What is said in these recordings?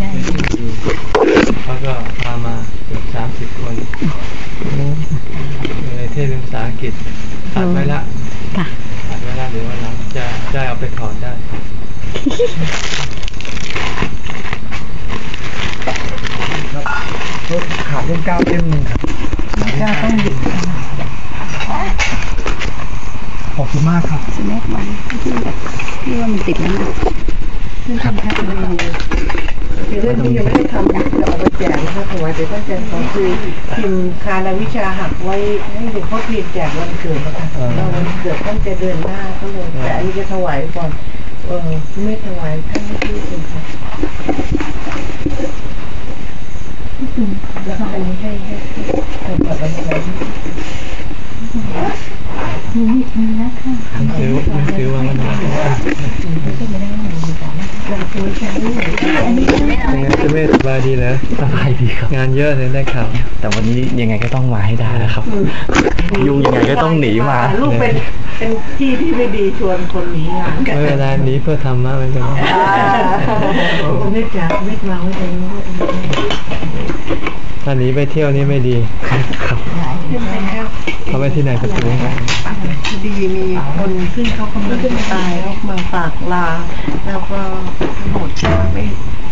ได้เขาก็พามาเกือบสามสิบคนในเทศเป็นภาษาอังกฤษอัดไว้ละค่ะอัดไว้ละเดี๋ยววันหลังจะได้เอาไปถอดได้ขาดเล่มเก้าเล่มหนึ่งครับก็ต้องหยุดขอบคุณมากครับสแน็ควันที่ที่ว่ามันติดแล้วนะซึ่งทำแค่เป็นเมนู คือเรื่องนี้ยังไม่ได้ทำ จะเอาไปแจกนะคะถวายแต่ท่านอาจารย์สอนคือพิมพ์คานาวิชาหักไว้ให้หลวงพ่อเพียรแจกวันเกิดนะคะแล้ววันเกิดท่านจะเดือนหน้าก็เลยแต่อันนี้จะถวายก่อน เออไม่ถวายท่านไม่พูดเลยค่ะแล้วอันนี้ให้ให้ให้ทำแบบอะไรมีมีนะค่ะหนังสือหนังสือวางไว้นะอันนี้ไม่ เอาเป็นไงจะไม่สบายดีเหรอสบายดีครับ งานเยอะเลยได้ข่าวแต่วันนี้ยังไงก็ต้องมาให้ได้นะครับ ยุงยังไงก็ต้องหนีมา ลูกเป็นเป็นที่ที่ไม่ดีชวนคนหนีงานกันไม่เป็นไรหนีเพื่อทำมะไม่เป็นไรผมไม่จับไม่วางไว้ตรงนี้ถ้าหนีไปเที่ยวนี่ไม่ดีเขาไปที่ไหนก็ถูก ดีมีคนซึ่งเขากำลังจะตายแล้วมาฝากลา แล้วก็ทั้งหมดไม่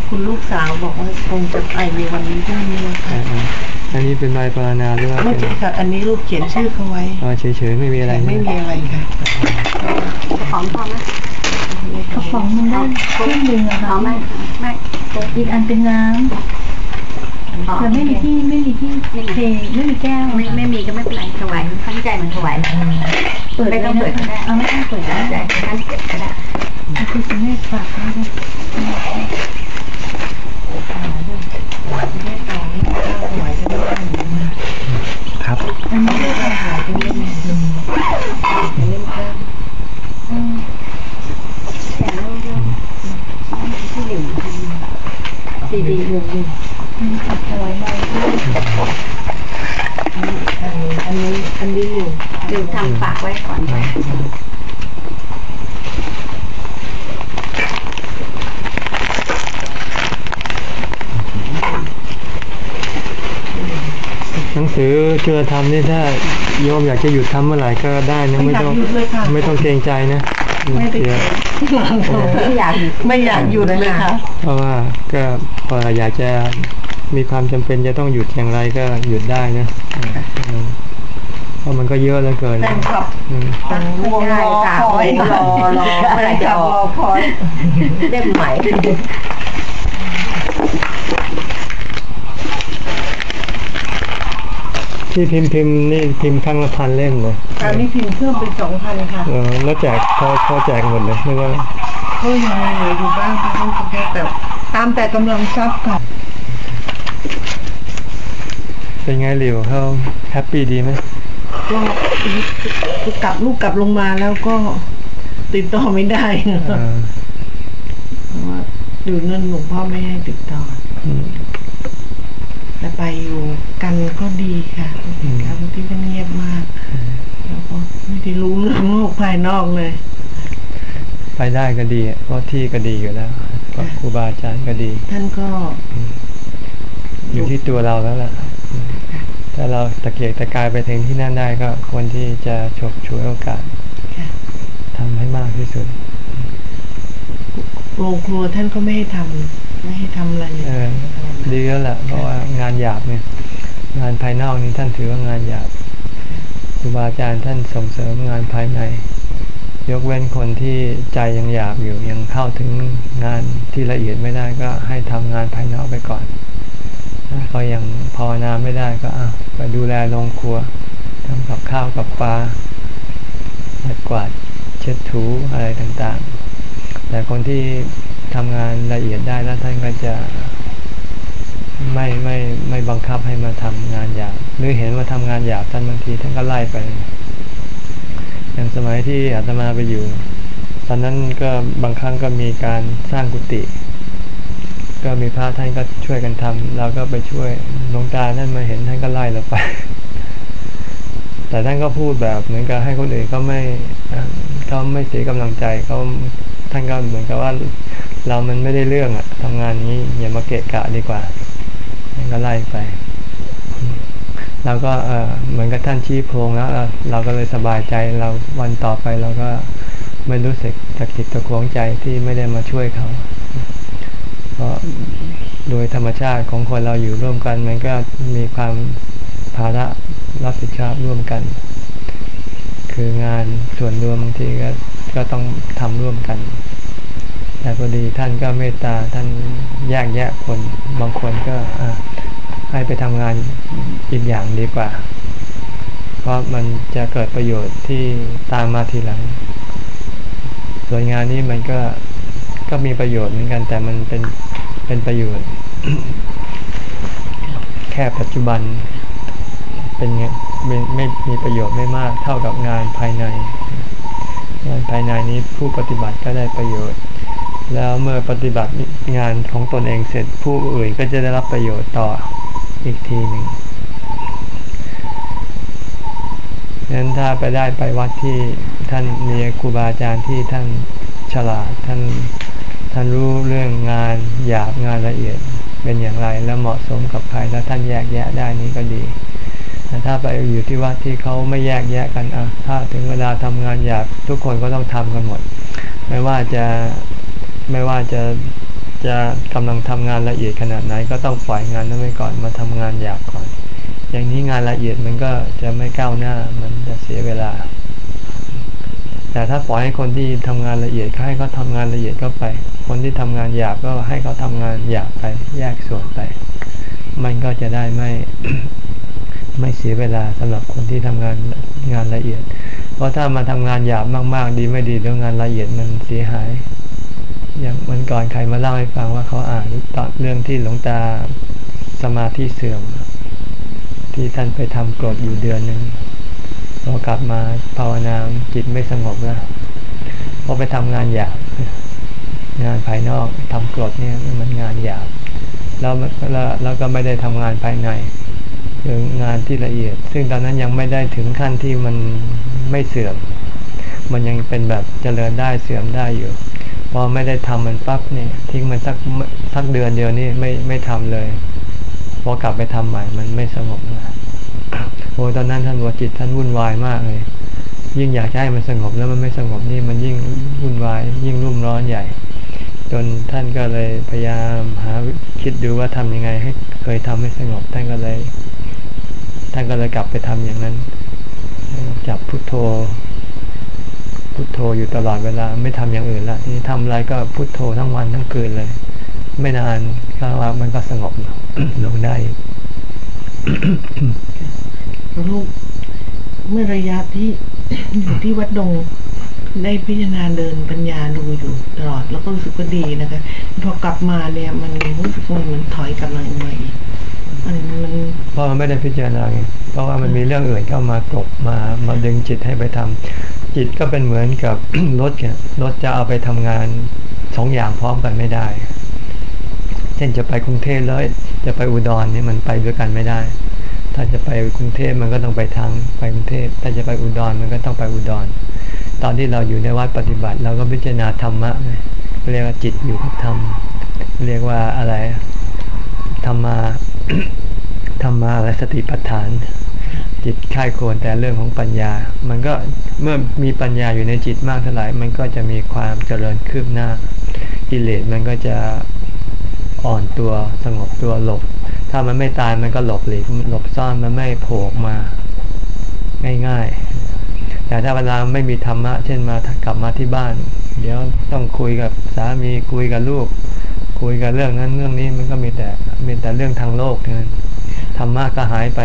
คุณลูกสาวบอกว่าคงจะไปในวันนี้พรุ่งนี้นะคะอ่าๆอันนี้เป็นใบปรณาหรือว่าไม่เป็นใช่ค่ะ อันนี้ลูกเขียนชื่อเขาไว้อ๋อเฉยๆไม่มีอะไรไม่มีอะไรค่ะของพอไหมกระป๋องมันได้ครึ่งหนึ่งอะค่ะไม่ไม่อีกอันเป็นน้ำแต่ไม่มีที่ไม่มีที่เทไม่มีแก้วไม่ไม่มีก็ไม่เป็นไรถวายตั้งใจมันถวายเปิด ไม่ต้องเปิดก็ได้เอาไม่ต้องเปิดก็ตั้งใจได้ท่านเก็บก็ได้คือจะไม่ฝากไม่ได้ครับอันนี้ไม่ได้ขายเป็นเล่มแต่แล้วที่หนึ่งซีดีหนึ่ง อันนี้อยู่หนึ่งทำฝากไว้ก่อนหนังสือจุลธรรมนี่ถ้าโยมอยากจะหยุดทำเมื่อไหร่ก็ได้นะไม่ไม่อยากต้องหยุดเลยค่ะไม่ต้องเกรงใจนะไม่ได้เดี๋ยวไม่อยากไม่อยากหยุดเลยค่ะเพราะว่าก็พออยากจะมีความจำเป็นจะต้องหยุดอย่างไรก็หยุดได้นะอืม เพราะมันก็เยอะเหลือเกินแฟนคลับอืมตั้งวงรอคอยรอรอเมื่อไหร่จะออกรอคอยเล่มใหม่ที่พิมพ์พิมพ์นี่พิมพ์ครั้งละพันเล่มเลยตอนนี้พิมพ์เพิ่มเป็นสองพันค่ะ เออแล้วแจกพอพอแจกหมดเลยไม่ว่าก็ยังเหลืออยู่บ้างค่ะต้องแค่แต่ตามแต่กำลังทรัพย์ค่ะ เป็นไงหลิวเขาแฮปปี้ดีไหม ก็กลับลูกกลับลงมาแล้วก็ติดต่อไม่ได้เออเพราะว่าอยู่นั่นหลวงพ่อไม่ให้ติดต่ออืมแต่ไปอยู่กันก็ดีค่ะอืมครับที่ท่านเงียบมากแล้วก็ไม่ได้รู้เรื่องโลกภายนอกเลย ไปได้ก็ดีอะเพราะที่ก็ดีอยู่แล้วก็ครูบาอาจารย์ก็ดี ท่านก็ อยู่ที่ตัวเราแล้วล่ะอืม ถ้าเราตะเกียกตะกายไปถึงที่นั่นได้ก็ควรที่จะฉกฉวยโอกาสค่ะทำให้มากที่สุดโรงครัวท่านก็ไม่ให้ทำไม่ให้ทำอะไรเลยเออดีแล้วแหละเพราะว่างานหยาบเนี่ยงานภายนอกนี่ท่านถือว่างานหยาบครูบาอาจารย์ท่านส่งเสริมงานภายใน ยกเว้นคนที่ใจยังหยาบอยู่ยังเข้าถึงงานที่ละเอียดไม่ได้ก็ให้ทำงานภายนอกไปก่อน ถ้าเขายังภาวนาไม่ได้ก็อะไปดูแลโรงครัวทำกับข้าวกับปลาปัดกวาดเช็ดถูอะไรต่างๆ แต่คนที่ทำงานละเอียดได้แล้วท่านก็จะไม่ไม่ไม่บังคับให้มาทำงานหยาบหรือเห็นว่าทำงานหยาบท่านบางทีท่านก็ไล่ไป อย่างสมัยที่อาตมาไปอยู่ ตอนนั้นก็บางครั้งก็มีการสร้างกุฏิ ก็มีพระท่านก็ช่วยกันทำเราก็ไปช่วยหลวงตาท่านมาเห็นท่านก็ไล่เราไป แต่ท่านก็พูดแบบเหมือนกับให้คนอื่นเขาไม่เขาไม่เสียกำลังใจเขาท่านก็เหมือนกับว่าเรามันไม่ได้เรื่องอะทำงานนี้อย่ามาเกะกะดีกว่าท่านก็ไล่ไปเราก็เหมือนกับท่านชี้โพงแล้วเราก็เลยสบายใจเราวันต่อไปเราก็ไม่รู้สึกตะขิดตะขวงใจที่ไม่ได้มาช่วยเขา เพราะโดยธรรมชาติของคนเราอยู่ร่วมกัน มันก็มีความภาระรับผิดชอบร่วมกัน คืองานส่วนรวมบางทีก็ก็ต้องทำร่วมกัน แต่พอดีท่านก็เมตตาท่านแยกแยะคนบางคนก็ให้ไปทำงานอีกอย่างดีกว่า เพราะมันจะเกิดประโยชน์ที่ตามมาทีหลังส่วนงานนี้มันก็ ก็มีประโยชน์เหมือนกัน แต่มันเป็นเป็นประโยชน์ แค่ปัจจุบัน เป็นไม่ไม่มีประโยชน์ไม่มากเท่ากับงานภายใน งานภายในนี้ผู้ปฏิบัติก็ได้ประโยชน์ แล้วเมื่อปฏิบัติงานของตนเองเสร็จผู้อื่นก็จะได้รับประโยชน์ต่ออีกทีหนึ่งนั้นถ้าไปได้ไปวัดที่ท่านมีครูบาอาจารย์ที่ท่านฉลาดท่าน ท่านรู้เรื่องงานหยาบงานละเอียดเป็นอย่างไรและเหมาะสมกับใครแล้วท่านแยกแยะได้นี้ก็ดีแต่ถ้าไปอยู่ที่วัดที่เขาไม่แยกแยะกันอะถ้าถึงเวลาทำงานหยาบทุกคนก็ต้องทำกันหมด ไม่ว่าจะไม่ว่าจะจะกำลังทำงานละเอียดขนาดไหน ก็ต้องปล่อยงานนั้นไว้ก่อนมาทำงานหยาบก่อน อย่างนี้งานละเอียดมันก็จะไม่ก้าวหน้ามันจะเสียเวลา แต่ถ้าปล่อยให้คนที่ทำงานละเอียดให้เขาทางานละเอียดก็ไป คนที่ทำงานหยาบก็ให้เขาทางานหยาบไปแยกส่วนไป มันก็จะได้ไม่ไม่เสียเวลาสำหรับคนที่ทำงานงานละเอียด เพราะถ้ามาทำงานหยาบมากๆ ดีไม่ดีแล้วงานละเอียดมันเสียหาย อย่างวันก่อนใครมาเล่าให้ฟังว่าเขาอ่านตอนเรื่องที่หลวงตาสมาธิเสื่อม ที่ท่านไปทำกรดอยู่เดือนหนึ่ง พอกลับมาภาวนาจิตไม่สงบแล้วพอไปทำงานหยาบงานภายนอกทำกรดเนี่ยมันงานหยาบแล้วแล้วแล้วก็ไม่ได้ทำงานภายในคืองานที่ละเอียด ซึ่งตอนนั้นยังไม่ได้ถึงขั้นที่มันไม่เสื่อม มันยังเป็นแบบเจริญได้เสื่อมได้อยู่พอไม่ได้ทำมันปั๊บเนี่ยทิ้งมันสักสักเดือนเดียวนี่ไม่ไม่ทำเลยพอกลับไปทำใหม่มันไม่สงบนะ โอ้ตอนนั้นท่านวจิตท่านวุ่นวายมากเลย ยิ่งอยากให้มันสงบแล้วมันไม่สงบนี่มันยิ่งวุ่นวาย ยิ่งรุ่มร้อนใหญ่ จนท่านก็เลยพยายามหาคิดดูว่าทำยังไง ให้เคยทำให้สงบท่านก็เลย ท่านก็เลยกลับไปทำอย่างนั้น จับพุทโธ พุโทโธอยู่ตลอดเวลาไม่ทำอย่างอื่นละที่ทำอะไรก็พุโทโธทั้งวันทั้งคืนเลย ไม่นานก็ว่ามันก็สงบลงได้ ลูกเมื่อระยะที่อยู่ที่วัดดงได้พิจารณาเดินปัญญาดูอยู่ตลอด แล้วก็รู้สึกว่าดีนะคะ พอกลับมาเนี่ย มันรู้สึกเหมือนถอยกำลังมาอีกมันมันเพราะมันไม่ได้พิจารณาไงเพราะว่ามันมีเรื่องอื่นเข้ามากบมามาดึงจิตให้ไปทำจิตก็เป็นเหมือนกับรถเนี่ยรถจะเอาไปทำงานสองอย่างพร้อมกันไม่ได้ เช่นจะไปกรุงเทพแล้วจะไปอุดรนี่มันไปด้วยกันไม่ได้ ถ้าจะไปกรุงเทพมันก็ต้องไปทางไปกรุงเทพถ้าจะไปอุดรมันก็ต้องไปอุดร ตอนที่เราอยู่ในวัดปฏิบัติเราก็พิจารณาธรรมะเรียกว่าจิตอยู่กับธรรมเรียกว่าอะไรธรรมาธรรมาอะสติปัฏฐาน จิตค่ายควรแต่เรื่องของปัญญา มันก็เมื่อมีปัญญาอยู่ในจิตมากเท่าไหร่ มันก็จะมีความเจริญคืบหน้ากิเลสมันก็จะ อ่อนตัวสงบตัวหลบ ถ้ามันไม่ตายมันก็หลบหลีกหลบซ่อนมันไม่โผล่มา ง่ายๆ แต่ถ้าเวลาไม่มีธรรมะ เช่นมากลับมาที่บ้าน เดี๋ยวต้องคุยกับสามีคุยกับลูก คุยกับเรื่องนั้นเรื่องนี้มันก็มีแต่มีแต่เรื่องทางโลกเท่านั้นธรรมะก็หายไป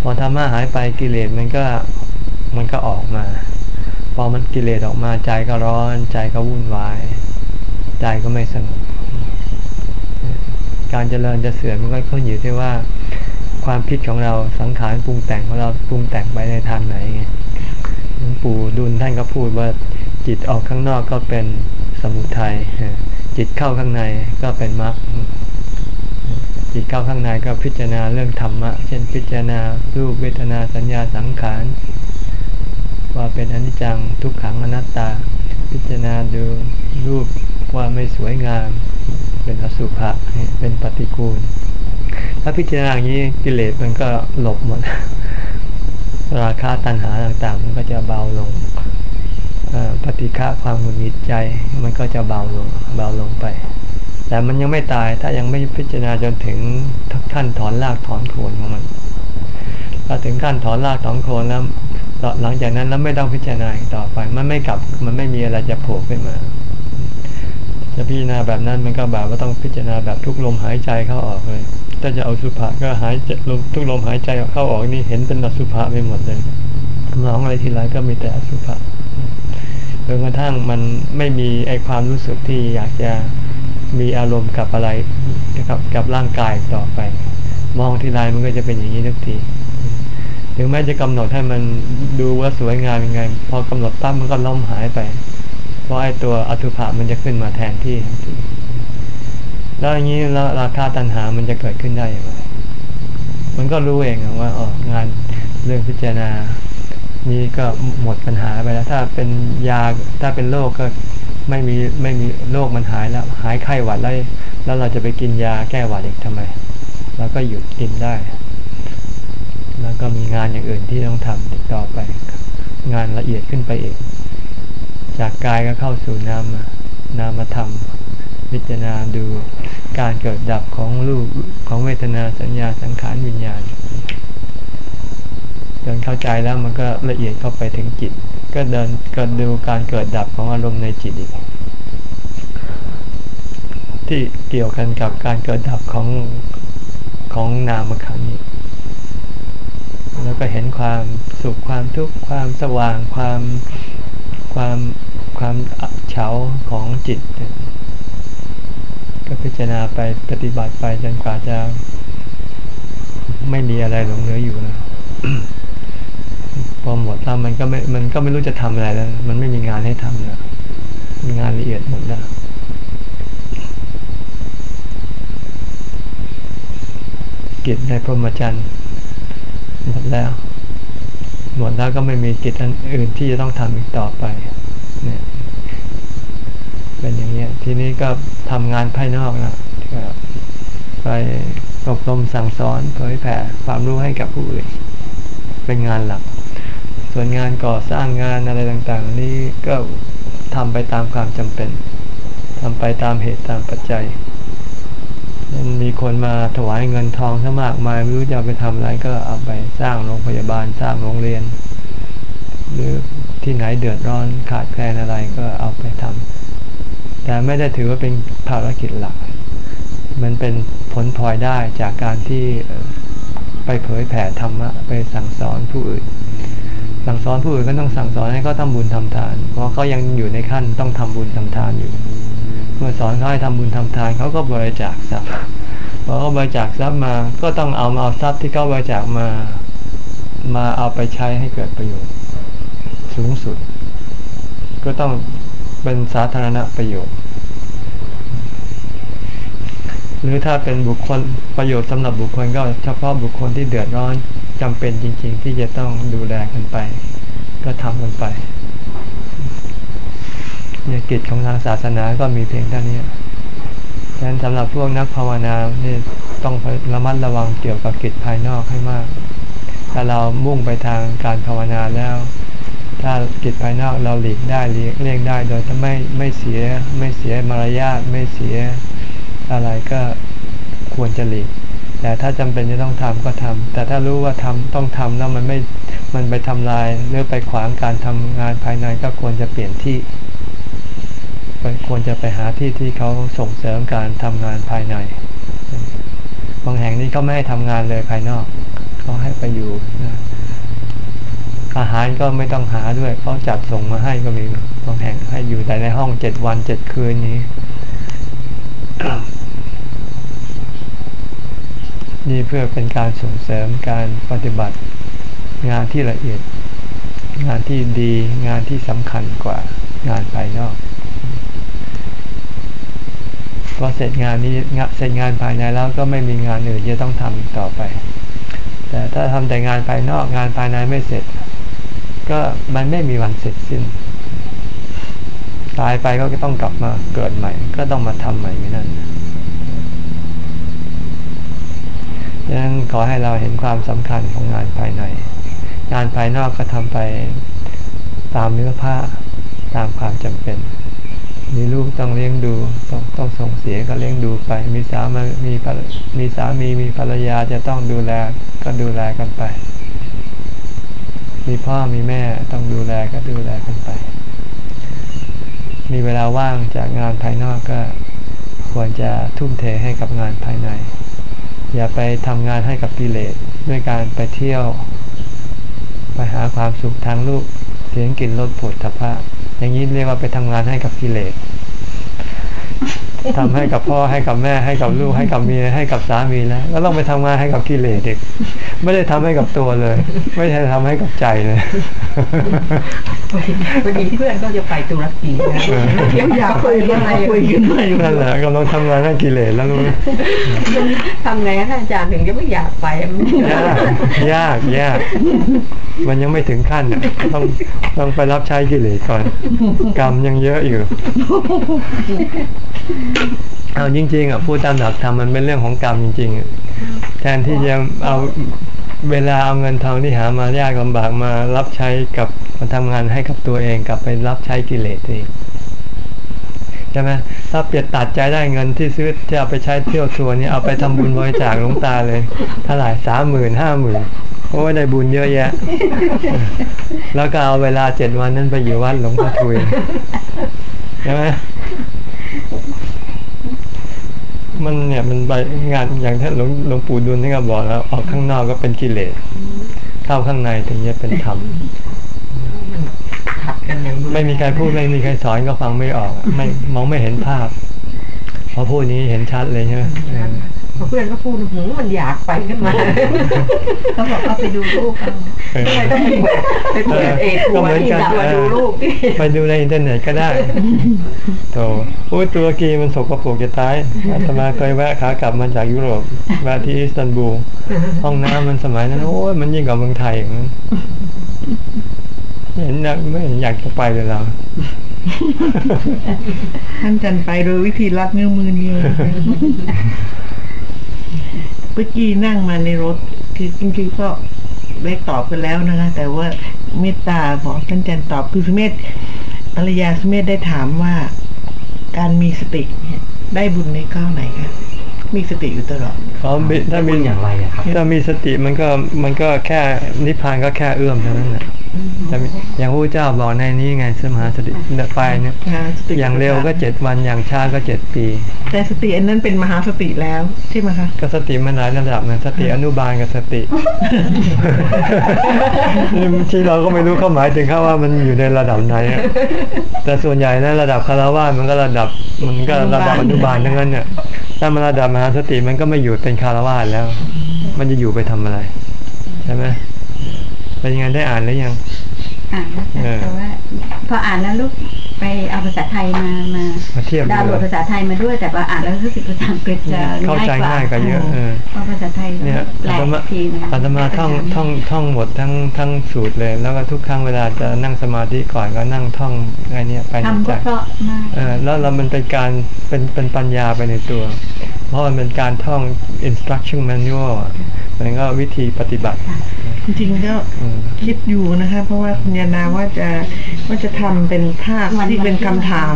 พอธรรมะหายไปกิเลสมันก็มันก็ออกมา พอมันกิเลสออกมาใจก็ร้อน ใจก็วุ่นวาย ใจก็ไม่สงบ การเจริญจะเสื่อมมันก็ขึ้นอยู่ที่ว่า ความคิดของเราสังขารปรุงแต่งของเราปรุงแต่งไปในทางไหนไงหลวงปู่ดุลท่านก็พูดว่าจิตออกข้างนอกก็เป็นสมุทัยจิตเข้าข้างในก็เป็นมรรคจิตเข้าข้างในก็พิจารณาเรื่องธรรมะ เช่นพิจารณารูปเวทนาสัญญาสังขาร ว่าเป็นอนิจจังทุกขังอนัตตา พิจารณาดูรูปว่าไม่สวยงาม เป็นอสุภะเป็นปฏิกูล ถ้าพิจารณาอย่างนี้กิเลสมันก็หลบหมด ราคาตัณหาต่างๆ มันก็จะเบาลงปฏิฆะความหงุดหงิดใจมันก็จะเบาลงเบาลงไป แต่มันยังไม่ตายถ้ายังไม่พิจารณาจนถึงขั้นถอนรากถอนโคนของมัน ถ้าถึงขั้นถอนรากถอนโคนแล้วหลังจากนั้นแล้วไม่ต้องพิจารณาต่อไป มันไม่กลับ มันไม่มีอะไรจะโผล่ขึ้นมา จะพิจารณาแบบนั้นมันก็แบบว่าต้องพิจารณาแบบทุกลมหายใจเข้าออกเลย ถ้าจะเอาสุภาก็หายลมทุกลมหายใจเข้าออกนี่เห็นเป็นอสุภะไปหมดเลยมองอะไรทีไรก็มีแต่อสุภะจนกระทั่งมันไม่มีไอความรู้สึกที่อยากจะมีอารมณ์กับอะไรนะครับกับร่างกายต่อไป มองทีไรมันก็จะเป็นอย่างนี้ทุกที ถึงแม้จะกำหนดให้มันดูว่าสวยงามยังไง พอกำหนดตั้มมันก็ล่มหายไป เพราะไอ้ตัวอสุภะมันจะขึ้นมาแทนที่ทันทีแล้วอย่างนี้แล้วราคาตัณหามันจะเกิดขึ้นได้อย่างไรมันก็รู้เองว่าอองานเรื่องพิจารณา นี้ก็หมดปัญหาไปแล้ว ถ้าเป็นยาถ้าเป็นโรคก็ไม่มีไม่มีโรคมันหายแล้ว หายไข้หวัดแล้วแล้วเราจะไปกินยาแก้หวัดอีกทำไมแล้วก็หยุดกินได้ แล้วก็มีงานอย่างอื่นที่ต้องทำติดต่อไป งานละเอียดขึ้นไปอีก จากกายก็เข้าสู่นามนามธรรมพิจารณาดูการเกิดดับของรูปของเวทนาสัญญาสังขารวิญญาณจนเข้าใจแล้วมันก็ละเอียดเข้าไปถึงจิต ก็เดินก็ดูการเกิดดับของอารมณ์ในจิตอีก ที่เกี่ยวกันกับการเกิดดับของของนามขันธ์ แล้วก็เห็นความสุขความทุกข์ความสว่างความความความเฉาของจิต ก็พิจารณาไปปฏิบัติไปจนกว่าจะไม่มีอะไรหลงเหลืออยู่นะพอหมดแล้วมันก็ไม่มันก็ไม่รู้จะทำอะไรแล้ว มันไม่มีงานให้ทำแล้วมีงานละเอียดหมดแล้วกิจในพรหมจรรย์ หมดแล้ว หมดแล้วก็ไม่มีกิจอันอื่นที่จะต้องทำอีกต่อไปเนี่ยเป็นอย่างเงี้ทีนี้ก็ทำงานภายนอกนะไปอบรมสั่งสอนเผยแผ่ความรู้ให้กับผู้อื่นเป็นงานหลัก ส่วนงานก่อสร้างงานอะไรต่างๆ นี่ก็ทำไปตามความจำเป็นทำไปตามเหตุตามปัจจัย มันมีคนมาถวายเงินทองซะมากมายไม่รู้จะไปทำอะไรก็เอาไปสร้างโรงพยาบาลสร้างโรงเรียน หรือที่ไหนเดือดร้อนขาดแคลนอะไรก็เอาไปทำแต่ไม่ได้ถือว่าเป็นภารกิจหลัก มันเป็นผลพลอยได้จากการที่ไปเผยแผ่ธรรมะไปสั่งสอนผู้อื่น สั่งสอนผู้อื่นก็ต้องสั่งสอนให้เขาทาบุญทำทาน เพราะเขายังอยู่ในขั้นต้องทำบุญทำทานอยู่ เมื่อสอนเขาให้ทำบุญทำทานเขาก็บริจาคทรัพย์พอเขาบริจาคทรัพย์มาก็ต้องเอามาเอาทรัพย์ที่เขาบริจาคมามาเอาไปใช้ให้เกิดประโยชน์ สูงสุด ก็ต้องเป็นสาธารณประโยชน์ หรือถ้าเป็นบุคคลประโยชน์สำหรับบุคคลก็เฉพาะบุคคลที่เดือดร้อนจำเป็นจริง ๆ ที่จะต้องดูแลกันไป ก็ทำกันไป เนี่ยกิจของทางศาสนาก็มีเพียงเท่านี้ดังนั้นสำหรับพวกนักภาวนาเนี่ยต้องระมัดระวังเกี่ยวกับกิจภายนอกให้มาก ถ้าเรามุ่งไปทางการภาวนาแล้ว ถ้ากิจภายนอกเราหลีกได้เลี่ยงได้ โดยถ้าไม่ไม่เสียไม่เสียมารยาทไม่เสียอะไรก็ควรจะหลีก แต่ถ้าจำเป็นจะต้องทำก็ทำแต่ถ้ารู้ว่าทำต้องทำแล้วมันไม่ มันไปทำลายหรือไปขวางการทำงานภายในก็ควรจะเปลี่ยนที่ ควรจะไปหาที่ที่เขาส่งเสริมการทำงานภายใน บางแห่งนี้เขาไม่ให้ทำงานเลยภายนอก เขาให้ไปอยู่นะอาหารก็ไม่ต้องหาด้วยเขาจัดส่งมาให้ก็มีบางแห่งให้อยู่แต่ในห้องเจ็ดวันเจ็ดคืนนี้ นี่เพื่อเป็นการส่งเสริมการปฏิบัติงานที่ละเอียด งานที่ดีงานที่สำคัญกว่างานภายนอก พอเสร็จงานนี้เสร็จงานภายในแล้วก็ไม่มีงานอื่นจะต้องทำต่อไป แต่ถ้าทำแต่งานภายนอกงานภายในไม่เสร็จ ก็มันไม่มีวันเสร็จสิ้น ตายไปก็ต้องกลับมาเกิดใหม่ ก็ต้องมาทำใหม่ไม่นั่นดังนั้นขอให้เราเห็นความสำคัญของงานภายใน งานภายนอกก็ทำไปตามเนื้อผ้าตามความจำเป็น มีลูกต้องเลี้ยงดูต้องต้องส่งเสียก็เลี้ยงดูไป มีสามีมีภรรมีสามีมีภรรยาจะต้องดูแลก็ดูแลกันไป มีพ่อมีแม่ต้องดูแลก็ดูแลกันไป มีเวลาว่างจากงานภายนอกก็ควรจะทุ่มเทให้กับงานภายใน อย่าไปทำงานให้กับกิเลสด้วยการไปเที่ยว ไปหาความสุขทางรูปเสียงกลิ่นรสผลทพะ อย่างนี้เรียกว่าไปทำงานให้กับกิเลส ทำให้กับพ่อให้กับแม่ให้กับลูกให้กับเมียให้กับสามีแล้วก็ต้องไปทำงานให้กับกิเลสเด็กไม่ได้ทำให้กับตัวเลย ไม่ได้ทำให้กับใจเลยพอดีเพื่อนก็จะไปตุรกีนะเออเที่ยวอยากคุยกันอะไรคุยกันมาอยู่นั่นแหละกำลังทำงานให้กิเลสแล้วรู้ไหมทำไงท่านอาจารย์ถึงจะไม่อยากไปมันยากยากยากมันยังไม่ถึงขั้นน่ะต้องต้องไปรับใช้กิเลสก่อน กรรมยังเยอะอยู่เอาจริงๆอะพูดตามหลักธรรมมันเป็นเรื่องของกรรมจริงๆ แทนที่จะเอาเวลาเอาเงินทองที่หามายากลำบากมารับใช้กับมาทำงานให้กับตัวเองกลับไปรับใช้กิเลสเองใช่ไหมถ้าเปลี่ยนตัดใจได้เงินที่ซื้อที่เอาไปใช้เที่ยวทัวร์นี่เอาไปทำบุญบริจาคหลวงตาเลยเท่าไหร่สามหมื่นห้าหมื่นเพราะว่าได้บุญเยอะแยะ แล้วก็เอาเวลาเจ็ดวันนั้นไปอยู่วัดหลวงพ่อทุยใช่ไหม มันเนี่ยมันไปงานอย่างที่หลวงหลวงปู่ดุลที่ก็บอกแล้วออกข้างนอกก็เป็นกิเลสเข้าข้างในถึงจะเป็นธรรมมันขัดกันอย่างไม่มีใครพูดไม่มีใครสอนก็ฟังไม่ออกอะไม่มองไม่เห็นภาพพอพูดนี้เห็นชัดเลยใช่ไหม เออพอเพื่อนก็พูดหูมันอยากไปขึ้นมาเขาบอกเอาไปดูรูปเอาเออก็เลยต้องไปเปิดเอทัวร์ที่จะมาดูรูปที่ไปดูในอินเทอร์เน็ตก็ได้โตอุ้ยตุรกีมันสกปรกจะตายอาตมาเคยแวะขากลับมาจากยุโรปแวะที่อิสตันบูลห้องน้ำมันสมัยนั้นโอ้ยมันยิ่งกว่าเมืองไทยอย่างนั้นไม่เห็นอยากไม่เห็นอยากจะไปเลยเราท่านจันไปโดยวิธีรัดนิ้วมือนิ้วเมื่อกี้นั่งมาในรถ คือจริงๆก็ได้ตอบกันแล้วนะคะ แต่ว่าเมตตาของท่านจันตอบคือสเมธภรรยาสเมธได้ถามว่า การมีสติได้บุญในก้อไหนคะ มีสติอยู่ตลอดเขามีถ้ามีเป็นอย่างไรอะครับถ้ามีสติมันก็มันก็แค่นิพพานก็แค่เอื้อมเท่านั้นแหละแต่มีอย่างพระเจ้าบอกในนี้ไงสมหาสติเนี่ยไปเนี่ยมหาสติอย่างเร็วก็เจ็ดวันอย่างช้าก็เจ็ดปี แต่สติอันนั้นเป็นมหาสติแล้วใช่ไหมคะก็สติมันหลายระดับนะสติอนุบาลกับสติที่เราก็ไม่รู้เขาหมายถึงแค่ว่ามันอยู่ในระดับไหนอะแต่ส่วนใหญ่นะระดับคารวะมันก็ระดับมันก็ระดับอนุบาลทั้งนั้นเนี่ยถ้ามันระดับมหาสติมันก็ไม่อยู่เป็นคารวะแล้ว มันจะอยู่ไปทำอะไร ใช่ไหมเป็นยังไงได้อ่านหรือยัง อ่านแล้วเออแต่ว่าพออ่านแล้วลูก ไปเอาภาษาไทยมามามาเทียบดาวน์โหลดดูภาษาไทยมาด้วยแต่ว่าอ่านแล้วรู้สึกภาษาอังกฤษจะเข้าใจง่ายกว่าเยอะเออเพราะภาษาไทยเนี่ยแปลอากตมาทีนึงอาตมาท่องท่องท่องหมดทั้งทั้งสูตรเลย แล้วก็ทุกครั้งเวลาจะนั่งสมาธิก่อนก็นั่งท่องไอ้เนี่ยไปในทำใจก็เพราะมากเออแล้วเรามันเป็นการเป็นเป็นปัญญาไปในตัว เพราะมันเป็นการท่อง instruction manual อะมันก็วิธีปฏิบัติ จริงๆก็อืมคิดอยู่นะคะ เพราะว่าคุณยานาว่าจะว่าจะทำเป็นภาพที่เป็นคำถาม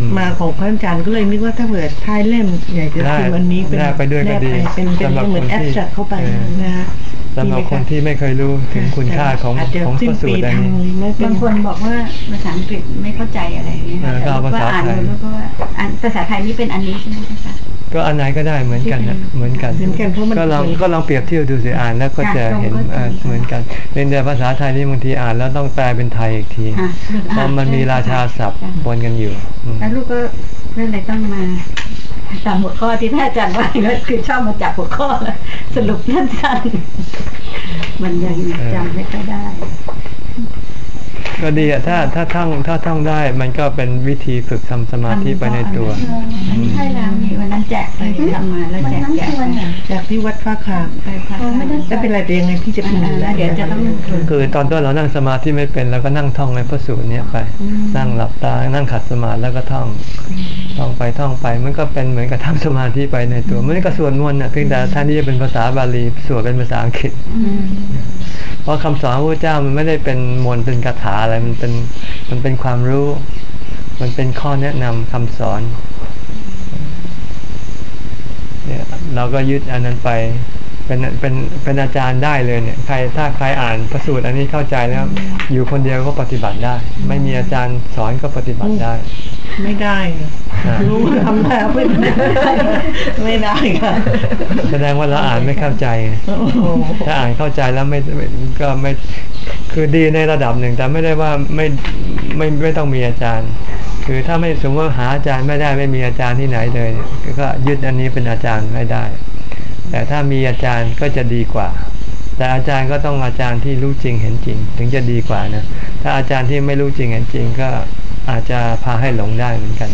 อืมมาของพระอาจารย์ก็เลยนึกว่าถ้าเผื่อท้ายเล่มอยากจะได้พิมพ์อันนี้เป็นแนบไปด้วยก็ดีแนบไปเป็นเป็นสำหรับเหมือนคนแอที่บจัดเข้าไปเออนะคะ สำหรับคนที่ไม่เคยรู้ถึงคุณค่าของอาจจะของพสิ้นระสูปีตรอันทำนี้ไม่เป็นบางคนบอกว่าภาษาอังกฤษไม่เข้าใจอะไรอย่างเงี้ยเออก็เอาภาษาอ่านไทยดูแล้วก็ว่าอ่านภาษาไทยนี่เป็นอันนี้ใช่ไหมคะก็อันไหนก็ได้เหมือนกันนะเหมือนกันเหมือนกันเพราะมันก็ลองก็ลองเปรียบเทียบดูสิอ่านแล้วก็จะเห็นเอ่อเหมือนกันเป็นแต่ภาษาไทยนี่บางทีอ่านแล้วต้องแปลเป็นไทยอีกทีอะเพราะมันมีราชาศัพท์ปนกันอยู่อืมแล้วลูกก็ก็เลยต้องมา ตามหัวข้อที่ท่านอาจารย์ว่าก็คือชอบมาจับหัวข้อแล้วสรุปสั้นๆมันยังจำไม่ค่อยได้ ก็ดีอะถ้าถ้าท่องถ้าท่องได้มันก็เป็นวิธีฝึกทำสมาธิไปในตัวอันนี้ใช่แล้วนี่วันนั้นแจกไปทำมาแล้ววันแจกนั้นแจคืกอวันไหนจากที่วัดฟ้าคามไปพักไม่ได้แล้วเป็นไรแต่ยังไงพี่จะพิมพ์แล้วเดี๋ยวจะต้องคือตอนต้นเรานั่งสมาธิไม่เป็นเราก็นั่งท่องในพระสูตรเนี้ยไป นั่งหลับตานั่งขัดสมาธิแล้วก็ท่อง ท่องไปท่องไป มันก็เป็นเหมือนกับทำสมาธิไปในตัวมันก็สวดมนต์น่ะเพียงแต่ท่านนี้จะเป็นภาษาบาลีสวดเป็นภาษาอังกฤษเพราะคำสอนของพระเจ้ามันไม่ได้เป็นมนต์เป็นคาถาอะไรมันเป็นมันเป็นความรู้ มันเป็นข้อแนะนำคำสอน เนี่ยเราก็ยึดอันนั้นไป เป็นเป็นเป็นอาจารย์ได้เลยเนี่ยใครถ้าใครอ่านพระสูตรอันนี้เข้าใจแล้ว อยู่คนเดียวก็ปฏิบัติได้ ไม่มีอาจารย์สอนก็ปฏิบัติได้ ไม่ได้ค่ะอ่ารู้ว่าทำแล้วไม่ได้ไม่ได้ค่ะแสดงว่าเราอ่านไม่เข้าใจไงโอ้โหถ้าอ่านเข้าใจแล้วไม่ไม่ก็ไม่คือดีในระดับหนึ่งแต่ไม่ได้ว่าไม่ไม่ไม่ต้องมีอาจารย์ คือถ้าไม่สมมติว่าหาอาจารย์ไม่ได้ไม่มีอาจารย์ที่ไหนเลยเนี่ยก็ยึดอันนี้เป็นอาจารย์ไม่ได้ แต่ถ้ามีอาจารย์ก็จะดีกว่า แต่อาจารย์ก็ต้องอาจารย์ที่รู้จริงเห็นจริง ถึงจะดีกว่านะ ถ้าอาจารย์ที่ไม่รู้จริงเห็นจริง ก็อาจจะพาให้หลงได้เหมือนกัน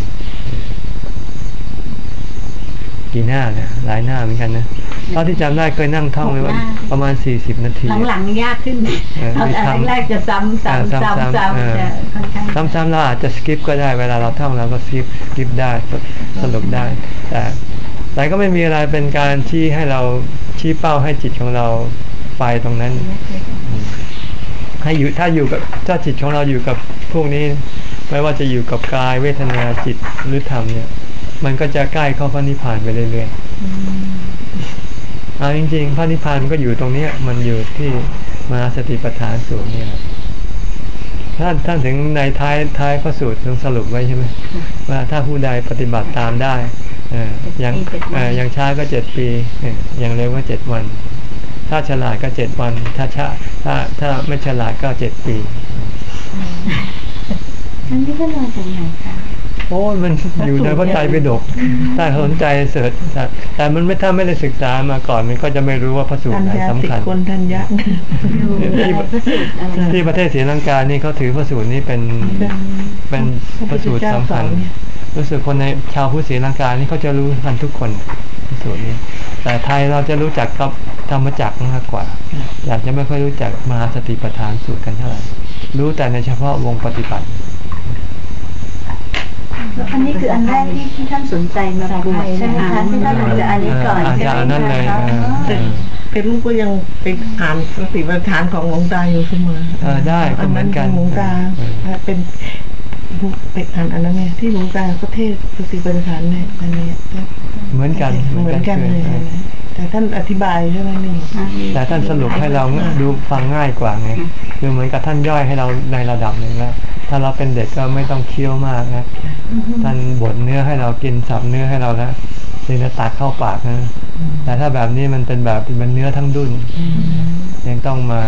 กี่หน้าเนี่ยหลายหน้าเหมือนกันนะเท่าที่จำได้เคยนั่งท่องไว้ว่าประมาณสี่สิบนาทีหลังๆยากขึ้นเออเอามีแต่ทำแรกๆจะซ้ำซ้ำอ่าซ้ำซ้ำๆซ้ำเออจะค่อนข้างซ้ำๆเราอาจจะ skip ก็ได้เวลาเราท่องเราก็ skip skip ได้สรุปได้แต่ แต่ก็ไม่มีอะไรเป็นการชี้ให้เราชี้เป้าให้จิตของเราไปตรงนั้น ให้อยู่ถ้าอยู่กับถ้าจิตของเราอยู่กับพวกนี้ไม่ว่าจะอยู่กับกายเวทนาจิตหรือธรรมเนี่ย มันก็จะใกล้เข้าพระนิพพานไปเรื่อยๆเอาจริง ๆ พระนิพพานมันก็อยู่ตรงเนี้ย มันอยู่ที่มาสติปัฏฐานสูตรเนี่ยท่านท่านถึงในท้ายท้ายพระสูตรทรงสรุปไว้ใช่ไหมว่าถ้าผู้ใดปฏิบัติตามได้ อ่อยังเอ่อยังช้าก็เจ็ดปีเอ่อยังเร็วก็เจ็ดวัน ถ้าฉลาดก็เจ็ดวัน ถ้าช้าถ้าถ้าไม่ฉลาดก็เจ็ดปีอันนี้ก็มาจากไหนคะโอ้ยมันอยู่ในพระไตรปิฎกถ้าสนใจเสิร์ชแต่แต่มันไม่ถ้าไม่ได้ศึกษามาก่อน มันก็จะไม่รู้ว่าพระสูตทัรนไหนยาสำติคัญคนทันยะที่พระสูตรอะไรที่ประเทศศรีลังกานี่เขาถือพระสูตรนี้เป็นเป็นพระสูตรสำคัญ รู้สึกคนในชาวพุทธศรีลังกานี่เขาจะรู้กันทุกคนพระสูตรนี้ แต่ไทยเราจะรู้จักกับธรรมจักรมากกว่า อยากจะไม่ค่อยรู้จักมหาสติปัฏฐานสูตรกันเท่าไหร่ รู้แต่ในเฉพาะวงปฏิบัติแล้วอันนี้คืออันแรกที่ที่ท่านสนใจมาบวชใช่ไหมคะที่ท่านอาจจะอันนี้ก่อนอาจใช่จะไหมอันนั้นเลยคะเอออ๋อแต่แต่ลูกก็ยังไปอ่านสติปัฏฐานของหลวงตาอยู่เสมอเออได้ก็เหมือนกันหลวงตาเออเป็น ไปอ่านอันนั้นไงที่หลวงตาก็เทศสติปัฏฐานเนี่ยอันเนี้ยเหมือนกันเหมือนกันเลยออแต่ท่านอธิบายใช่ไหมนี่แต่ท่านสรุปให้เราดูฟังง่ายกว่าไงคือเหมือนกับท่านย่อยให้เราในระดับหนึ่งแล้วถ้าเราเป็นเด็กก็ไม่ต้องเคี้ยวมากนะท่านบดเนื้อให้เรากินสับเนื้อให้เราแล้วนี่จะตักเข้าปากนะแต่ถ้าแบบนี้มันเป็นแบบเป็นเนื้อทั้งดุนยังต้องมา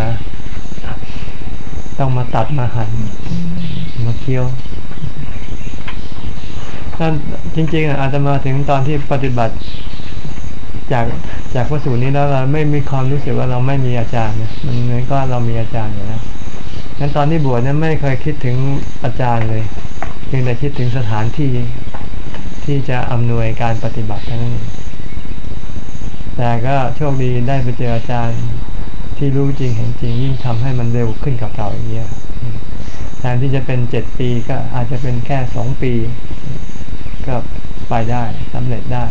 ต้องมาตัดมาหั่น มาเคี้ยวท่านจริงๆอาจจะมาถึงตอนที่ปฏิบัติ จากจากพระสูตรนี้แล้วเราไม่มีความรู้สึกว่าเราไม่มีอาจารย์นะมันเหมือนก็เรามีอาจารย์อยู่แล้วงั้นตอนที่บวชนี่ยไม่เคยคิดถึงอาจารย์เลยเพียงแต่คิดถึงสถานที่ที่จะอำนวยการปฏิบัติเท่านั้นแต่ก็โชคดีได้ไปเจออาจารย์ ที่รู้จริงเห็นจริงยิ่งทำให้มันเร็วขึ้นกับเก่าอย่างเงี้ยแทนที่จะเป็นเจ็ดปีก็อาจจะเป็นแค่สองปี ก็ไปได้สำเร็จได้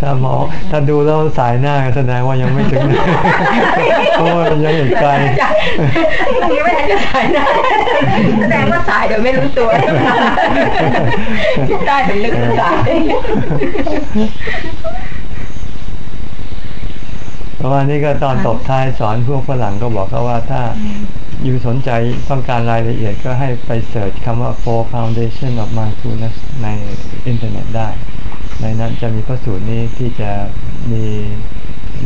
ถ้าหมอถ้าดูแล้วสายหน้าแสดงว่ายังไม่ถึงเพราะว่ามันยังอีกไกลยังไม่ทันจะสายได้แสดงว่าสายโดยไม่รู้ตัวคิดได้ถึงนึกว่าสายเพราะว่านี่ก็ตอนตบท้ายสอนพวกฝรั่งก็บอกเขาว่าถ้าอยู่สนใจต้องการรายละเอียดก็ให้ไปเสิร์ชคำว่า four foundation of mindfulness ในอินเทอร์เน็ตได้ ในนั้นจะมีพระสูตรนี้ที่จะมี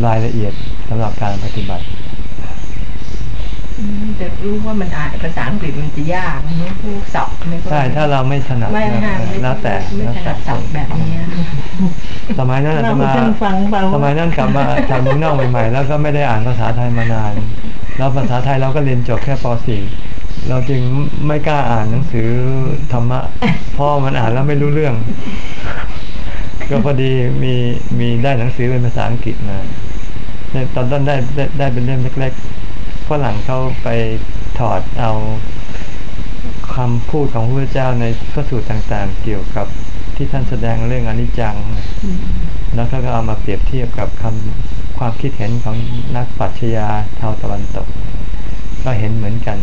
รายละเอียดสำหรับการปฏิบัติแต่รู้ว่ามันอ่านภาษาอังกฤษมันจะยากนะผู้สับไม่ค่อยใช่ถ้าเราไม่ถนัดไม่นะค่ะไม่แล้วแต่ไม่แล้วถแต่นัดสับแบบเนี้ยสมัยนั้นอาตเรามาท่านฟังเปล่าสมัยนั้นกลับมาจากเมืองนอกใหม่ๆ แล้วก็ไม่ได้อ่านภาษาไทยมานาน แล้วภาษาไทยเราก็เรียนจบแค่ป .4 เราจึงไม่กล้าอ่านหนังสือธรรมะเพราะมันอ่านแล้วไม่รู้เรื่อง ก็พอดีมีมีได้หนังสือเป็นภาษาอังกฤษมาเนี่ยตอนต้นได้ได้ได้เป็นเล่มเล็กๆฝรั่งเขาไปถอดเอาคำพูดของพระพุทธเจ้าในพระสูตรต่างๆ เกี่ยวกับที่ท่านแสดงเรื่องอนิจจัง แล้วเขาก็เอามาเปรียบเทียบกับคำความคิดเห็นของนักปรัชญาชาวตะวันตก ก็เห็นเหมือนกัน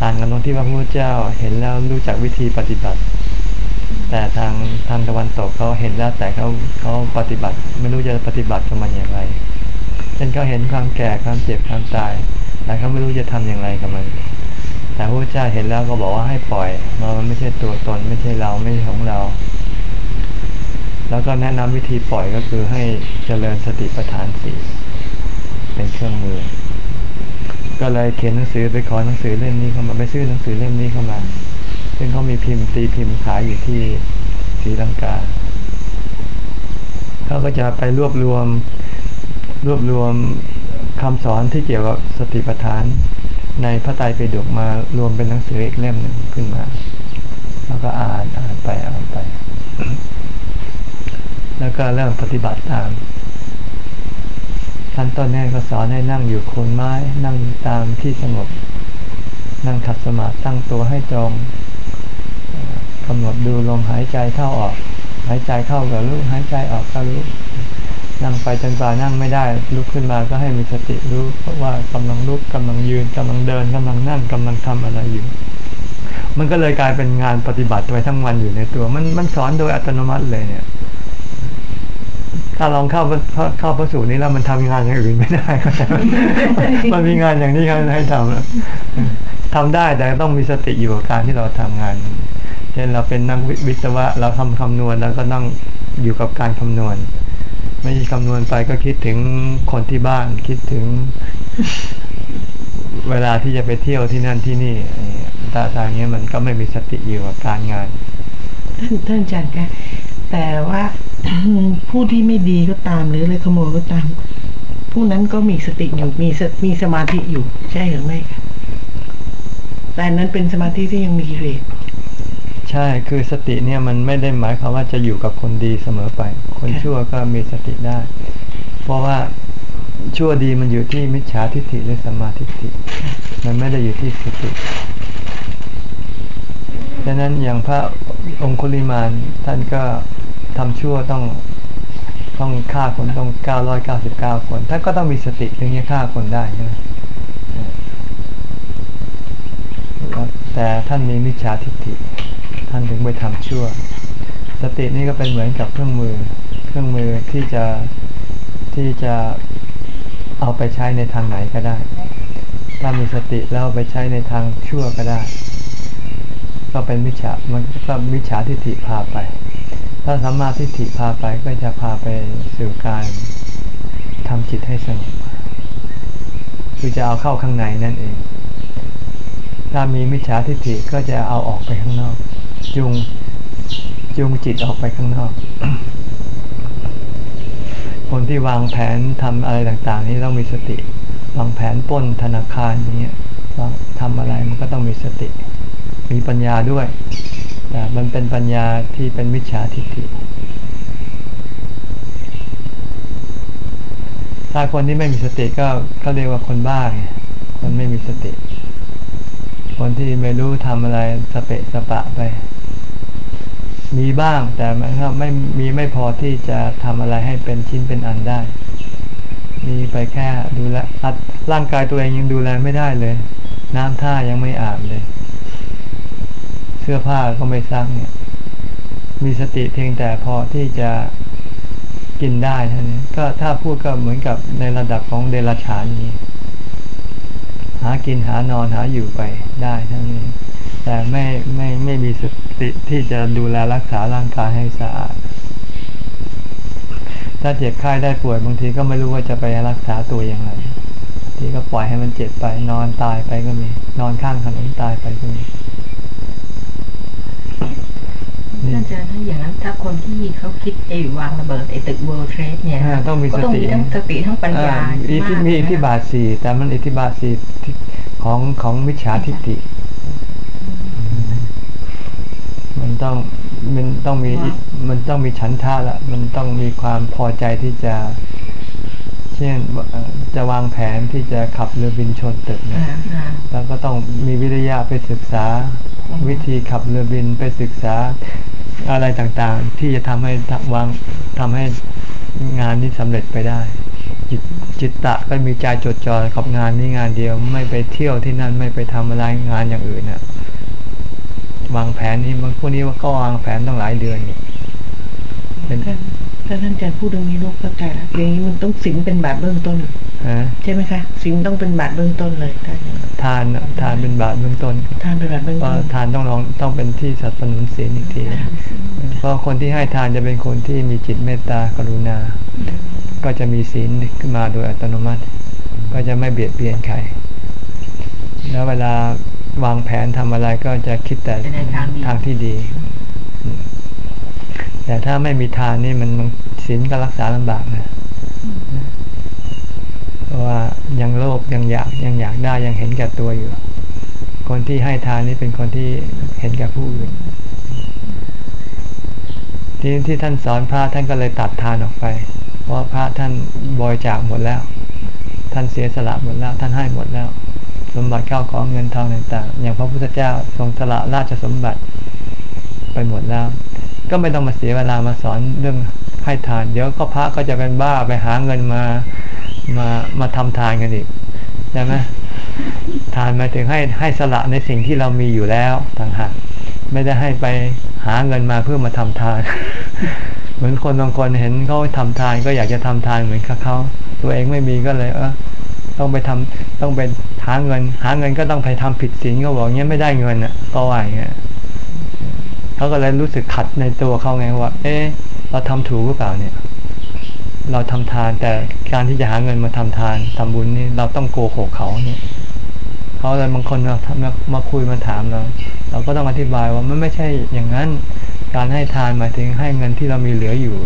ต่างกันตรงที่ว่าพระพุทธเจ้าเห็นแล้วรู้จักวิธีปฏิบัติ แต่ทางทางตะวันตกเขาเห็นแล้วแต่เขาเขาปฏิบัติ ไม่รู้จะปฏิบัติกับมันอย่างไรเช่นเขาเห็นความแก่ความเจ็บความตาย แต่เขาไม่รู้จะทำอย่างไรกับมัน แต่พระเจ้าเห็นแล้วก็บอกว่าให้ปล่อยมันไม่ใช่ตัวตนไม่ใช่เราไม่ใช่ของเรา แล้วก็แนะนำวิธีปล่อยก็คือให้เจริญสติปัฏฐานสี่เป็นเครื่องมือ ก็เลยเขียนหนังสือไปขอหนังสือเล่มนี้เข้ามาไปซื้อหนังสือเล่มนี้เข้ามา ซึ่งเขามีพิมพ์ตีพิมพ์ขายอยู่ที่ศรีลังกาเขาก็จะไปรวบรวมรวบรวมคำสอนที่เกี่ยวกับสติปัฏฐาน ในพระไตรปิฎกมารวมเป็นหนังสืออีกเล่มหนึ่งขึ้นมา แล้วก็อ่านอ่านไปอ่านไป แล้วก็เริ่มปฏิบัติตามขั้นต้นแรกก็สอนให้นั่งอยู่โคนไม้ นั่งตามที่สงบนั่งขัดสมาธิตั้งตัวให้ตรง กำหนดดูลมหายใจเข้าออก หายใจเข้าก็รู้หายใจออกก็รู้นั่งไปจนกว่านั่งไม่ได้ลุกขึ้นมาก็ให้มีสติรู้ว่ากำลังลุกกำลังยืนกำลังเดินกำลังนั่งกำลังทำอะไรอยู่ มันก็เลยกลายเป็นงานปฏิบัติไปทั้งวันอยู่ในตัว มันมันสอนโดยอัตโนมัติเลยเนี่ย ถ้าลองเข้าเข้าพระสูตรนี้แล้วมันทำงานอย่างอื่นไม่ได้เข้าใจไหมมันมีงานอย่างนี้เขาให้ทำอะทำได้แต่ต้องมีสติอยู่กับการที่เราทำงาน เช่นเราเป็นนักวิศวะ เราทำคำนวณแล้วก็ต้องอยู่กับการคำนวณ ไม่ใช่คำนวณไปก็คิดถึงคนที่บ้านคิดถึง เวลาที่จะไปเที่ยวที่นั่นที่นี่อะไรเงี้ยตาทางนี้ยมันก็ไม่มีสติอยู่กับการงานท่านท่านอาจารย์คะแต่ว่าผู้ที่ไม่ดีก็ตามหรืออะไรขโมยก็ตาม ผู้นั้นก็มีสติอยู่มีสมีสมาธิอยู่ใช่หรือไม่คะแต่นนั้นเป็นสมาธิที่ยังมีกิเลส ใช่คือสติเนี่ยมันไม่ได้หมายความว่าจะอยู่กับคนดีเสมอไป คนชั่วก็มีสติได้ เพราะว่าชั่วดีมันอยู่ที่มิจฉาทิฏฐิหรือสัมมาทิฏฐิ มันไม่ได้อยู่ที่สติดังนั้นอย่างพระองคุลิมานท่านก็ทำชั่วต้องต้องฆ่าคนต้อง 999 คนท่านก็ต้องมีสติถึงจะฆ่าคนได้ใช่ไหม แต่ท่านมีมิจฉาทิฏฐิ ท่านถึงไปทำชั่ว สตินี่ก็เป็นเหมือนกับเครื่องมือ เครื่องมือที่จะที่จะเอาไปใช้ในทางไหนก็ได้ ถ้ามีสติแล้วไปใช้ในทางชั่วก็ได้ ก็เป็นมิจฉา มันก็มิจฉาทิฏฐิพาไป ถ้าสัมมาทิฏฐิพาไปก็จะพาไปสู่การทำจิตให้สงบ คือจะเอาเข้าข้างในนั่นเอง ถ้ามีมิจฉาทิฏฐิก็จะเอาออกไปข้างนอกจูงจูงจิตออกไปข้างนอก คนที่วางแผนทำอะไรต่างๆ นี่ต้องมีสติ วางแผนป้นธนาคารอย่างเงี้ยทำอะไรมันก็ต้องมีสติ มีปัญญาด้วย แต่มันเป็นปัญญาที่เป็นมิจฉาทิฏฐิถ้าคนที่ไม่มีสติก็เขาเรียกว่าคนบ้าไงคนไม่มีสติ คนที่ไม่รู้ทำอะไรสเปะสปะไป มีบ้างแต่มันก็ไม่มีไม่พอที่จะทำอะไรให้เป็นชิ้นเป็นอันได้ มีไปแค่ดูแลอัดร่างกายตัวเองยังดูแลไม่ได้เลย น้ำท่ายังไม่อาบเลย เสื้อผ้าก็ไม่ซักเนี่ย มีสติเพียงแต่พอที่จะกินได้เท่านี้ก็ถ้าพูดก็เหมือนกับในระดับของเดรัจฉานนี้ หากินหานอนหาอยู่ไปได้ทั้งนี้ แต่ไม่ไม่ไม่มีสติที่จะดูแลรักษาร่างกายให้สะอาด ถ้าเจ็บไข้ได้ป่วยบางทีก็ไม่รู้ว่าจะไปรักษาตัวอย่างไรทีก็ปล่อยให้มันเจ็บไปนอนตายไปก็มี นอนข้างถนนตายไปก็มี อาจารย์ถ้าอย่างนั้นถ้าคนที่เขาคิดไอ้วางระเบิดไอ้ตึก World Trade เนี่ยอ่าต้องมีก็สต้องติมีทั้งสติทั้งปัญญาอ่อิทธิากมีอิทธินะบาทสี่แต่มันอิทธิบาทสี่ที่ของของมิจฉาทิฏฐิมันต้องมันต้องมีมันต้องมีฉันทะละ มันต้องมีความพอใจที่จะ เช่นเอ่อจะวางแผนที่จะขับเรือบินชนตึกเนยอ่าอ่าแล้วก็ต้องมีวิทยาไปศึกษาวิธีขับเรือบินไปศึกษาอะไรต่างๆ ที่จะทำให้ทำวางทำให้งานนี้สำเร็จไปได้ จิตจิตตะก็มีใจจดจ่อกับงานนี้งานเดียวไม่ไปเที่ยวที่นั่นไม่ไปทำอะไรงานอย่างอื่นน่ะวางแผนนี่บางพวกนี้ก็วางแผนต้องหลายเดือนนี่ เป็นถ้าถ้าท่านอาจารย์พูดตรงนี้ลูกเข้าใจแล้วอย่างนี้มันต้องสิงเป็นบาทเบื้องต้นฮะใช่ไหมคะสิงต้องเป็นบาทเบื้องต้นเลยถ้าอย่างนั้นทานน่ะทานเป็นบาทเบื้องต้นทานเป็นบาทเบื้องก็ต้นทานต้องลองต้องเป็นที่สนับสนุนศีลอีกทีเพราะคนที่ให้ทานจะเป็นคนที่มีจิตเมตตากรุณา ก็จะมีศีลขึ้นมาโดยอัตโนมัติ ก็จะไม่เบียดเบียนใครแล้วเวลาวางแผนทำอะไรก็จะคิดแต่ไปในทางดีทางที่ดี แต่ถ้าไม่มีทานนี่มันมันศีลก็รักษาลำบากนะเพราะว่ายังโลภยังอยากยังอยากได้ยังเห็นแก่ตัวอยู่ คนที่ให้ทานนี่เป็นคนที่เห็นแก่ผู้อื่นที่ที่ท่านสอนพระท่านก็เลยตัดทานออกไป เพราะพระท่านบริจาคหมดแล้ว ท่านเสียสละหมดแล้ว ท่านให้หมดแล้ว สมบัติเข้าของเงินทองต่างๆ อย่างพระพุทธเจ้าทรงสละราชสมบัติ ไปหมดแล้ว ก็ไม่ต้องมาเสียเวลามาสอนเรื่องให้ทาน เดี๋ยวก็พระก็จะเป็นบ้าไปหาเงินมามามาทำทานกันอีกใช่ไหมทานมาถึงให้ให้สละในสิ่งที่เรามีอยู่แล้วต่างหากไม่ได้ให้ไปหาเงินมาเพื่อมาทำทาน เหมือนคนบางคนเห็นเขาทำทานก็อยากจะทำทานเหมือนกับเขาตัวเองไม่มีก็เลย เออต้องไปทำต้องไปหาเงิน หาเงินก็ต้องไปทำผิดศีลก็บอกเงี้ยไม่ได้เงินอะก็ว่าอย่างเงี้ย เขาก็เลยรู้สึกขัดในตัวเขาไงว่า เอ๊ะเราทำถูกหรือเปล่าเนี่ย เราทำทานแต่การที่จะหาเงินมาทำทานทำบุญนี่เราต้องโกหกเขาเนี่ยเขาเลยบางคนมามามาคุยมาถามเราเราก็ต้องอธิบายว่ามันไม่ใช่อย่างนั้นการให้ทานหมายถึงให้เงินที่เรามีเหลืออยู่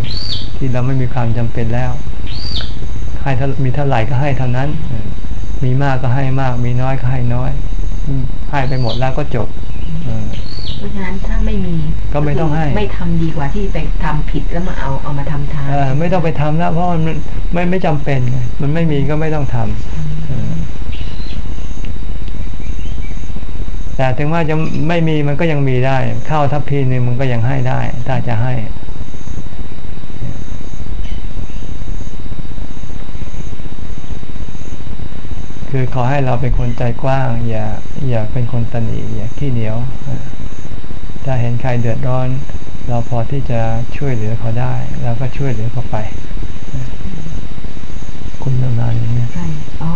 ที่เราไม่มีความจำเป็นแล้วให้เท่ามีเท่าไหร่ก็ให้เท่านั้น มีมากก็ให้มาก มีน้อยก็ให้น้อยอืมให้ไปหมดแล้วก็จบเออเพราะฉะนั้นถ้าไม่มีก็ไม่ต้องให้ ไม่ทำดีกว่าที่ไปทำผิดแล้วมาเอาเอามาทำทานเออไม่ต้องไปทำแล้วเพราะมันไม่ไม่จำเป็นไงมันไม่มีก็ไม่ต้องทำเออแต่ถึงว่าจะไม่มีมันก็ยังมีได้ ข้าวทัพพีหนึ่งมันก็ยังให้ได้ ถ้าจะให้ คือขอให้เราเป็นคนใจกว้าง อย่าอย่าเป็นคนตนีอย่าขี้เหนียวเออถ้าเห็นใครเดือดร้อน เราพอที่จะช่วยเหลือเขาได้เราก็ช่วยเหลือเขาไป คุณนานๆอย่างเนี้ยใช่อ๋อ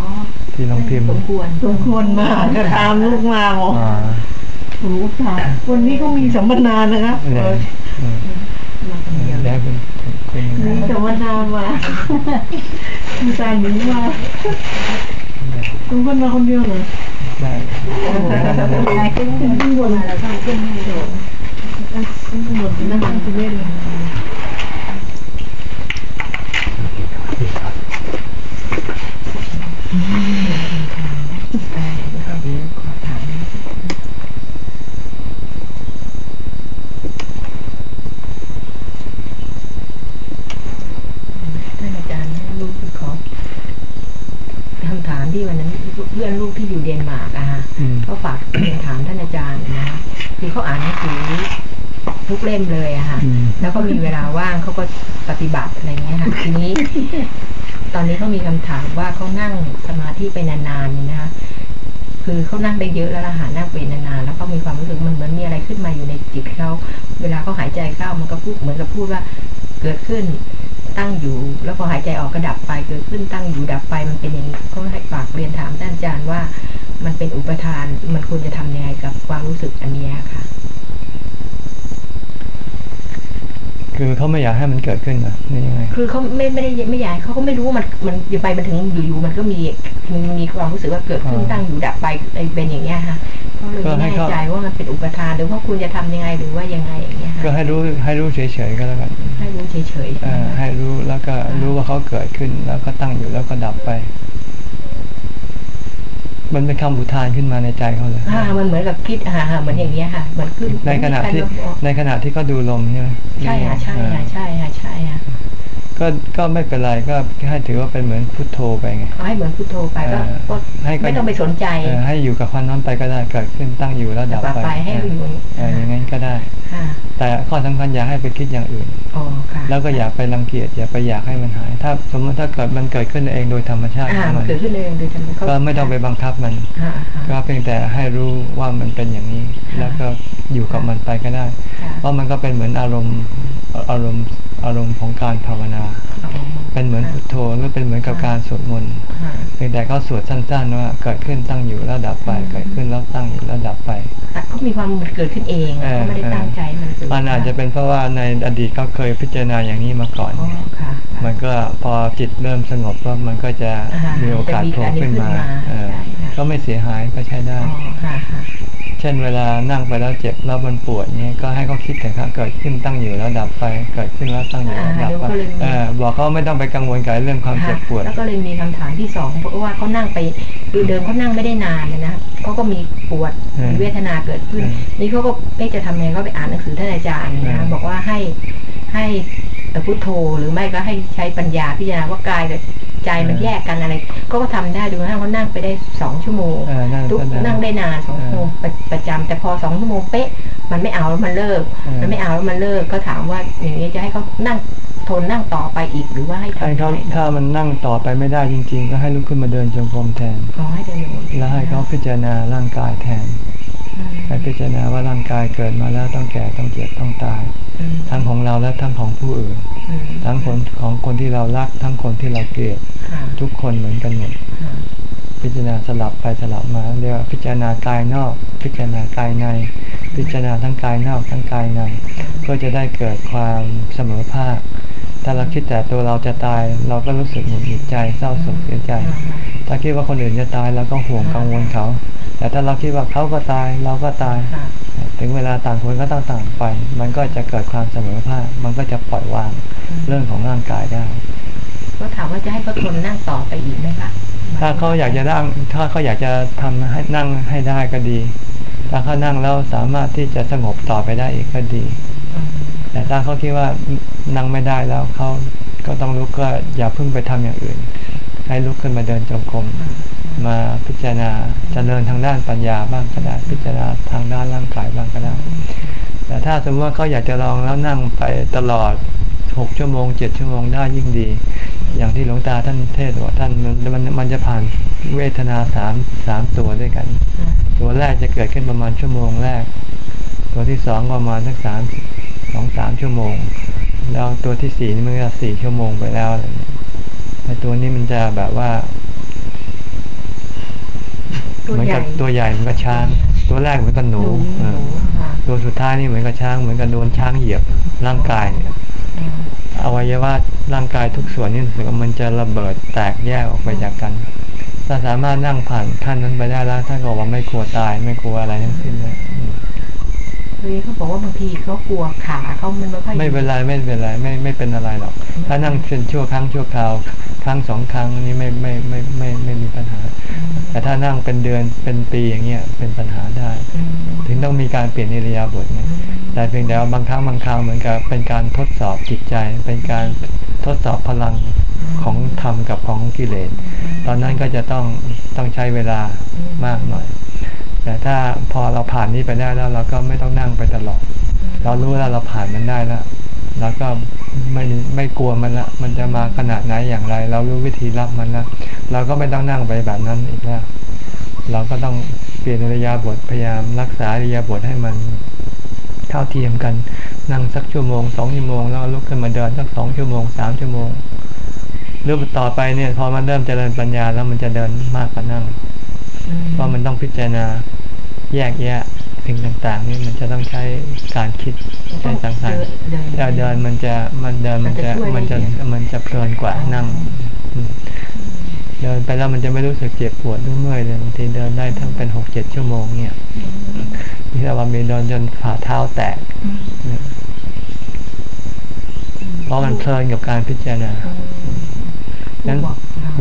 ที่ลองพิมพ์สมควรสมควรมาก็ตามลูกมาบอกอ่ารู้ค่ะวันนี้ก็มีสัมมนานะคะเนี่ยเอออืมแล้วคุณคุณมีสัมมนามามีการหนีมาทุกคนมาคนเดียวเหรอได้ขึ้นขึ้นบนมา แล้วก็ขึ้นให้ดูทั้งหมดนั่งที่เวทเลย ท่านอาจารย์ลูกขอคำถามที่วันนั้นเพื่อนลูกที่อยู่เดนมาร์กอะฮะอืมเขาฝากเรียนถามท่านอาจารย์นะฮะคือเขาอ่านหนังสือทุกเล่มเลยอะฮะอืมแล้วก็มีเวลาว่างเขาก็ปฏิบัติอะไรเงี้ยค่ะทีนี้ ตอนนี้เขามีคำถามว่าเขานั่งสมาธิไปนานๆเนี่ยนะคะคือเขานั่งได้เยอะแล้วล่ะหานั่งไปนานๆแล้วก็มีความรู้สึกมันเหมือนมีอะไรขึ้นมาอยู่ในจิตเขาเวลาเขาหายใจเข้ามันก็พูดเหมือนกับพูดว่าเกิดขึ้น ตั้งอยู่ แล้วพอหายใจออกก็ดับไปเกิดขึ้นตั้งอยู่ดับไปมันเป็นอย่างนี้เขาให้ฝากเรียนถามท่านอาจารย์ว่า มันเป็นอุปทานมันควรจะทำยังไงกับความรู้สึกอันเนี้ยค่ะ คือเขาไม่อยากให้มันเกิดขึ้นนะนี่ยังไงคือเขาไม่ไม่ได้ไม่อยากให้เขาก็ไม่รู้ว่ามันมันอยู่ไปมันถึงอยู่ๆมันก็มีมันมีความรู้สึกว่าเกิดขึ้นอ่าตั้งอยู่ดับไปเป็นอย่างเงี้ยค่ะเขาเลยก็ให้ไม่แน่เขาใจว่ามันเป็นอุปทานหรือว่าคุณจะทำยังไงหรือว่ายังไงอย่างเงี้ยค่ะก็ให้รู้ให้รู้เฉยๆก็แล้วกันให้รู้เฉยๆเอ่อให้รู้แล้วก็รู้ว่าเขาเกิดขึ้นแล้วก็ตั้งอยู่แล้วก็ดับไป มันเป็นคำอุทานขึ้นมาในใจเขาเลยอ่ามันเหมือนกับคิดอ่าเหมือนอย่างเงี้ยค่ะเหมือนขึ้นในขณะที่มีใครมาบอกในขณะที่เขาดูลมใช่ไหมใช่ค่ะใช่ค่ะใช่ค่ะใช่ค่ะ ก็ก็ไม่เป็นไรก็ให้ถือว่าเป็นเหมือนพุทโธไปไงเขาให้เหมือนพุทโธไปก็เออก็ให้ก็ไม่ต้องไปสนใจเออให้อยู่กับความนั้นไปก็ได้เกิดขึ้นตั้งอยู่แล้วดับดับไปไปให้อยู่เอออย่างนั้นก็ได้ค่ะแต่ข้อสำคัญอย่าให้ไปคิดอย่างอื่นอ๋อค่ะแล้วก็อย่าไปรังเกียจอย่าไปอยากให้มันหาย ถ้าสมมติถ้าเกิดมันเกิดขึ้นเองโดยธรรมชาติอ่าของมัมันนเกิดขึ้นเองโดยธรรมชาติก็ไม่ต้องไปบังคับมันอ่าค่ะก็เพียงแต่ให้รู้ว่ามันเป็นอย่างนี้ แล้วก็อยู่กับมันไปก็ได้ค่ะเพราะมันก็เป็นเหมือนอารมณ์อารมณ์อารมณ์ของการภาวนาอ๋อเป็นเหมือนพุทโธหรือเป็นเหมือนกับการสวดมนต์ค่ะเพียงแต่เขาสวดสั้นๆว่าเกิดขึ้นตั้งอยู่แล้วดับไปเกิดขึ้นแล้วตั้งอยู่แล้วดับไปแต่ก็มีความเกิดขึ้นเองเออเขาไม่ได้ตั้งใจให้มันเกิดมันอาจจะเป็นเพราะว่าในอดีตเขาเคยพิจารณาอย่างนี้มาก่อนอ๋อค่ะมันก็พอจิตเริ่มสงบก็มันก็จะอ่าฮะมีโอกาสจะมีโผล่อันนี้ขึ้นมาขึ้นมาเออใช่ค่ะก็ไม่เสียหายก็ใช้ได้อ๋อค่ะค่ะเช่นเวลานั่งไปแล้วเจ็บแล้วมันปวดเงี้ยก็ให้เขาคิดแต่ครับเกิดขึ้นตั้งอยู่แล้วดับไป เกิดขึ้นแล้วตั้งอยู่แล้วดับไปอ่าเดี๋ยวก็เลยมีเออบอกเขาไม่ต้องไปกังวลกับเรื่องความเจ็บปวด แล้วก็เลยมีคำถามที่สองเพราะว่าเขานั่งไปคือเดิมเขานั่งไม่ได้นานเลยนะเขาก็มีปวดอืมมีเวทนาเกิดขึ้นอืมนี่เขาก็ไม่จะทำไงเขาไปอ่านหนังสือท่านอาจารย์อืนะมบอกว่าให้ให้พุทโธหรือไม่ก็ให้ใช้ปัญญาพิจารณาว่ากายกับใจมันแยกกันอะไร ก็ก็ทำได้ดูนะเขานั่งไปได้สองชั่วโมงเออนั่งทุกก็ได้นั่งได้นานสองเออชั่วโมงประประจำแต่พอสองชั่วโมงเป๊ะ มันไม่เอาแล้วมันเลิกเออมันไม่เอาแล้วมันเลิกก็ถามว่าอย่างนี้จะให้เขานั่ง ทนนั่งต่อไปอีกหรือว่าให้ให้ทำเขาอะไรถ้ามันนั่งต่อไปไม่ได้จริง ๆ ก็ให้ลุกขึ้นมาเดินจงกรมแทนขอให้เดินอยู่แล้วให้เขาพิจารณาร่างกายแทนอืมให้พิจารณาว่าร่างกายเกิดมาแล้วต้องแก่ต้องเจ็บต้องตายอืมทั้งของเราและทั้งของผู้อื่นอืมทั้งคนของคนที่เรารัก ทั้งคนที่เราเกลียดค่ะทุกคนเหมือนกันหมดค่ะพิจารณาสลับไปสลับมาเรียกว่าพิจารณากายนอก พิจารณากายใน พิจารณาทั้งกายนอกทั้งกายใน ก็จะได้เกิดความเสมอภาค ถ้าเราคิดแต่ตัวเราจะตาย เราก็รู้สึกหงุดหงิดใจเศร้าโศกเสียใจ ถ้าคิดว่าคนอื่นจะตายเราก็ห่วงกังวลเขา แต่ถ้าเราคิดว่าเขาก็ตายเราก็ตายค่ะถึงเวลาต่างคนก็ต้องต่างไป มันก็จะเกิดความเสมอภาค มันก็จะปล่อยวางเรื่องของร่างกายได้ ก็ถามว่าจะให้เขาทนนั่งต่อไปอีกไหมคะถ้าเขาอยากจะนั่งถ้าเขาอยากจะทำให้นั่งให้ได้ก็ดี ถ้าเขานั่งแล้วสามารถที่จะสงบต่อไปได้อีกก็ดีอืม แต่ถ้าเขาคิดว่านั่งไม่ได้แล้วเขาก็ต้องลุกก็อย่าเพิ่งไปทำอย่างอื่น ให้ลุกขึ้นมาเดินจงกรมมาพิจารณาเจริญทางด้านปัญญาบ้างก็ได้พิจารณาทางด้านร่างกายบ้างก็ได้ แต่ถ้าสมมติว่าเขาอยากจะลองแล้วนั่งไปตลอดหกชั่วโมงเจ็ดชั่วโมงได้ยิ่งดี อย่างที่หลวงตาท่านเทศน์ว่าท่านมันมันมันจะผ่านเวทนาสามสามตัวด้วยกัน ตัวแรกจะเกิดขึ้นประมาณชั่วโมงแรก ตัวที่สองประมาณสักสาม สองสามชั่วโมง แล้วตัวที่สี่นี่มันก็สี่ชั่วโมงไปแล้วอะไรเงี้ยไอ้ตัวนี้มันจะแบบว่าตัวเหมือนใหญ่กับตัวใหญ่เหมือนกับช้าง ตัวแรกเหมือนกับหนูเออค่ะตัวสุดท้ายนี่เหมือนกับช้างเหมือนกับโดนช้างเหยียบร่างกายเนี่ยอืมอวัยวะร่างกายทุกส่วนนี่รู้สึกว่ามันจะระเบิดแตกแยกออกไปจากกันถ้าสามารถนั่งผ่านขั้นนั้นไปได้แล้วท่านก็บอกว่าไม่กลัวตายไม่กลัวอะไรทั้งสิ้นเลยอืม คือเขาบอกว่าบางทีเขากลัวขาเขามันไม่ค่อยไม่เป็นไรไม่เป็นไรไม่ไม่เป็นอะไรหรอก ถ้านั่งเป็นชั่วครั้งชั่วคราวครั้งสองครั้งนี่ไม่ไม่ไม่ไม่ไม่มีปัญหา แต่ถ้านั่งเป็นเดือนเป็นปีอย่างเงี้ยเป็นปัญหาได้ ถึงต้องมีการเปลี่ยนอิริยาบถไงแต่เพียงแต่ว่าบางครั้งบางคราวเหมือนกับเป็นการทดสอบจิตใจ เป็นการทดสอบพลังของธรรมกับของกิเลส ตอนนั้นก็จะต้องต้องใช้เวลามากหน่อย แต่ถ้าพอเราผ่านนี้ไปได้แล้ว เราก็ไม่ต้องนั่งไปตลอด เรารู้แล้วเราผ่านมันได้แล้วแล้วก็ไม่ไม่กลัวมันละ มันจะมาขนาดไหนอย่างไร เรารู้วิธีรับมันแล้วเราก็ไม่ต้องนั่งไปแบบนั้นอีกแล้ว เราก็ต้องเปลี่ยนอิริยาบถพยายามรักษาอิริยาบถให้มันเท่าเทียมกัน นั่งสักชั่วโมงสองชั่วโมงแล้วลุกขึ้นมาเดินสักสองชั่วโมงสามชั่วโมงหรือต่อไปเนี่ยพอมันเริ่มเจริญปัญญาแล้วมันจะเดินมากกว่านั่งอืม เพราะมันต้องพิจารณาแยกแยะสิ่งต่างๆ นี่มันจะต้องใช้การคิดใช้สังขารเดินแต่เดินมันจะมันเดินมันจะมัมันนจะจะช่วยได้มันจะเพลินกว่านั่งอืมเดินไปแล้วมันจะไม่รู้สึกเจ็บปวดหรือเมื่อยเลยบางทีเดินได้ทั้งเป็นหกเจ็ดชั่วโมงเนี่ยนี่เรามีเดินจนฝ่าเท้าแตกเนี่ยเพราะมันเพลินกับการพิจารณางั้น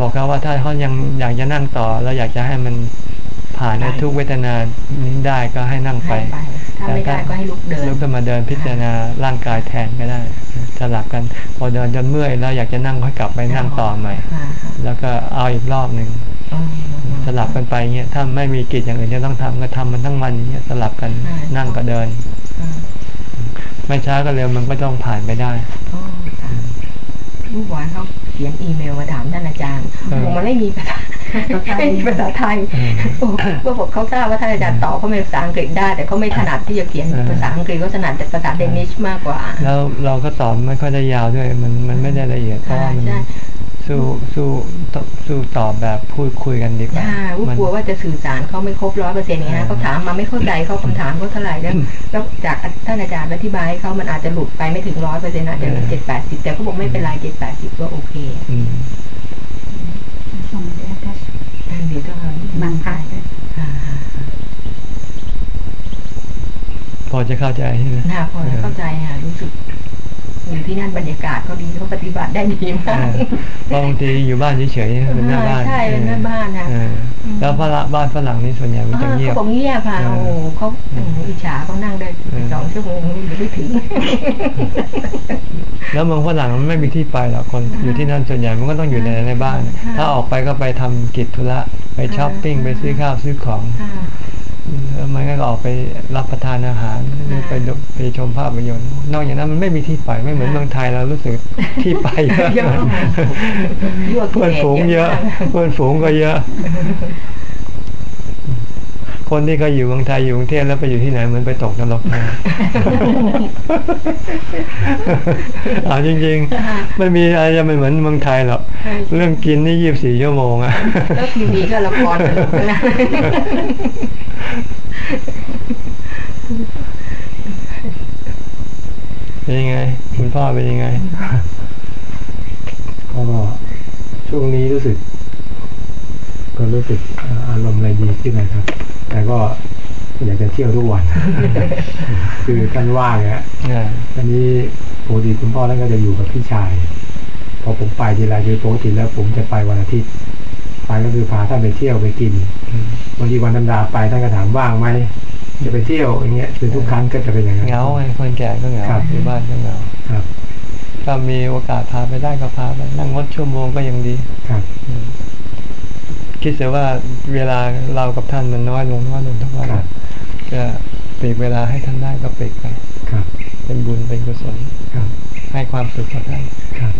บอกเขาว่าถ้าเขายังอยากจะนั่งต่อแล้วอยากจะให้มันผ่านในทุกเวทนานี้ได้ก็ให้นั่งไปให้ไปถ้าไม่ได้ก็ให้ลุกเดินลุกขึ้นมาเดินพิจารณาร่างกายแทนก็ได้สลับกัน พอเดินจนเมื่อยแล้วอยากจะนั่งค่อยกลับไปนั่งต่อใหม่ค่ะค่ะแล้วก็เอาอีกรอบหนึ่งอ๋อสลับกันไปเงี้ยถ้าไม่มีกิจอย่างอื่นจะต้องทำก็ทำมันทั้งวันอย่างเงี้ยสลับกันนั่งก็เดินอ่าไม่ช้าก็เร็วมันก็ต้องผ่านไปได้อ๋อค่ะ ลูกหวานเขาเขียนอีเมลมาถามท่านอาจารย์เออผมมันไม่มีภาษาไม่มีภาษาไทยเออโอ้ก็บอกเขาทราบว่าท่านอาจารย์ตอบเขาเป็นภาษาอังกฤษได้ แต่เขาไม่ถนัดที่จะเขียนเออภาษาอังกฤษเขาถนัดแต่ภาษาเดนิชมากกว่า แล้วเราก็ตอบไม่ค่อยได้ยาวด้วย มันมันไม่ได้ละเอียดเพราะว่ามันใช่ สู้สู้สู้ตอบแบบพูดคุยกันดีกว่าใช่วุ้มันกลัวว่าจะสื่อสารเขาไม่ครบร้อยเปอร์เซ็นต์เนี่ยเอนะอเขาถามมาไม่เข้าใจเขาคำถามเขาเท่าไหร่แล้วแล้วจากท่านอาจารย์อธิบายให้เขามันอาจจะหลุดไปไม่ถึงร้อยเปอร์เซ็นต์อาจจะเจ็ดแปดสิบแต่เขาบอกไม่เป็นไรเจ็ดแปดสิบก็โอเคอืมส่งไปแล้วก็อันนี้ก็บางพักอ่าพอจะเข้าใจใช่ไหมน่าพอจะเข้าใจค่ะรู้สึก อยู่ที่นั่นบรรยากาศก็ดีเขาปฏิบัติได้ดีเอมากอเพราะบางทีอยู่บ้านเฉยๆเป็นแม่บ้านใช่เป็นแม่บ้านนะเออแล้วพระบ้านฝรั่งนี่ส่วนใหญ่มันจะอ่าเงียบเขาบอกเงียบค่ะเออโอ้โหเขาอืมอิจฉาเขานั่งได้เออสองชั่วโมงหรือไม่ถึง แล้วเมืองฝรั่งมันไม่มีที่ไปหรอกคนอยู่ที่นั่นส่วนใหญ่มันก็ต้องอยู่ในในบ้านค่ะถ้าออกไปก็ไปทำกิจธุระไปช้อปปิ้งค่ะไปซื้อข้าวซื้อของค่ะ แล้วมันก็ออกไปรับประทานอาหารหรือไปดูไปชมภาพยนตร์ นอกจากนั้นมันไม่มีที่ไปไม่เหมือนเมืองไทยเรารู้สึกที่ไปเยอะเยอะยั่วกิเพื่อนเลสฝูงเยอะเยอะมากเพื่อนฝูงก็เยอะ คนที่เคยอยู่เมืองไทยอยู่กรุงเทพแล้วไปอยู่ที่ไหนเหมือนไปตกนรกนะเอาจริงๆไม่มีอะไรจะไม่เหมือนเมืองไทยหรอกใช่เรื่องกินนี่ยี่บสี่ชั่วโมงอะแล้วทีวีก็ละครสนุกทั้งนะเป็นยังไง คุณพ่อเป็นยังไงก็ช่วงนี้รู้สึก ก็รู้สึกอ่าอารมณ์อะไรดีขึ้นนะครับ แต่ก็อยากจะเที่ยวทุกวัน คือท่านว่างอะอ่าอันนี้ปกติคุณพ่อท่านก็จะอยู่กับพี่ชาย พอผมไปทีไรคือปกติแล้วผมจะไปวันอาทิตย์ไปก็คือพาท่านไปเที่ยวไปกินอืมบางทีวันธรรมดาไปท่านก็ถามว่างไหมจะไปเที่ยวอย่างเงี้ยคือทุกครั้งก็จะเป็นอย่างนั้นเหงาไงคนแก่ก็เหงาครับอยู่บ้านก็เหงาครับก็มีโอกาสพาไปได้ก็พาไปนั่งรถชั่วโมงก็ยังดีครับอืม คิดเสียว่าเวลาเรากับท่านมันน้อยลงน้อยลงทุกวันครับก็ปลีกเวลาให้ท่านได้ก็ปลีกไปครับเป็นบุญเป็นกุศลครับให้ความสุขกับท่านครับ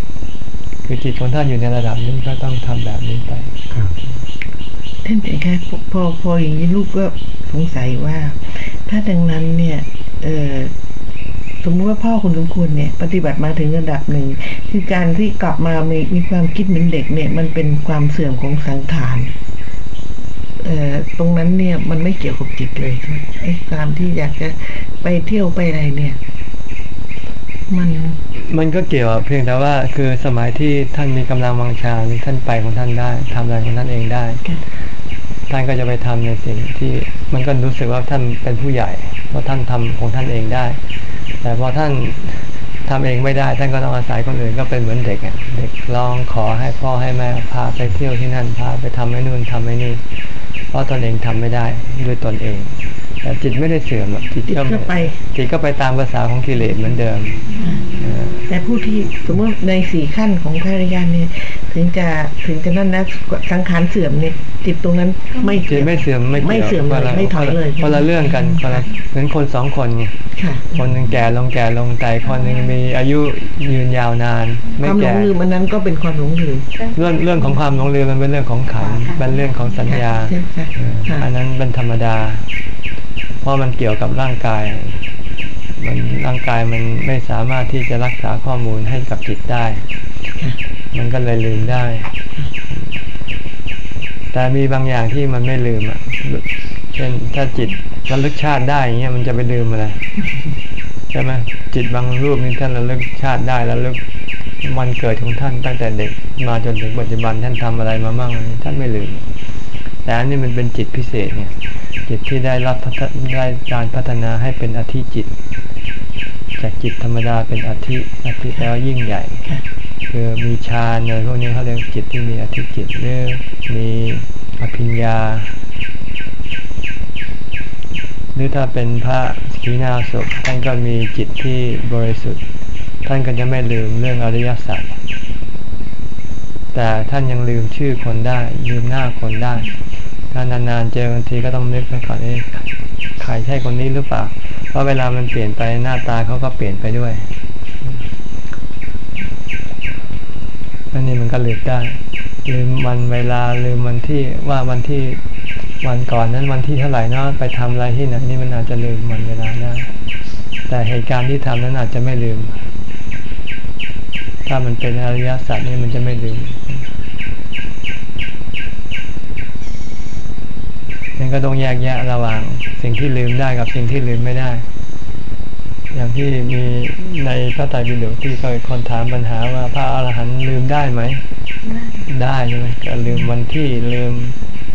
คือจิตของท่านอยู่ในระดับนี้ก็ต้องทำแบบนี้ไปครับท่านเอกคะพอพอพออย่างนี้ลูกก็สงสัยว่า ถ้าดังนั้นเนี่ย เออ สมมติว่าพ่อคุณสมควรเนี่ยปฏิบัติมาถึงระดับหนึ่งคือการที่กลับมามีมีความคิดเหมือนเด็กเนี่ยมันเป็นความเสื่อมของสังขารเอ่อตรงนั้นเนี่ยมันไม่เกี่ยวกับจิตเลยใช่ไหมไอ้ความที่อยากจะไปเที่ยวไปอะไรเนี่ย มันมันก็เกี่ยวเพียงแต่ว่าคือสมัยที่ท่านมีกำลังวังชานี่ท่านไปของท่านได้ทำอะไรของท่านเองได้ ท่านก็จะไปทำในสิ่งที่มันก็รู้สึกว่าท่านเป็นผู้ใหญ่ เพราะท่านทำของท่านเองได้ แต่พอท่านทำเองไม่ได้ ท่านก็ต้องอาศัยคนอื่นก็เป็นเหมือนเด็กอะเด็กร้องขอให้พ่อให้แม่พาไปเที่ยวที่นั่นพาไปทำให้นู่นทำให้นี่เพราะตนเองทำไม่ได้ด้วยตนเอง แต่จิตไม่ได้เสื่อมหรอกจิตจิตก็ก็ไปจิตก็ไปตามภาษาของกิเลสเหมือนเดิมเออ แต่ผู้ที่สมมติในสี่ขั้นของพระอริยญาณเนี่ย ถึงจะถึงจะนั่นนะสังขารเสื่อมเนี่ยจิตตรงนั้นไม่จิตไม่เสื่อมไม่ไม่กี่ยวเสื่อมเลยคนละไม่ถอยเลยคนละเรื่องกันคนละเหมือนคนสองคนไงค่ะคนหนึ่งแก่ลงแก่ลงแต่อีกคนหนึ่งมีอายุยืนยาวนานคไม่วามหลแก่งลืมอันนั้นก็เป็นความหลงลืมเรื่องเรื่องของความหลงลืมมันเป็นเรื่องของขันธ์เป็นเรื่องของสัญญาใช่ค่ะเออค่ะอันนั้นเป็นธรรมดา เพราะมันเกี่ยวกับร่างกาย มันร่างกายมันไม่สามารถที่จะรักษาข้อมูลให้กับจิตได้ มันก็เลยลืมได้ แต่มีบางอย่างที่มันไม่ลืมอะ เช่นถ้าจิตระลึกชาติได้อย่างเงี้ยมันจะไปลืมอะไรใช่ไหมจิตบางรูปนี่ท่านระลึกชาติได้แล้วลึกวันเกิดของท่านตั้งแต่เด็กมาจนถึงปัจจุบันท่านทำอะไรมาบ้างท่านไม่ลืม แต่อันนี้มันเป็นจิตพิเศษเนี่ยจิตที่ได้รับได้การพัฒนาให้เป็นอธิจิต จากจิตธรรมดาเป็นอธิอธิแล้วยิ่งใหญ่ คือมีฌานอะไรพวกนี้เขาเรียกจิตที่มีอธิจิตหรือมีอภิญญา หรือถ้าเป็นพระขีณาสพท่านก็มีจิตที่บริสุทธิ์ ท่านก็จะไม่ลืมเรื่องอริยสัจแต่ท่านยังลืมชื่อคนได้ ลืมหน้าคนได้ ถ้านานๆเจอบางทีก็ต้องนึกไปก่อนเอ๊ะใครใช่คนนี้หรือเปล่า เพราะเวลามันเปลี่ยนไปหน้าตาเขาก็เปลี่ยนไปด้วยอันนี้มันก็ลืมได้ลืมวันเวลาลืมวันที่ว่าวันที่วันก่อนนั้นวันที่เท่าไหร่นะไปทำอะไรที่ไหนนี่มันอาจจะลืมวันเวลาได้แต่เหตุการณ์ที่ทำนั้นอาจจะไม่ลืม ถ้ามันเป็นอริยสัจนี่มันจะไม่ลืม นั่นก็ต้องแยกแยะระหว่างสิ่งที่ลืมได้กับสิ่งที่ลืมไม่ได้ อย่างที่มีในพระไตรปิฎกที่เคยคนถามปัญหาว่าพระอรหันต์ลืมได้ไหม ได้ใช่ไหมก็ลืมวันที่ลืม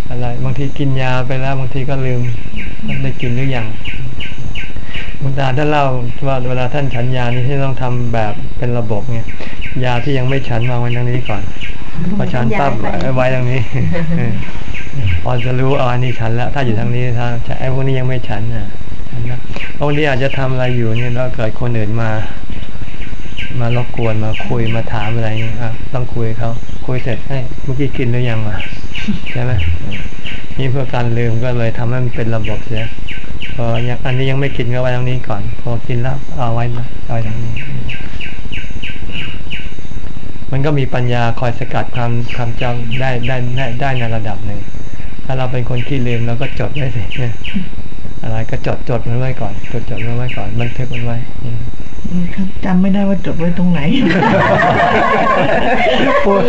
อะไร บางทีกินยาไปแล้วบางทีก็ลืมมันได้กินหรือยังคุณตาท่านเล่าว่าเวลาท่านฉันยานี่ที่ต้องทำแบบเป็นระบบไงยาที่ยังไม่ฉันวางไว้ตรงนี้ก่อน พอฉันปั๊บไว้ตรงนี้พอจะรู้อ๋ออันนี้ฉันแล้ว ถ้าอยู่ทางนี้ถ้าไอ้พวกนี้ยังไม่ฉันอะฉันนะบางทีอาจจะทำอะไรอยู่เนี่ยแล้วเกิดคนอื่นมา มารบกวนมาคุยมาถามอะไรเนี่ยต้องคุยเขาคุยเสร็จให้เมื่อกี้กินหรือยังอะใช่ไหมนี่เพื่อการลืมก็เลยทำให้มันเป็นระบบเสียพอยังอันนี้ยังไม่กินก็ไว้ตรงนี้ก่อน พอกินแล้วเอาไว้นะเอาไว้ตรงนี้ มันก็มีปัญญาคอยสกัดความความจำได้ได้ได้ได้ในระดับหนึ่ง ถ้าเราเป็นคนขี้ลืมเราก็จดไว้สิอะไรก็จดจดมันไว้ก่อน จดจดมันไว้ก่อนบันทึกมันไว้ครับจำไม่ได้ว่าจดไว้ตรงไหนปวด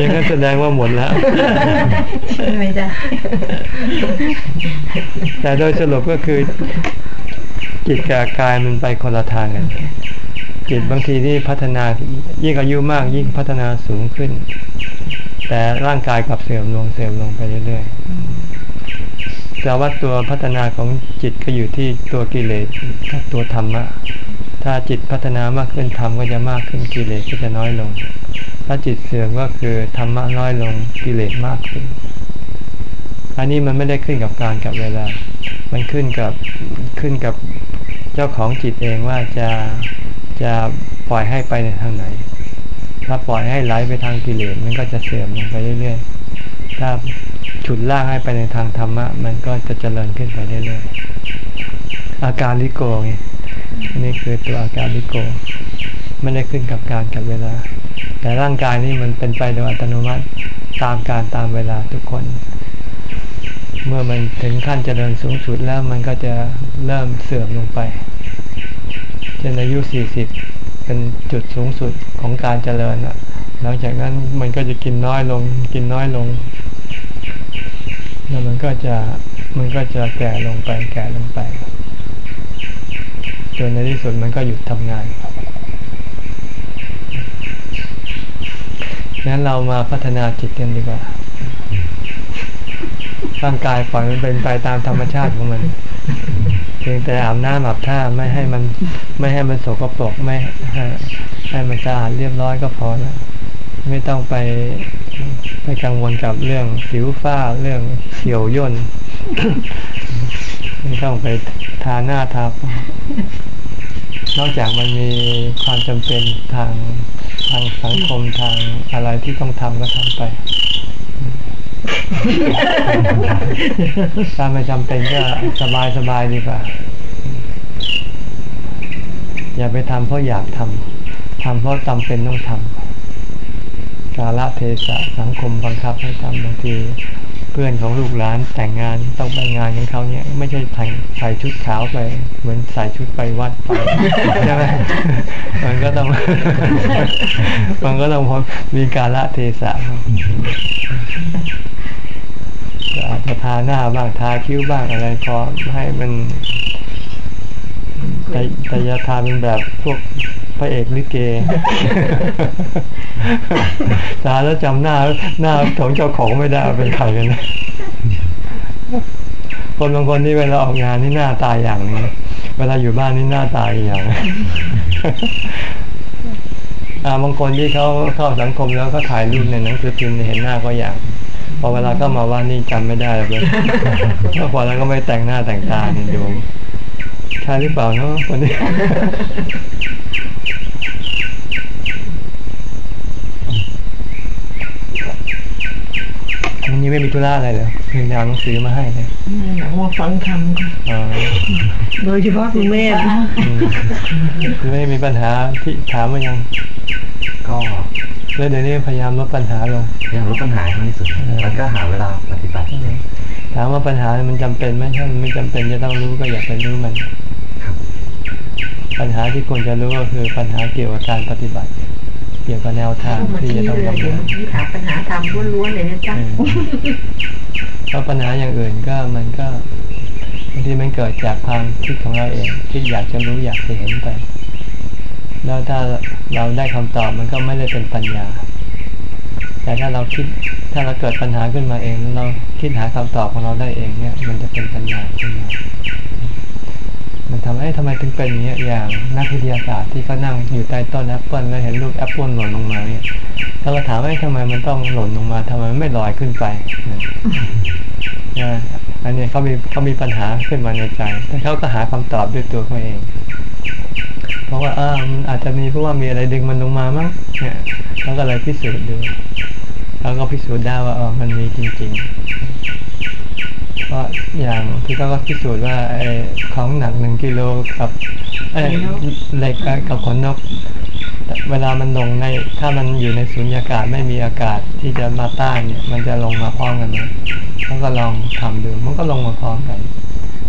ยังก็แสดงว่าหมดแล้วไม่ได้แต่โดยสรุปก็คือจิตกับกายมันไปคนละทางกัน จิตบางทีนี่พัฒนายิ่งอายุมากยิ่งพัฒนาสูงขึ้น แต่ร่างกายกลับเสื่อมลงเสื่อมลงไปเรื่อยๆแต่ว่าตัวพัฒนาของจิตก็อยู่ที่ตัวกิเลสกับตัวธรรมะถ้าจิตพัฒนามากขึ้นธรรมก็จะมากขึ้นกิเลสก็จะน้อยลง ถ้าจิตเสื่อมก็คือธรรมะน้อยลงกิเลสมากขึ้น อันนี้มันไม่ได้ขึ้นกับการกับเวลา มันขึ้นกับขึ้นกับเจ้าของจิตเองว่าจะ จะปล่อยให้ไปในทางไหน ถ้าปล่อยให้ไหลไปทางกิเลสมันก็จะเสื่อมลงไปเรื่อยๆ ถ้าฉุดลากให้ไปในทางธรรมะ มันก็จะเจริญขึ้นไปเรื่อยๆ อาการลิโกไงนี่คือตัวอาการลิโก ไม่ได้ขึ้นกับการกับเวลา แต่ร่างกายนี่มันเป็นไปโดยอัตโนมัติตามการตามเวลาทุกคน เมื่อมันถึงขั้นเจริญสูงสุดแล้วมันก็จะเริ่มเสื่อมลงไป เช่นอายุสี่สิบเป็นจุดสูงสุดของการเจริญอะหลังจากนั้นมันก็จะกินน้อยลงกินน้อยลง แล้วมันก็จะมันก็จะแก่ลงไปแก่ลงไปจนในที่สุดมันก็หยุดทำงานงั้นเรามาพัฒนาจิตกันดีกว่า ร่างกายปล่อยมันเป็นไปตามธรรมชาติของมัน เพียงแต่อาบน้ำอาบท่าไม่ให้มันไม่ให้มันสกปรกไม่ให้มันสะอาดเรียบร้อยก็พอแล้วไม่ต้องไปไปกังวลกับเรื่องสิวฝ้าเรื่องเขียวย่นไม่ต้องไปทาหน้าทานอกจากมันมีความจำเป็นทางทางสังคมทางอะไรที่ต้องทำก็ทำไป ถ้าไม่จำเป็นก็สบายสบายดีกว่า อย่าไปทำเพราะอยากทำทำเพราะจำเป็นต้องทำกาลเทศะสังคมบังคับให้ทำบางที เพื่อนของลูกหลานแต่งงานต้องไปงานของเขาเนี่ย ไม่ใช่ใส่ใส่ชุดขาวไป เหมือนใส่ชุดไปวัดไปใช่ไหมมันก็ต้อง มันก็ต้องพมีกาลเทศะก็อาจจะทาหน้าบ้างทาคิ้วบ้างอะไรพอให้มัน แต่แต่อยาทาเป็นแบบพวกพระเอกลิเกทาแล้วจำหน้าหน้าของเจ้าของไม่ได้ว่าเป็นใครกันนะคนบางคนที่เวลาออกงานนี่หน้าตายอย่างหนึงเวลาอยู่บ้านนี่หน้าตายอีกอย่างอ่าบางคนที่เขาเข้าสังคมแล้วก็ถ่ายรูปในหนังสือพิมพ์เห็นหน้าก็อย่างพอเวลาเข้ามาว่านี่จำไม่ได้เลยแล้วพอแล้วก็ไม่แต่งหน้าแต่งตาเนี่ยดู ใช่หรือเปล่าเนาะคนนี้วันนี้ไม่มีธุระอะไรเลยมีเอาหนังสือมาให้เลยไม่อยากมาฟังธรรมค่ะอ๋อโดยเฉพาะคุณแม่อืมไม่มีปัญหาที่ถามมายัง ก็แล้วเดี๋ยวนี้พยายามลดปัญหาลงพยายามลดปัญหาให้มากที่สุดแล้วก็หาเวลาปฏิบัติถามว่าปัญหามันจำเป็นไหมถ้ามันไม่จำเป็นจะต้องรู้ก็อย่าไปรู้มันครับ ปัญหาที่ควรจะรู้ก็คือปัญหาเกี่ยวกับการปฏิบัติ เกี่ยวกับแนวทางเมื่อที่กี้จะเลต้องยดำเดี๋ยวเนินเมื่อกี้ถามปัญหาธรรมล้วนๆเลยนะจ๊ะเออเพราะปัญหาอย่างอื่นก็มันก็บางทีมันเกิดจากความคิดของเราเองคิดอยากจะรู้อยากจะเห็นไปแล้วถ้าเราได้คำตอบมันก็ไม่ได้เป็นปัญญา แต่ถ้าเราคิดถ้าเราเกิดปัญหาขึ้นมาเองแล้วเราคิดหาคำตอบของเราได้เองเนี่ย มันจะเป็นปัญญาขึ้นมา มันทำให้ทำไมถึงเป็นอย่างเงี้อย่างนักวิทยาศาสตร์ที่เขานั่งอยู่ใต้ต้นแอปเปิลแล้วเห็นลูกแอปเปิลหล่นลงมาเนี่ยเราก็ถามว่าทำไมมันต้องหล่นลงมาทำไมไม่ลอยขึ้นไปนี่ยนะอันนี้เขามีเขามีปัญหาขึ้นมาในใจแต่เขาก็หาคำตอบด้วยตัวเขาเองเพราะว่าอ่ามันอาจจะมีเพราะว่ามีอะไรดึงมันลงมามั้งเนี่ยเขาก็เลยพิสูจน์ดูแล้วก็พิสูจน์ได้ว่าเออมันมีจริง ๆ เพราะอย่างที่เขาก็พิสูจน์ว่าไอ้ของหนักหนึ่งกิโลกับไอ้เหล็กกับขนนก เวลามันลงในถ้ามันอยู่ในสุญญากาศไม่มีอากาศที่จะมาต้านเนี่ยมันจะลงมาพร้อมกันไหมเขาก็ลองทำดูมันก็ลงมาพร้อมกัน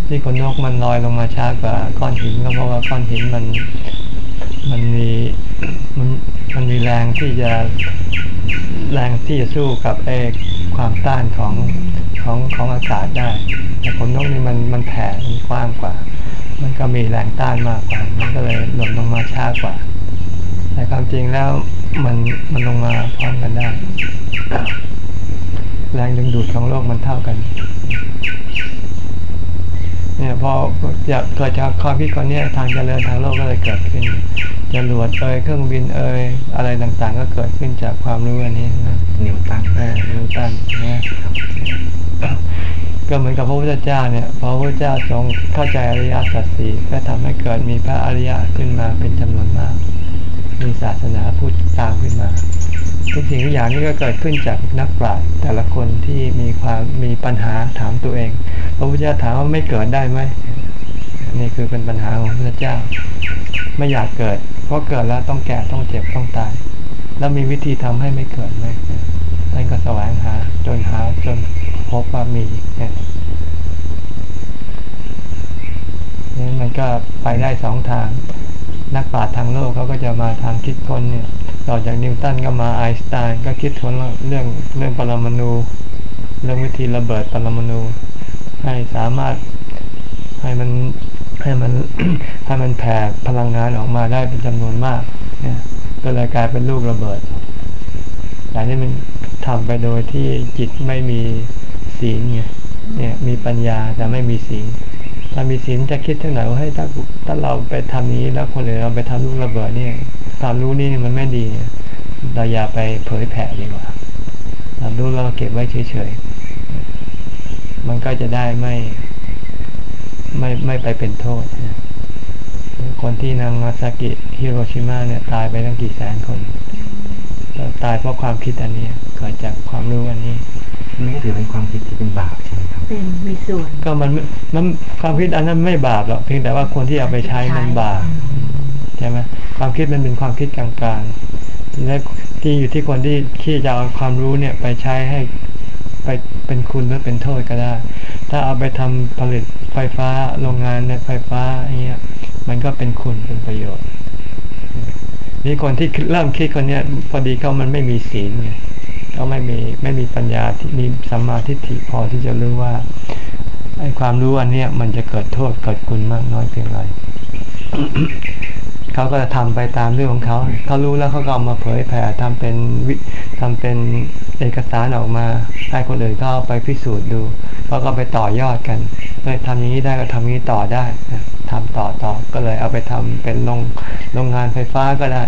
ที่ขนนกมันลอยลงมาช้ากว่าก้อนหินก็เพราะว่าก้อนหินมันมันมีมันมันมีแรงที่จะแรงที่จะสู้กับไอ้ความต้านของ ของของอากาศได้ แต่ขนนกนี่มันมันแผ่มันกว้างกว่า มันก็มีแรงต้านมากกว่า มันก็เลยหล่นลงมาช้ากว่า แต่ความจริงแล้วมันมันลงมาพร้อมกันได้ แรงดึงดูดของโลกมันเท่ากัน เนี่ยพอจะเกิดจากความคิดคนเนี้ยทางเจริญทางโลกก็เลยเกิดขึ้นจรวดเอ่ยเครื่องบินเอ่ยอะไรต่างๆ ก็เกิดขึ้นจากความรู้อันนี้นะนิวตันเออนิวตันนะก็เหมือนกับพระพุทธเจ้าเนี่ยพอพระพุทธเจ้าทรงเข้าใจอริยสัจสี่ก็ทำให้เกิดมีพระอริยะขึ้นมาเป็นจำนวนมาก มีศาสนาพุทธตามขึ้นมา ทุกสิ่งทุกอย่างนี้ก็เกิดขึ้นจากนักปราชญ์แต่ละคนที่มีความมีปัญหาถามตัวเองพระพุทธเจ้าถามว่าไม่เกิดได้ไหมนี่คือเป็นปัญหาของพระพุทธเจ้า ไม่อยากเกิด เพราะเกิดแล้วต้องแก่ต้องเจ็บต้องตาย แล้วมีวิธีทำให้ไม่เกิดไหมท่านก็แสวงหาจนหาจนพบว่ามีนี่มันก็ไปได้สองทาง นักปราชญ์ทางโลกเขาก็จะมาทางคิดค้นเนี่ย ต่อจากนิวตันก็มาไอน์สไตน์ก็คิดค้นเรื่องเรื่องปรมาณูเรื่องวิธีระเบิดปรมาณูให้สามารถให้มันให้มันให้มันแผ่พลังงานออกมาได้เป็นจำนวนมากเนี่ยก็เลยกลายเป็นลูกระเบิดแต่นี่มันทำไปโดยที่จิตไม่มีศีลไงเนี่ยมีปัญญาแต่ไม่มีศีล ถ้ามีศีลจะคิดเท่าไหร่ว่าให้ถ้าถ้าเราไปทำนี้แล้วคนอื่นเราไปทำลูกระเบิดเนี่ยความรู้นี่มันไม่ดี เราอย่าไปเผยแผ่ดีกว่าความรู้เราเก็บไว้เฉยๆ มันก็จะได้ไม่ไม่ไม่ไปเป็นโทษนะคนที่นางาซากิฮิโรชิมาเนี่ยตายไปตั้งกี่แสนคน ตายเพราะความคิดอันนี้เกิดจากความรู้อันนี้นี่ถือเป็นความคิดที่เป็นบาปใช่ไหมครับเป็นมีส่วนก็มันมันความคิดอันนั้นไม่บาปหรอกเพียงแต่ว่าคนที่เอาไปใช้มันบาปใช่ไหมความคิดมันเป็นความคิดกลางๆและที่อยู่ที่คนที่ที่จะเอาความรู้เนี่ยไปใช้ให้ไปเป็นคุณหรือเป็นโทษก็ได้ ถ้าเอาไปทำผลิตไฟฟ้าโรงงานในไฟฟ้าอย่างเงี้ย มันก็เป็นคุณเป็นประโยชน์ นี่คนที่เริ่มคิดคนเนี้ยพอดีเขามันไม่มีศีลไงก็ไม่มีไม่มีปัญญาที่มีสัมมาทิฏฐิพอที่จะรู้ว่าไอ้ความรู้อันเนี้ยมันจะเกิดโทษเกิดคุณมากน้อยเพียงไร เขาก็จะทำไปตามเรื่องของเขา เขารู้แล้วเขาก็เอามาเผยแผ่ทำเป็นวิทำเป็นเอกสารออกมา ให้คนอื่นก็เอาไปพิสูจน์ดูเขาก็ไปต่อยอดกันเฮ้ยทำอย่างนี้ได้ก็ทำอย่านี้ต่อได้ทำต่อต่อก็เลยเอาไปทำเป็นโรงโรงงานไฟฟ้าก็ได้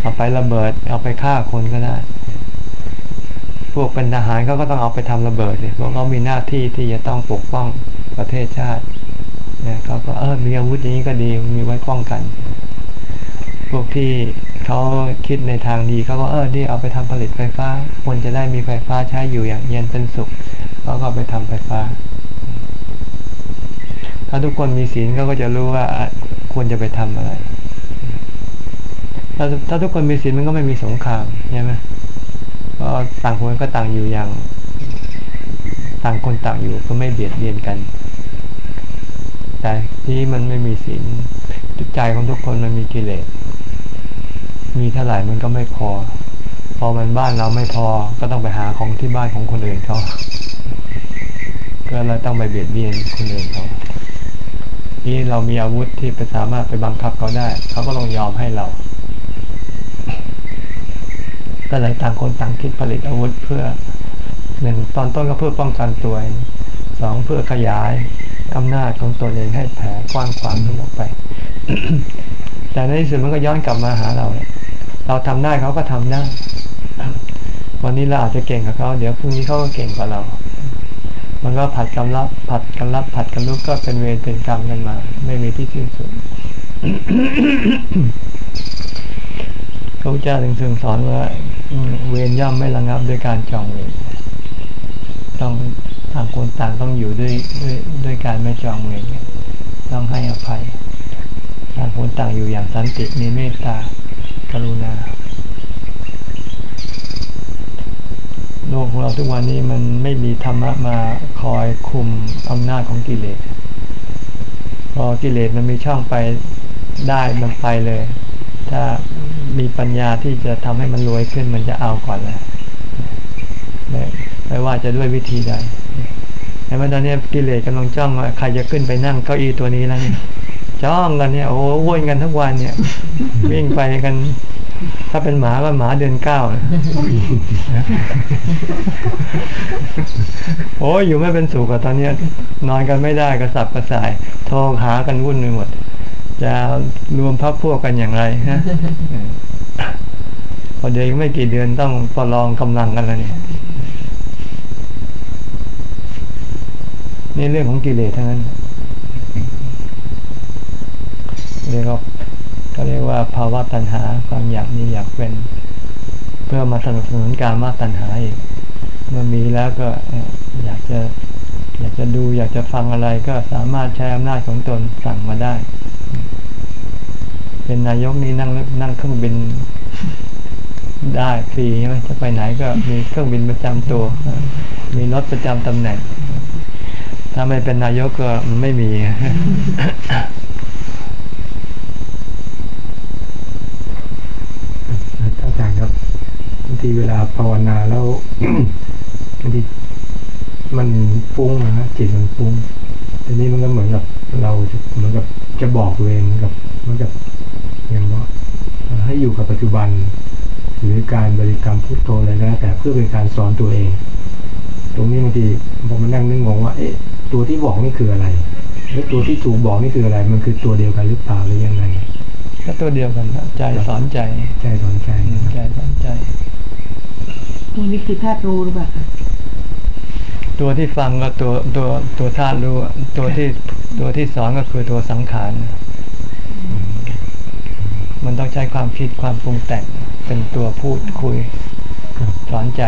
เอาไประเบิด เอาไปฆ่าคนก็ได้ พวกเป็นทหารเขาก็ต้องเอาไปทำระเบิดเลยเพราะเขามีหน้าที่ที่จะต้องปกป้องประเทศชาติเนี่ยเขาก็เออมีอาวุธอย่างนี้ก็ดีมีไว้ป้องกัน วกที่เขาคิดในทางดีเขาก็เออดีเอาไปทำผลิตไฟฟ้าคนจะได้มีไฟฟ้าใช้อยู่อย่างเย็นเป็นสุขเขาก็ไปทำไฟฟ้า ถ้าทุกคนมีศีลเขาก็จะรู้ว่าควรจะไปทำอะไร ถ้าถ้าทุกคนมีศีลมันก็ไม่มีสงครามใช่ไหมก็ต่างคนก็ต่างอยู่อย่าง ต่างคนต่างอยู่ก็ไม่เบียดเบียนกันแต่ที่มันไม่มีศีลจิตใจของทุกคนมันมีกิเลส มีเท่าไหร่มันก็ไม่พอ พอมันบ้านเราไม่พอก็ต้องไปหาของที่บ้านของคนอื่นเขาก็เราต้องไปเบียดเบียนคนอื่นเขานี่เรามีอาวุธที่ไปสามารถไปบังคับเขาได้ เขาก็ต้องยอมให้เราก็เลยต่างคนต่างคิดผลิตอาวุธเพื่อหนึ่งตอนต้นก็เพื่อป้องกันตัวสองเพื่อขยายอำนาจของตนเองให้แผ่กว้างขวางขึ้นออกไป แต่ในที่สุดมันก็ย้อนกลับมาหาเรา เราทำได้เขาก็ทำได้ วันนี้เราอาจจะเก่งกับเขาเดี๋ยวพรุ่งนี้เขาก็เก่งกว่าเรา มันก็ผัดกันรับ ผัดกันรับ ผัดกันลุกก็เป็นเวรเป็นกรรมกันมา ไม่มีที่สิ้นสุดพระเจ้าถึงทรงสอนว่าเวรย่อมไม่ระงับด้วยการจองเวรต้องต่างคนต่างต้องอยู่ด้วยด้วยด้วยการไม่จองเวรต้องให้อภัย ต่างคนต่างอยู่อย่างสันติมีเมตตากรุณา โลกของเราทุกวันนี้มันไม่มีธรรมะมาคอยคุมอำนาจของกิเลส พอกิเลสมันมีช่องไปได้มันไปเลย ถ้ามีปัญญาที่จะทำให้มันรวยขึ้นมันจะเอาก่อนแหล้วไม่ว่าจะด้วยวิธีใดเห็นไหมตอนนี้กิเลสกำลังจ้องว่าใครจะขึ้นไปนั่งเก้าอี้ตัวนี้แล้วเนี่ย จ้องกันเนี่ยโอ้วนกันทุกวันเนี่ย วิ่งไปกัน ถ้าเป็นหมาก็หมาเดือนเก้าโอ้ยอยู่ไม่เป็นสุขอะตอนนี้นอนกันไม่ได้กระสับกระส่าย โทรหากันวุ่นไปหมด จะรวมพักพวกกันอย่างไรฮะพอเดี๋ยวไม่กี่เดือนต้องประลองกำลังกันแล้วเนี่ยนี่เรื่องของกิเลสทั้งนั้น เรียกว่าก็เรียกว่าภาวะตัณหาความอยากมีอยากเป็น เพื่อมาสนับสนุนการมาตัณหาอีก เมื่อมีแล้วก็อยากจะอยากจะดูอยากจะฟังอะไรก็สามารถใช้อำนาจของตนสั่งมาได้ เป็นนายกนี่นั่งนั่งเครื่องบินได้ฟรีใช่ไหมจะไปไหนก็มีเครื่องบินประจำตัว มีรถประจำตำแหน่ง ถ้าไม่เป็นนายกก็ไม่มีอาจารย์ครับบาง ทีเวลาภาวนาแล้วบางทีมันฟุ้งนะฮะจิตมันฟุ้งทีนี้มันก็เหมือนกับเราเหมือนกับจะบอกตัวเองเหมือนกับเหมือนกับอย่างว่าให้อยู่กับปัจจุบัน หรือการบริกรรมพุทโธอะไรก็แล้วแต่เพื่อเป็นการสอนตัวเอง ตรงนี้บางทีผมมานั่งนึกงงว่า เอ๊ะ ตัวที่บอกนี่คืออะไรแล้วตัวที่ถูกบอกนี่คืออะไร มันคือตัวเดียวกันหรือเปล่าหรือยังไงก็ตัวเดียวกันใจสอนใจ ใจสอนใจใจสอนใจ ตัวนี้คือธาตุรู้หรือเปล่าตัวที่ฟังก็ตัวตัวตัวธาตุรู้ตัวที่ตัวที่สอนก็คือตัวสังขาร มันต้องใช้ความคิดความปรุงแต่งเป็นตัวพูดคุย สอนใจ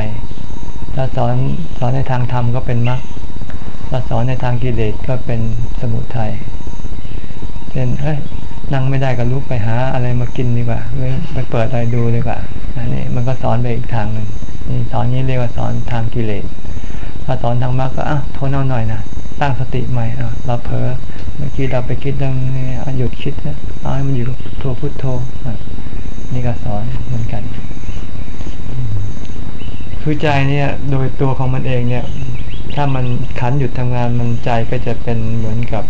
ถ้าสอนสอนในทางธรรมก็เป็นมรรคถ้าสอนในทางกิเลสก็เป็นสมุทัยเช่นเฮ้ย นั่งไม่ได้ก็ลุกไปหาอะไรมากินดีกว่าหรือไปเปิดอะไรดูดีกว่าอันนี้มันก็สอนไปอีกทางหนึ่งนี่สอนนี้เรียกว่าสอนทางกิเลสถ้าสอนทางมรรคก็อะทนเอาหน่อยนะตั้งสติใหม่เราเผลอเมื่อกี้เราไปคิดเรื่องนี้หยุดคิดนะเอาให้มันอยู่กับตัวพุทโธนี่ก็สอนเหมือนกัน คือใจเนี่ยโดยตัวของมันเองเนี่ย ถ้ามันขันหยุดทำงานมันใจก็จะเป็นเหมือนกับ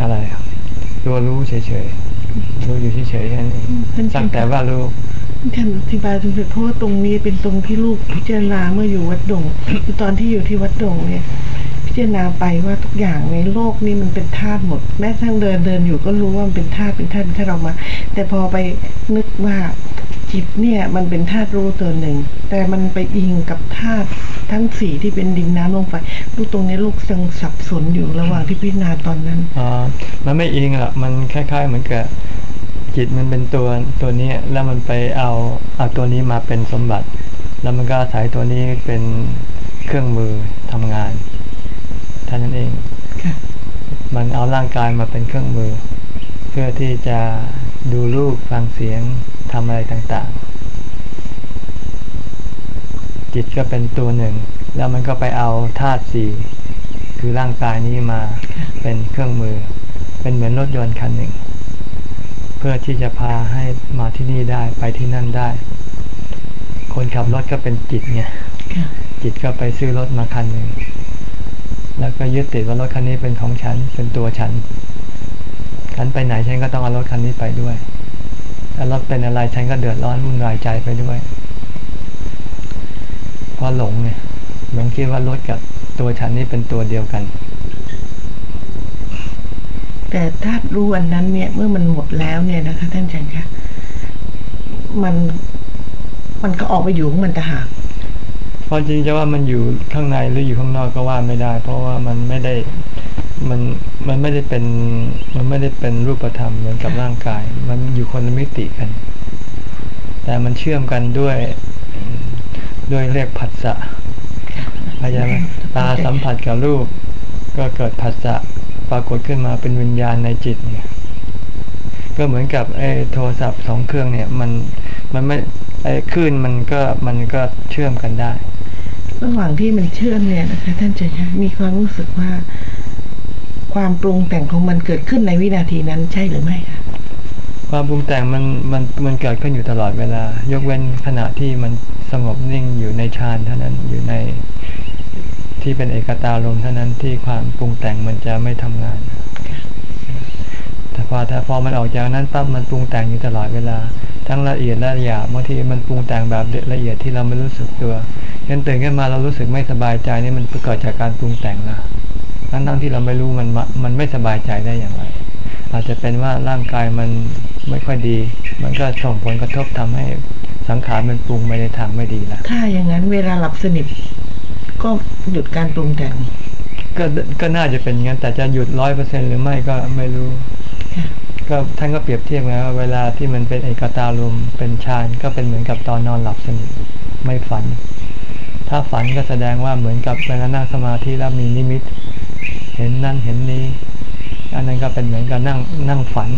อะไรอะ ตัวรู้เฉยๆรู้อยู่เฉยๆแค่นั้นเองท่านสักแต่ว่ารู้ท่านอธิบายตรงนี้เพราะว่าตรงนี้เป็นตรงที่ลูกพิจารณาเมื่ออยู่วัดดงคือตอนที่อยู่ที่วัดดงเนี่ย พิจารณาไปว่าทุกอย่างในโลกนี้มันเป็นธาตุหมด แม้ทั้งเดินเดินอยู่ก็รู้ว่ามันเป็นธาตุเป็นธาตุเป็นธาตุออกมา แต่พอไปนึกว่าจิตเนี่ยมันเป็นธาตุรู้ตัวหนึ่ง แต่มันไปอิงกับธาตุทั้งสี่ที่เป็นดินน้ำลมไฟลูกตรงนี้ลูกยังสับสนอยู่ระหว่างที่พิจารณาตอนนั้นอ๋อมันไม่อิงหรอกมันคล้ายๆเหมือนกับจิตมันเป็นตัวตัวนี้แล้วมันไปเอาเอาตัวนี้มาเป็นสมบัติ แล้วมันก็อาศัยตัวนี้เป็นเครื่องมือทำงาน ท่านั้นเองค่ะมันเอาร่างกายมาเป็นเครื่องมือ เพื่อที่จะดูรูปฟังเสียงทำอะไรต่างๆ จิตก็เป็นตัวหนึ่ง แล้วมันก็ไปเอาธาตุสี่คือร่างกายนี้มาเป็นเครื่องมือ เป็นเหมือนรถยนต์คันหนึ่ง เพื่อที่จะพาให้มาที่นี่ได้ไปที่นั่นได้ คนขับรถก็เป็นจิตไงค่ะจิตก็ไปซื้อรถมาคันหนึ่ง แล้วก็ยึดติดว่ารถคันนี้เป็นของฉันเป็นตัวฉัน ฉันไปไหนฉันก็ต้องเอารถคันนี้ไปด้วยถ้ารถเป็นอะไรฉันก็เดือดร้อนวุ่นวายใจไปด้วยเพราะหลงเนี่ยหลงคิดว่ารถกับตัวฉันนี่เป็นตัวเดียวกัน แต่ธารู้อันนั้นเนี่ย เมื่อมันหมดแล้วเนี่ยนะคะ ท่านอาจารย์คะมันมันก็ออกไปอยู่ของมันต่างหาก เพราะจริงจะว่ามันอยู่ข้างในหรืออยู่ข้างนอกก็ว่าไม่ได้ เพราะว่ามันไม่ได้มันมันไม่ได้เป็นมันไม่ได้เป็นรูปธรรมเหมือนกับร่างกาย มันอยู่คนละมิติกัน แต่มันเชื่อมกันด้วยด้วยเรียกผัสสะเข้าใจไหมตาสัมผัสกับรูป ก็เกิดผัสสะปรากฏขึ้นมาเป็นวิญญาณในจิตเนี่ย ก็เหมือนกับไอ้โทรศัพท์สองเครื่องเนี่ย มันมันไม่ ไอ้คลื่นมันก็มันก็เชื่อมกันได้ ระหว่างที่มันเชื่อมเนี่ยนะคะท่านอาจารย์คะมีความรู้สึกว่า ความปรุงแต่งของมันเกิดขึ้นในวินาทีนั้นใช่หรือไม่คะความปรุงแต่งมันมันมันเกิดขึ้นอยู่ตลอดเวลา ยกเว้นขณะที่มันสงบนิ่งอยู่ในฌานเท่านั้นอยู่ในที่เป็นเอกตารมณ์เท่านั้นที่ความปรุงแต่งมันจะไม่ทำงาน แต่พอถ้าพอมันออกจากนั้นปั๊บมันปรุงแต่งอยู่ตลอดเวลา ทั้งละเอียดและหยาบบางทีมันปรุงแต่งแบบละเอียดที่เราไม่รู้สึกตัวยันตื่นขึ้นมาเรารู้สึกไม่สบายใจนี่มันเกิดจากการปรุงแต่งนะทั้งทั้งๆที่เราไม่รู้มันมามันไม่สบายใจได้อย่างไร อาจจะเป็นว่าร่างกายมันไม่ค่อยดี มันก็ส่งผลกระทบทำให้สังขารมันปรุงไปในทางไม่ดีละถ้าอย่างนั้นเวลาหลับสนิทก็หยุดการปรุงแต่งก็ก็น่าจะเป็นอย่างนั้นแต่จะหยุดร้อยเปอร์เซ็นหรือไม่ก็ไม่รู้ค่ะ ก็ท่านก็เปรียบเทียบไงว่าเวลาที่มันเป็นเอกตารมณ์เป็นฌานก็เป็นเหมือนกับตอนนอนหลับสนิทไม่ฝัน ถ้าฝันก็แสดงว่าเหมือนกับเวลานั่งสมาธิแล้วมีนิมิต เห็นนั่นเห็นนี้อันนั้นก็เป็นเหมือนกับนั่งนั่งฝัน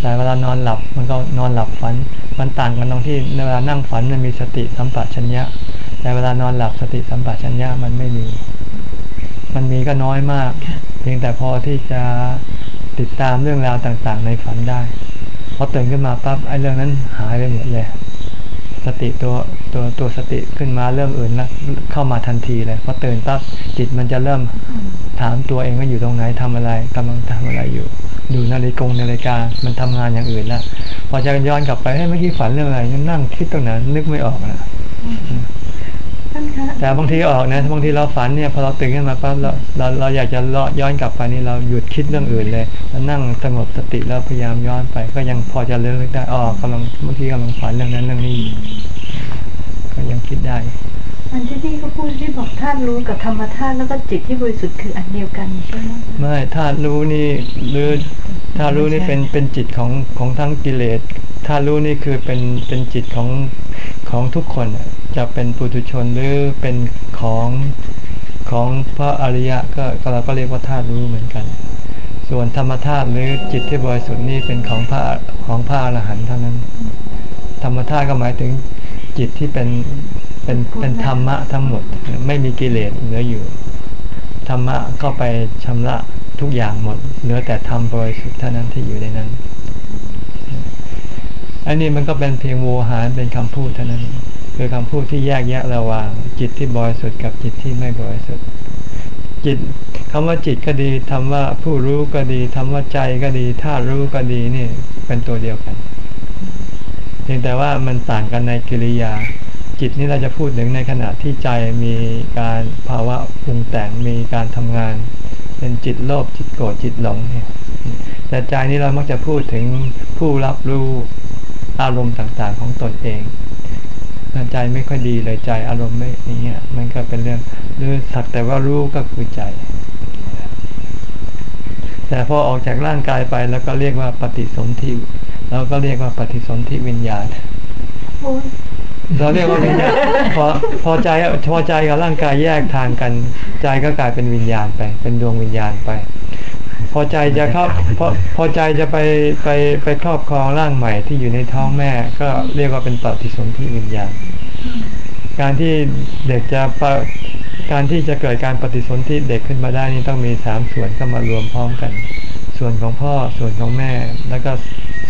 แต่เวลานอนหลับมันก็นอนหลับฝัน มันต่างกันตรงที่เวลานั่งฝันมันมีสติสัมปชัญญะ แต่เวลานอนหลับสติสัมปชัญญะมันไม่มี มันมีก็น้อยมาก เพียงแต่พอที่จะ ติดตามเรื่องราวต่างๆ ในฝันได้พอตื่นขึ้นมาปั๊บไอ้เรื่องนั้นหายไปหมดเลย สติตัวตัวตัวสติขึ้นมาเริ่มอื่นแล้วเข้ามาทันทีเลยพอตื่นปั๊บจิตมันจะเริ่มถามตัวเองว่าอยู่ตรงไหนทำอะไรกำลังทำอะไรอยู่ ดูนาฬิกงนาฬิกามันทำงานอย่างอื่นแล้วพอจะย้อนกลับไปให้เมื่อกี้ฝันเรื่องอะไรนั่งคิดตรงนั้นนึกไม่ออกนะ แต่บางทีออกนะบางทีเราฝันเนี่ยพอเราตื่นขึ้นมาปั๊บเราเราเราอยากจะเลาะย้อนกลับไปนี่เราหยุดคิดเรื่องอื่นเลยแล้วนั่งสงบสติแล้วพยายามย้อนไป ก็ยังพอจะเลือกได้อ๋อกำลังบางทีกำลังฝันเรื่องนั้นเรื่องนี้อยู่ ก็ยังคิดได้ อันที่พี่เขาพูดที่บอกธาตุรู้กับธรรมธาตุแล้วก็จิตที่บริสุทธิ์คืออันเดียวกันใช่ไหมไม่ถ้ารู้นี่หรือถ้ารู้นี่เป็นเป็นจิตของของทั้งกิเลสถ้ารู้นี่คือเป็นเป็นจิตของของทุกคนน่ะจะเป็นปุถุชนหรือเป็นของของพระอริยะก็ก็เราก็เรียกว่าธาตุรู้เหมือนกัน ส่วนธรรมธาตุหรือจิตที่บริสุทธิ์นี่เป็นของพระของพระอรหันต์เท่านั้น ธรรมธาตุก็หมายถึง จิตที่เป็นเป็นเป็นธรรมะทั้งหมด ไม่มีกิเลสเหลืออยู่ ธรรมะก็ไปชำระทุกอย่างหมด เหลือแต่ธรรมบริสุทธิ์เท่านั้นที่อยู่ในนั้น อันนี้มันก็เป็นเพียงโวหารเป็นคำพูดเท่านั้น คือคำพูดที่แยกแยะระหว่าง จิตที่บริสุทธิ์กับจิตที่ไม่บริสุทธิ์จิตคำว่าจิตก็ดีคำว่าผู้รู้ก็ดีคำว่าใจก็ดีธาตุรู้ก็ดีนี่เป็นตัวเดียวกัน เพียงแต่ว่ามันต่างกันในกิริยา จิตนี่เราจะพูดถึงในขณะที่ใจมีการภาวะปรุงแต่งมีการทำงาน เป็นจิตโลภจิตโกรธจิตหลงเนี่ยแต่ใจนี่เรามักจะพูดถึงผู้รับรู้อารมณ์ต่างๆของตนเองใจไม่ค่อยดีเลยใจอารมณ์ไม่อย่างเงี้ยมันก็เป็นเรื่องหรือสักแต่ว่ารู้ก็คือใจ แต่พอออกจากร่างกายไปแล้วก็เรียกว่าปฏิสนธิเราก็เรียกว่าปฏิสนธิวิญญาณเราเรียกว่าวิญญาณพอพอใจพอใจกับร่างกายแยกทางกัน ใจก็กลายเป็นวิญญาณไป เป็นดวงวิญญาณไป พอใจจะเข้าพอพอใจจะไปไปไปครอบครองร่างใหม่ที่อยู่ในท้องแม่ ก็เรียกว่าเป็นปฏิสนธิวิญญาณ การที่เด็กจะการที่จะเกิดการปฏิสนธิเด็กขึ้นมาได้นี่ต้องมีสามส่วนเข้ามารวมพร้อมกัน ส่วนของพ่อส่วนของแม่ แล้วก็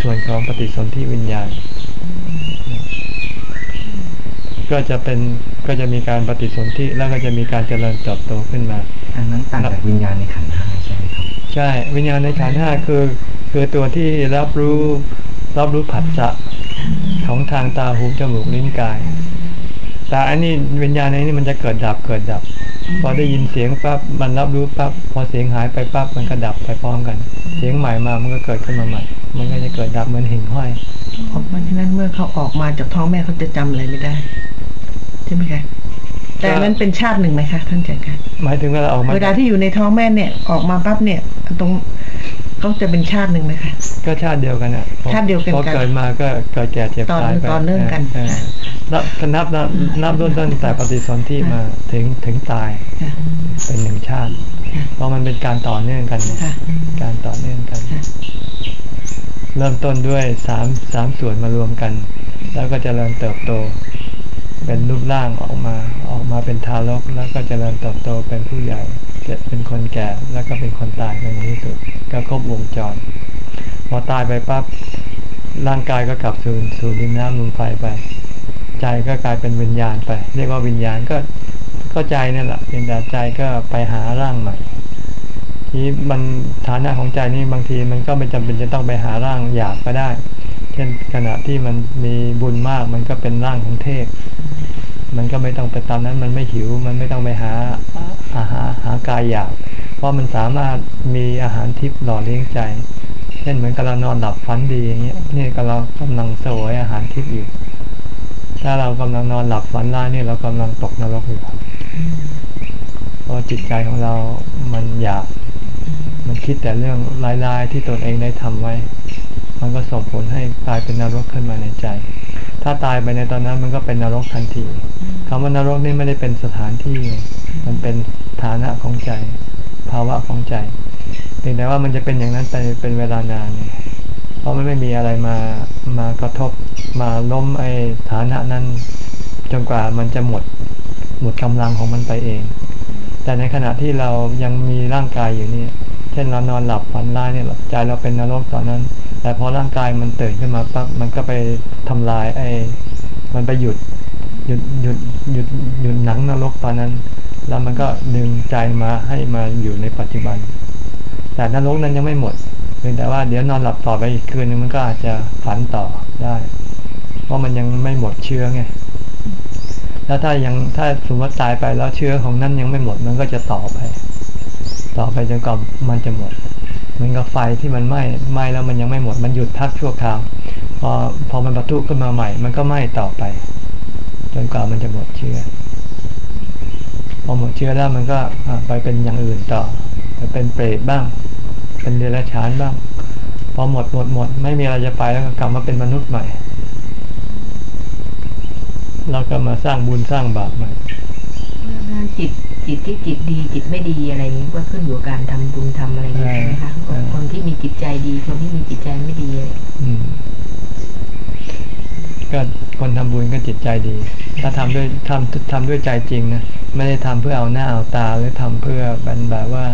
ส่วนของปฏิสนธิวิญญาณ ก็จะเป็นก็จะมีการปฏิสนธิแล้วก็จะมีการเจริญเติบโตขึ้นมา อันนั้นต่างจากวิญญาณในขันธ์ห้าใช่ไหมครับใช่วิญญาณในขันธ์ห้าคือ คือตัวที่รับรู้รับรู้ผัสสะของทางตาหูจมูกลิ้นกาย แต่อันนี้วิญญาณในนี้มันจะเกิดดับเกิดดับ พอได้ยินเสียงปั๊บมันรับรู้ปั๊บพอเสียงหายไปปั๊บมันก็ดับไปพร้อมกัน เสียงใหม่มามันก็เกิดขึ้นมาใหม่ มันก็จะเกิดดับเหมือนหิ่งห้อยเพราะฉะนั้นเมื่อเขาออกมาจากท้องแม่เขาจะจำอะไรไม่ได้ใช่ไหมคะ แต่นั้นเป็นชาติหนึ่งไหมคะท่านอาจารย์คะหมายถึงว่าเราออกมาเวลาที่อยู่ในท้องแม่เนี่ยออกมาปั๊บเนี่ย ตรงเขาจะเป็นชาติหนึ่งไหมคะก็ชาติเดียวกันอะพอชาติเดียวกันพอเกิดมาก็เกิดแก่เจ็บต่อตายไปต่อเนื่องกันนับนับนับนับต้นตั้งแต่ปฏิสนธิมาถึงถึงตายค่ะเป็นหนึ่งชาติ เพราะมันเป็นการต่อเนื่องกันไงค่ะการต่อเนื่องกันค่ะเริ่มต้นด้วยสามสามส่วนมารวมกัน แล้วก็จเจริญเติบโต เป็นรูปร่างออกมาออกมาเป็นทารก แล้วก็จเจริญเติบโตเป็นผู้ใหญ่จะเป็นคนแก่แล้วก็เป็นคนตายในที่สุดก็ครบวงจรพอตายไปปั๊บร่างกายก็กลับสู่สู่ดินน้ำลมไฟไป ใจก็กลายเป็นวิญญาณไป เรียกว่าวิญญาณก็ก็ใจนั่แหละเพียงแต่ใจก็ไปหาร่างใหม่ ที่มันฐานะของใจนี่บางทีมันก็ไม่จำเป็นจะต้องไปหาร่างหยาบก็ได้ เช่นขณะที่มันมีบุญมากมันก็เป็นร่างของเทพ มันก็ไม่ต้องไปตามนั้นมันไม่หิว มันไม่ต้องไปหาอาหารหากายหยาบ เพราะมันสามารถมีอาหารทิพย์หล่อเลี้ยงใจ เช่นเหมือนกับเรานอนหลับฝันดีอย่างเงี้ยนี่ก็เรากำลังสวยอาหารทิพย์อยู่ ถ้าเรากำลังนอนหลับฝันร้ายนี่เรากำลังตกนรกอยู่ เพราะจิตใจของเรามันอยาก มันคิดแต่เรื่องร้ายๆที่ตนเองได้ทำไว้ มันก็ส่งผลให้กลายเป็นนรกขึ้นมาในใจ ถ้าตายไปในตอนนั้นมันก็เป็นนรกทันทีคำว่านรกนี่ไม่ได้เป็นสถานที่ มันเป็นฐานะของใจ ภาวะของใจเพียงแต่ว่ามันจะเป็นอย่างนั้นไปเป็นเวลานานเพราะมันไม่มีอะไรมามากระทบมาล้มไอ้ฐานะนั้น จนกว่ามันจะหมด หมดกำลังของมันไปเอง แต่ในขณะที่เรายังมีร่างกายอยู่นี่เช่นเรานอนหลับฝันร้ายเนี่ยใจเราเป็นนรกตอนนั้น แต่พอร่างกายมันตื่นขึ้นมาปั๊บมันก็ไปทำลายไอ้มันไปหยุดหยุดหยุดหยุดหยุดหนังนรกตอนนั้น แล้วมันก็ดึงใจมาให้มาอยู่ในปัจจุบัน แต่นรกนั้นยังไม่หมดเพียงแต่ว่าเดี๋ยวนอนหลับต่อไปอีกคืนนึงมันก็อาจจะฝันต่อได้ เพราะมันยังไม่หมดเชื้อไง แล้วถ้ายังถ้าสมมติตายไปแล้วเชื้อของนั้นยังไม่หมดมันก็จะต่อไป ต่อไปจนกว่ามันจะหมดเหมือนกับไฟที่มันไหม้ไหม้แล้วมันยังไม่หมดมันหยุดพักชั่วคราว พอพอมันปะทุขึ้นมาใหม่ มันก็ไหม้ต่อไป จนกว่ามันจะหมดเชื้อ พอหมดเชื้อแล้วมันก็ไปเป็นอย่างอื่นต่อไปเป็นเปรตบ้าง เป็นเดรัจฉานบ้าง พอหมดหมดหมด ไม่มีอะไรจะไปแล้วก็กลับมาเป็นมนุษย์ใหม่ เราก็มาสร้างบุญสร้างบาปใหม่จิตจิตที่จิตดีจิตไม่ดีอะไรนี้ก็ขึ้นอยู่กับการทำบุญทำอะไรอย่างนี้ใช่ไหมคะใช่คนที่มีจิตใจดีคนที่มีจิตใจไม่ดีอะไรอืมก็คนทำบุญก็จิตใจดี ถ้าทำด้วยทำทำด้วยใจจริงนะไม่ได้ทำเพื่อเอาหน้าเอาตาหรือทำเพื่อเป็นแบบว่า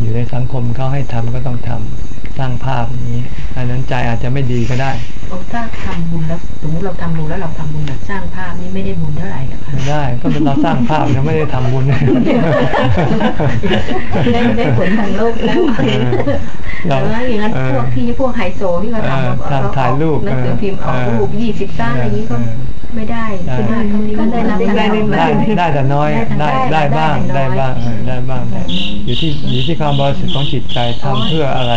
อยู่ในสังคมเขาให้ทำก็ต้องทำสร้างภาพอย่างนี้อันนั้นใจอาจจะไม่ดีก็ได้เราถ้าทำบุญแล้วสมมติเราทำบุญแล้วเราทำบุญแบบสร้างภาพนี่ไม่ได้บุญเท่าไหร่นะคะไม่ได้ ก็เป็นเราสร้างภาพยังไม่ได้ทำบุญได้ได้ผลทางโลกแล้วเออแต่ว่าอย่างนั้นพวกที่พวกไฮโซที่เขาทำเออเอทำถ่ายรูปหนังสือพิมพ์ออกเออรูปยี่สิบสร้างอะไรอย่างนี้ก็เออไม่ได้ได้ใช่ไหมเขาก็ได้รับได้การได้ได้ได้แต่น้อยได้ได้บ้างได้บ้างเออได้บ้างแต่อยู่ที่อยู่ที่ความบริสุทธิ์ของจิตใจทำเพื่ออะไร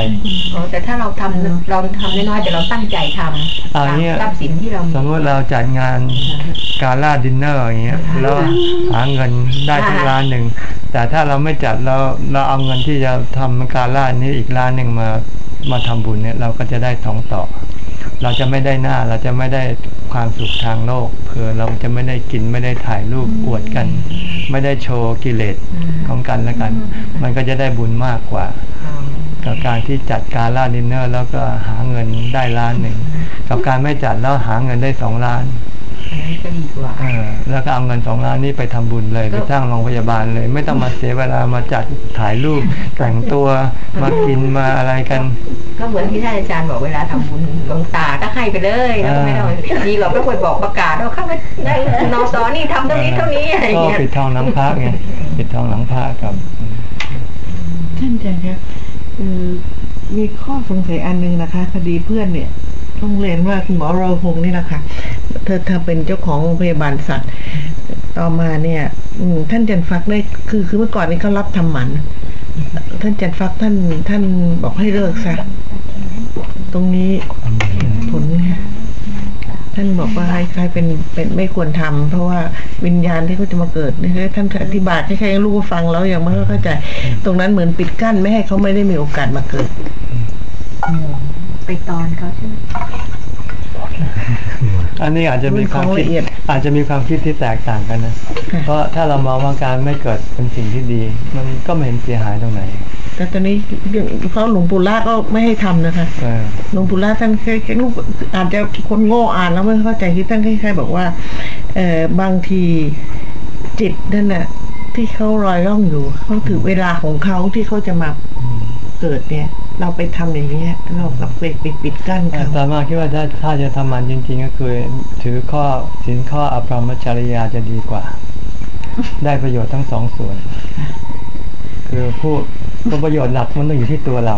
อ๋อแต่ถ้าเราทำเราทำน้อยๆแต่เราตั้งใจทำเอาอย่างเงี้ยทรัพย์สินที่เราสมมติเราจัดงานการล่าดินเนอร์อย่างเงี้ยแล้วหาเงินได้ที่ร้านหนึ่งแต่ถ้าเราไม่จัดเราเราเอาเงินที่จะทำการล่านี้อีกร้านหนึ่งมามาทำบุญเนี่ยเราก็จะได้สองต่อ เราจะไม่ได้หน้าเราจะไม่ได้ความสุขทางโลกเผื่อเราจะไม่ได้กินไม่ได้ถ่ายรูปอวดกัน ไม่ได้โชว์กิเลสของกันและกัน มันก็จะได้บุญมากกว่า กับการที่จัดการล่าดินเนอร์ แล้วก็หาเงินได้ล้านหนึ่งกับการไม่จัดแล้วหาเงินได้สองล้าน อันนั้นก็ดีกว่าเออแล้วก็เอาเงินสองล้านนี้ไปทำบุญเลยก็ไปสร้างโรงพยาบาลเลย ไม่ต้องมาเสียเวลามาจัดถ่ายรูปแต่งตัวมากินมาอะไรกัน ก็เหมือนที่ท่านอาจารย์บอกเวลาทำบุญหลวงตาก็ให้ไปเลยแล้วก็ไม่ต้องดีกว่าก็ควรบอกประกาศว่าข้าพเจ้าได้นอตอนี่ทำเท่านี้เท่านี้อะไรอย่างก็เงี้ยปิดทองหลังพระไงปิดทองหลังพระกับ ท่านอาจารย์ครับเอ่อมีข้อสงสัยอันหนึงนะคะ คดีเพื่อนเนี่ยต้องเรียนว่าคุณหมอเราพงษ์นี่นะคะ เธอเธอเป็นเจ้าของโรงพยาบาลสัตว์ ต่อมาเนี่ย อืท่านจันฟักได้คือคือเมื่อก่อนนี้เขารับทำหมัน ท่านจันฟักท่านท่านบอกให้เลิกซะตรงนี้ผลเนี่ยท่านบอกว่าให้ใครเป็นเป็นไม่ควรทำเพราะว่าวิญญาณที่เขาจะมาเกิดนี่คือท่านอธิบายใครๆรู้ฟังแล้วยังไม่เข้าใจ ตรงนั้นเหมือนปิดกั้นไม่ให้เขาไม่ได้มีโอกาสมาเกิดไปตอนเขาใช่ไหม อันนี้อาจจะมีความคิดเป็นของละเอียดอาจจะมีความคิดที่แตกต่างกันนะค่ะเพราะถ้าเรามองว่าการไม่เกิดเป็นสิ่งที่ดี มันก็ไม่เห็นเสียหายตรงไหน แต่ตอนนี้เพราะหลวงปู่ล่าก็ไม่ให้ทำนะคะเออหลวงปู่ล่าท่านแค่แค่ลูกอาจจะคนโง่อ่านแล้วไม่เข้าใจที่ท่านคล้ายๆบอกว่าเออบางทีจิตนั่นน่ะที่เขารอยร่องอยู่เขาถือเวลาของเขาที่เขาจะมาเกิดเนี่ย เราไปทำอย่างเงี้ยเรากับไปปิดปิดกั้นอาเขาตมาคิดว่าถ้าถ้าจะทำมันจริง ๆ ก็คือ ถือข้อสินข้ออภรรมจริยาจะดีกว่า ได้ประโยชน์ทั้งสองส่วน คือผู้ผู้ประโยชน์หลักมันต้องอยู่ที่ตัวเรา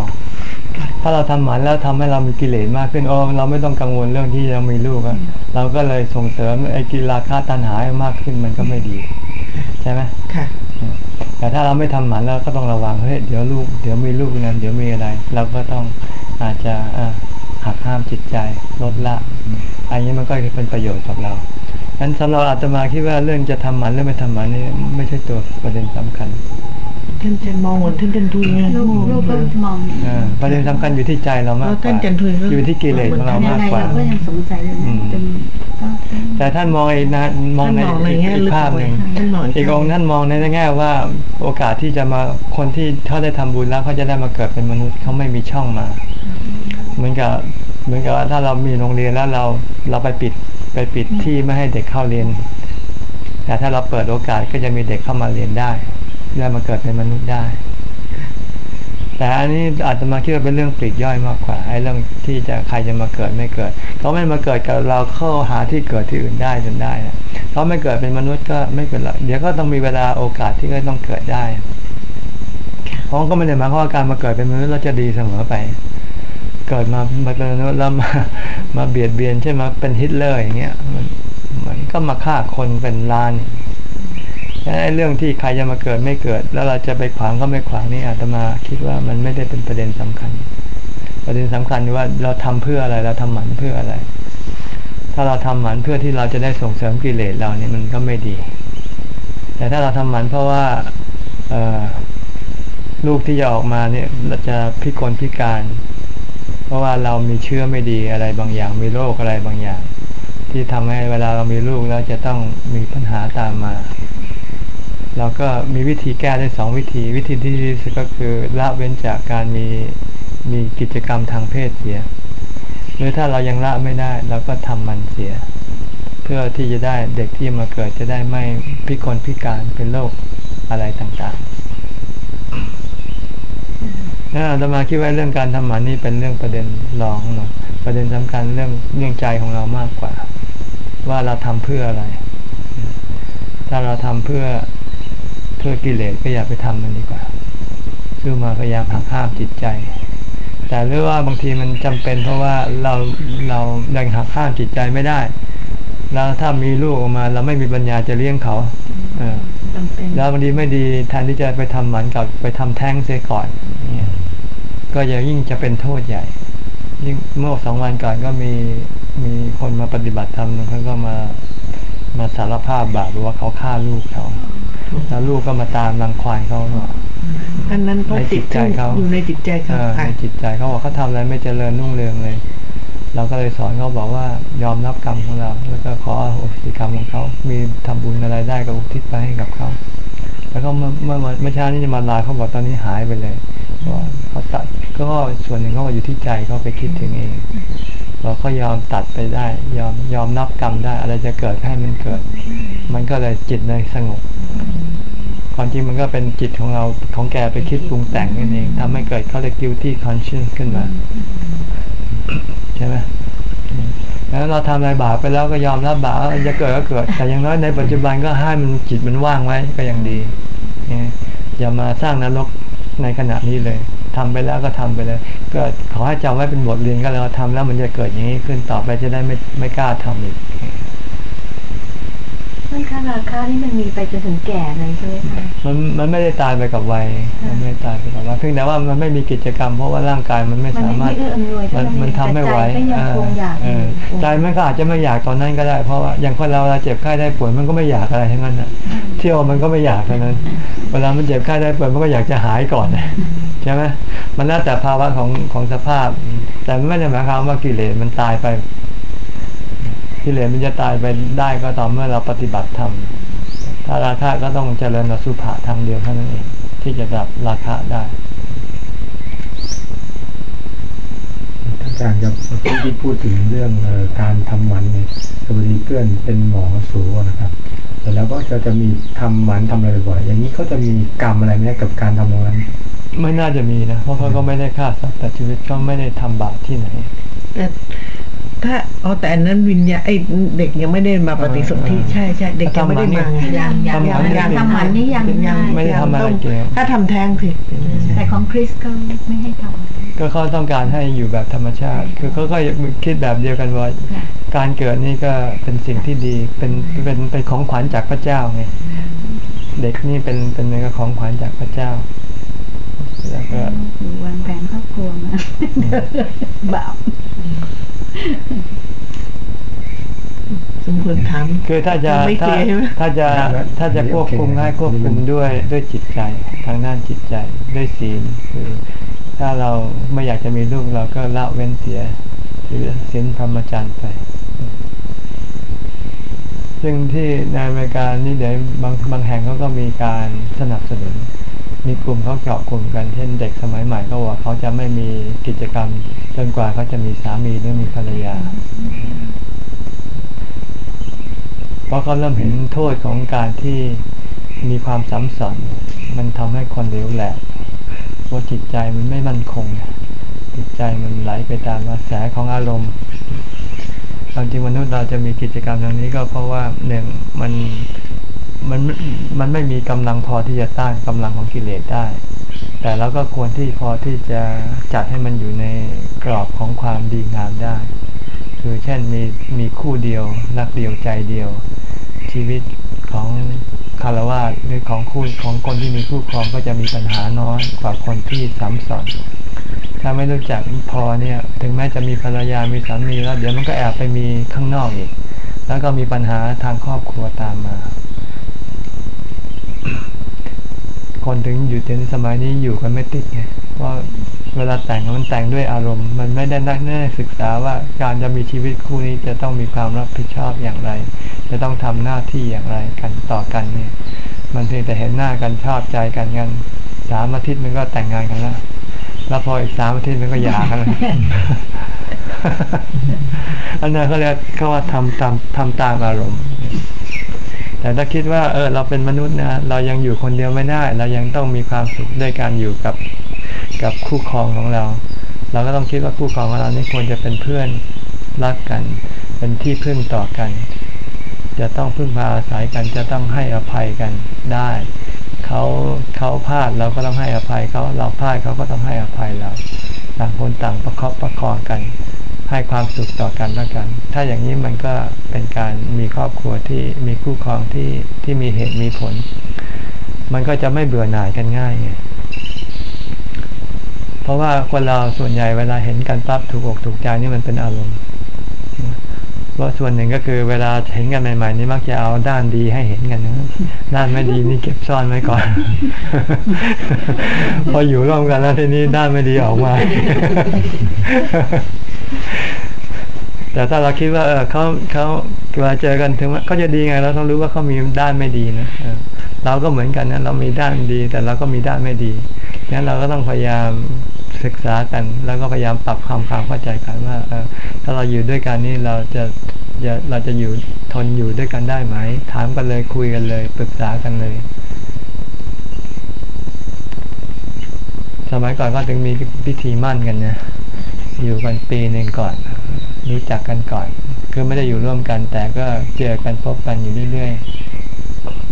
ถ้าเราทำหมันแล้วทำให้เรามีกิเลสมากขึ้นโอ้เราไม่ต้องกังวลเรื่องที่จะมีลูกอะเราก็เลยส่งเสริมไอ้กิราคาตัณหาให้มากขึ้นมันก็ไม่ดี ใช่ไหมค่ะแต่ถ้าเราไม่ทำหมันเราก็ต้องระวังเฮ้ยเดี๋ยวลูกเดี๋ยวมีลูกนั้นเดี๋ยวมีอะไร เราก็ต้องอาจจะอะหักห้ามจิตใจลดละอันนี้มันก็จะเป็นประโยชน์กับเราฉะนั้นสำหรับอาตมาคิดว่าเรื่องจะทำหมันหรือไม่ทำหมันนี่ไม่ใช่ตัวประเด็นสำคัญ ท่านจะมองเหมือนท่านจันทุยไงลูกลูกก็มองอ่าประเด็นสำคัญอยู่ที่ใจเรามากแล้วกท่านว่าจันทุยก็อยู่ที่กิเลสของเรายัมางกไงกว่าเราก็ยังสงสัยเลยอืนะมจนก็แต่ท่านมองอีกนะมองในท่านมองในอีกแง่อีลึกกภาพหนึ่งท่านมองอีกอีกองค์ท่านมองในแง่ว่าโอกาสที่จะมาคนที่เขาได้ทำบุญแล้วเขาจะได้มาเกิดเป็นมนุษย์เขาไม่มีช่องมา เหมือนกับเหมือนกับว่าถ้าเรามีโรงเรียนแล้วเราเราไปปิดไปปิดที่ไม่ให้เด็กเข้าเรียน แต่ถ้าเราเปิดโอกาสก็จะมีเด็กเข้ามาเรียนได้ ได้มาเกิดเป็นมนุษย์ได้ แต่อันนี้อาจจะมาคิดว่าเป็นเรื่องปลีกย่อยมากกว่าไอ้เรื่องที่จะใครจะมาเกิดไม่เกิดเขาไม่มาเกิดกับเราเข้าหาที่เกิดที่อื่นได้จนได้นะเขาไม่เกิดเป็นมนุษย์ก็ไม่เป็นไรเดี๋ยวก็ต้องมีเวลาโอกาสที่ก็ต้องเกิดได้เพราะก็ไม่ได้หมายความว่าการมาเกิดเป็นมนุษย์เราจะดีเสมอไป เกิดมามาเป็นมนุษย์แล้วมามาเบียดเบียนใช่ไหมเป็นฮิตเลอร์อย่างเงี้ยมันมันก็มาฆ่าคนเป็นล้าน ฉะนั้นเรื่องที่ใครจะมาเกิดไม่เกิด แล้วเราจะไปขวางก็ไม่ขวางนี่อาตมาคิดว่ามันไม่ได้เป็นประเด็นสำคัญ ประเด็นสำคัญว่าเราทำเพื่ออะไรเราทำหมันเพื่ออะไร ถ้าเราทำหมันเพื่อที่เราจะได้ส่งเสริมกิเลสเราเนี่ยมันก็ไม่ดี แต่ถ้าเราทำหมันเพราะว่าลูกที่จะออกมาเนี่ยเราจะพิกลพิการ เพราะว่าเรามีเชื้อไม่ดีอะไรบางอย่าง มีโรคอะไรบางอย่าง ที่ทำให้เวลาเรามีลูกแล้วจะต้องมีปัญหาตามมา เราก็มีวิธีแก้ได้สองวิธี วิธีที่ดีสุดก็คือละเว้นจากการมีมีกิจกรรมทางเพศเสีย หรือถ้าเรายังละไม่ได้เราก็ทำมันเสีย เพื่อที่จะได้เด็กที่มาเกิดจะได้ไม่พิกลพิการเป็นโรคอะไรต่างๆนั่นอาตมาคิดว่าเรื่องการทำหมันนี่เป็นเรื่องประเด็นรองเนาะประเด็นสำคัญเรื่องเรื่องใจของเรามากกว่า ว่าเราทำเพื่ออะไร ถ้าเราทำเพื่อ เพื่อกิเลสก็อย่าไปทำมันดีกว่าคือมาพยายามหักห้ามจิตใจ แต่หรือว่าบางทีมันจำเป็น เพราะว่าเราเราดังหักห้ามจิตใจไม่ได้แล้วถ้ามีลูกออกมา เราไม่มีปัญญาจะเลี้ยงเขาเออจำเป็นแล้วบางทีไม่ดีแทนที่จะไปทำหมันกับไปทำแท้งเสียก่อนเนี่ยก็จะยิ่งจะเป็นโทษใหญ่ ยิ่งเมื่อสองวันก่อนก็มีมีคนมาปฏิบัติธรรมเขาก็มามาสารภาพบาปว่าเขาฆ่าลูกเขา แล้วลูกก็มาตามรังควานเขาเนาะอันนั้นเพราะในจิจิตตใจเขาอยู่ในจิตใจเขาเออค่ะในจิตใจเขาบอกเขาทำอะไรไม่เจริญรุ่งเรืองเลย เราก็เลยสอนเขาบอกว่ายอมรับกรรมของเรา แล้วก็ขออโหสิกรรมของเขามีทำบุญอะไรได้ก็อุทิศไปให้กับเขาแล้วก็เมื่อเมื่อเมื่อเช้านี้จะมาลาเขาบอกตอนนี้หายไปเลยว่าเขาตัดก็ส่วนหนึ่งเขาก็อยู่ที่ใจเขาไปคิดถึงเอง เราก็ยอมตัดไปได้ ยอมยอมรับกรรมได้ อะไรจะเกิดให้มันเกิด มันก็เลยจิตเลยสงบความจริงมันก็เป็นจิตของเราของแกไปคิดปรุงแต่งนั่นเองทำให้เกิดเขาเรียก guilty conscience ขึ้นมา ใช่ไหมแล้วเราทำอะไรบาปไปแล้วก็ยอมรับบาปจะเกิดก็เกิด แต่อย่างน้อยในปัจจุบันก็ให้มันจิตมันว่างไว้ก็ยังดีอย่ามาสร้างนรก ในขณะนี้เลยทำไปแล้วก็ทำไปเลย ก็ขอให้จำไว้เป็นบทเรียนก็แล้วทำแล้วมันจะเกิดอย่างนี้ขึ้นต่อไปจะได้ไม่ไม่กล้าทำอีก มันค่าราคานี่มันมีไปจนถึงแก่เลยใช่ไหมคะมันมันไม่ได้ตายไปกับวัยมันไม่ได้ตายไปกับวัยเพียงแต่ว่ามันไม่มีกิจกรรม เพราะว่าร่างกายมันไม่มันสาไม่มารถเอื้ออำนวยมันมันทำไม่ไหวแต่ใจก็ยังคงอยากเอออยู่ใจมันก็อาจจะไม่อยากตอนนั้นก็ได้ เพราะว่าอย่างคนเราเวลาเจ็บไข้ได้ป่วยมันก็ไม่อยากอะไรทั้งนั้นน่ะเที่ยวมันก็ไม่อยากทั้งนั้น เวลามันเจ็บไข้ได้ป่วยมันก็อยากจะหายก่อนใช่ไหมมันแล้วแต่ภาวะของของสภาพ แต่ไม่ได้หมายความว่ากิเลสมันตายไป กิเลสมันจะตายไปได้ก็ต่อเมื่อเราปฏิบัติธรรมถ้าราคะก็ต้องเจริญอสุภะทางเดียวเท่านั้นเอง ที่จะดับราคะได้อาจารย์ครับเมื่อกี้ที่พูดถึงเรื่องเออการทำหมันเนี่ยสวัสดีเพื่อนเป็นหมอสูนะครับแต่แล้วก็จะจะมีทำหมันทำอะไรบ่อยๆอย่างนี้เขาจะมีกรรมอะไรไหมกับการทำตรงนั้น ไม่น่าจะมีนะเพราะเขาก็ไม่ได้ฆ่าสัตว์แต่ชีวิตก็ไม่ได้ทำบาปที่ไหนแต่ ถ้าเอาแต่อันนั้นวิญญาณไอเด็กยังไม่ได้มาปฏิสนธิเออใช่ใช่เด็กยังไม่ได้มาไงยังยังทำหมันยังนี่ทำหมันนี่ยังยังไม่ได้ทำอะไรต้องเกี่ยวถ้าทำแท้งสิแต่ของคริสก็ไม่ให้ทำก็เขาต้องการให้อยู่แบบธรรมชาติ คือเขาก็คิดแบบเดียวกันว่าค่ะการเกิดนี่ก็เป็นสิ่งที่ดี เป็นเป็นเป็นของขวัญจากพระเจ้าไง เด็กนี่เป็นเป็นเหมือนกับของขวัญจากพระเจ้า แล้วก็คือวางแผนครอบครัวมาบาปสมควรถามคือถ้าจะไม่เคถ้าลียร์ใช่ไหมถ้าจะถ้าจะควบคุมให้ควบคุมด้วยด้วยจิตใจทางด้านจิตใจด้วยศีลคือ ถ้าเราไม่อยากจะมีลูกเราก็ละเว้นเสียถือศีลพรหมจรรย์ไป ซึ่งที่ในอเมริกานี่เดี๋ยวบางบางแห่งเขาก็มีการสนับสนุน มีกลุ่มเขาเจาะกลุ่มกันเช่นเด็กสมัยใหม่ก็ว่าเขาจะไม่มีกิจกรรม จนกว่าเขาจะมีสามีหรือมีภรรยา เพราะเขาเริ่มเห็นโทษของการที่มีความสัมสอนมันทำให้คนเหลวแหลกว่าจิตใจมันไม่มั่นคงจิตใจมันไหลไปตามกระแสของอารมณ์ ความจริงมนุษย์เราจะมีกิจกรรมอย่างนี้ก็เพราะว่าหนึ่งมันมันมันไม่มีกำลังพอที่จะต้านกำลังของกิเลสได้ แต่เราก็ควรที่พอที่จะจัดให้มันอยู่ในกรอบของความดีงามได้ คือเช่นมีมีคู่เดียวรักเดียวใจเดียว ชีวิตของคารวะหรือของคู่ของคนที่มีคู่ครองก็จะมีปัญหาน้อยกว่าคนที่สัมสอน ถ้าไม่รู้จักพอเนี่ย ถึงแม้จะมีภรรยามีสามีแล้ว เดี๋ยวมันก็แอบไปมีข้างนอกอีก แล้วก็มีปัญหาทางครอบครัวตามมา คนถึงอยู่ในสมัยนี้อยู่กันไม่ติดไงว่าเวลาแต่งมันแต่งด้วยอารมณ์ มันไม่ได้นักแน่ศึกษาว่าการจะมีชีวิตคู่นี้จะต้องมีความรับผิดชอบอย่างไร จะต้องทำหน้าที่อย่างไรกันต่อกันเนี่ย มันเพียงแต่เห็นหน้ากันชอบใจกันกันสามอาทิตย์มันก็แต่งงานกันแล้ว แล้วพออีกสามอาทิตย์มันก็หย่ากันเลยอันนั้นเขาเรียกเขาว่าทำตามทำตามอารมณ์ แต่ถ้าคิดว่า เออ เราเป็นมนุษย์นะเรายังอยู่คนเดียวไม่ได้ เรายังต้องมีความสุขด้วยการอยู่กับกับคู่ครองของเรา เราก็ต้องคิดว่าคู่ครองของเรานี่ควรจะเป็นเพื่อนรักกัน เป็นที่พึ่งต่อกัน จะต้องพึ่งพาอาศัยกันจะต้องให้อภัยกันได้ เขาเขาพลาดเราก็ต้องให้อภัยเขาเราพลาดเขาก็ต้องให้อภัยเราต่างคนต่างประคบประคองกัน ให้ความสุขต่อกันแล้วกัน ถ้าอย่างนี้มันก็เป็นการมีครอบครัวที่มีคู่ครองที่ที่มีเหตุมีผล มันก็จะไม่เบื่อหน่ายกันง่ายไงเพราะว่าคนเราส่วนใหญ่เวลาเห็นกันปั๊บถูกอกถูกใจนี่มันเป็นอารมณ์ ราะส่วนหนึ่งก็คือเวลาเห็นกันใหม่ๆนี่มักจะเอาด้านดีให้เห็นกันนะด้านไม่ดีนี่เก็บซ่อนไว้ก่อน พออยู่ร่วมกันแล้วทีนี้ด้านไม่ดีออกมา แต่ถ้าเราคิดว่า เออเขาเขาเวลาเจอกันถึงว่าเขาจะดีไง เราต้องรู้ว่าเขามีด้านไม่ดีนะเออเราก็เหมือนกันนะเรามีด้านดี แต่เราก็มีด้านไม่ดี งั้นเราก็ต้องพยายามศึกษากัน แล้วก็พยายามปรับความความเข้าใจกันว่าเออถ้าเราอยู่ด้วยกันนี่เราจะจะเราจะอยู่ทนอยู่ด้วยกันได้ไหม ถามกันเลยคุยกันเลยปรึกษากันเลย สมัยก่อนก็ถึงมีพิธีมั่นกันนะอยู่กันปีหนึ่งก่อน รู้จักกันก่อน คือไม่ได้อยู่ร่วมกัน แต่ก็เจอกันพบกันอยู่เรื่อย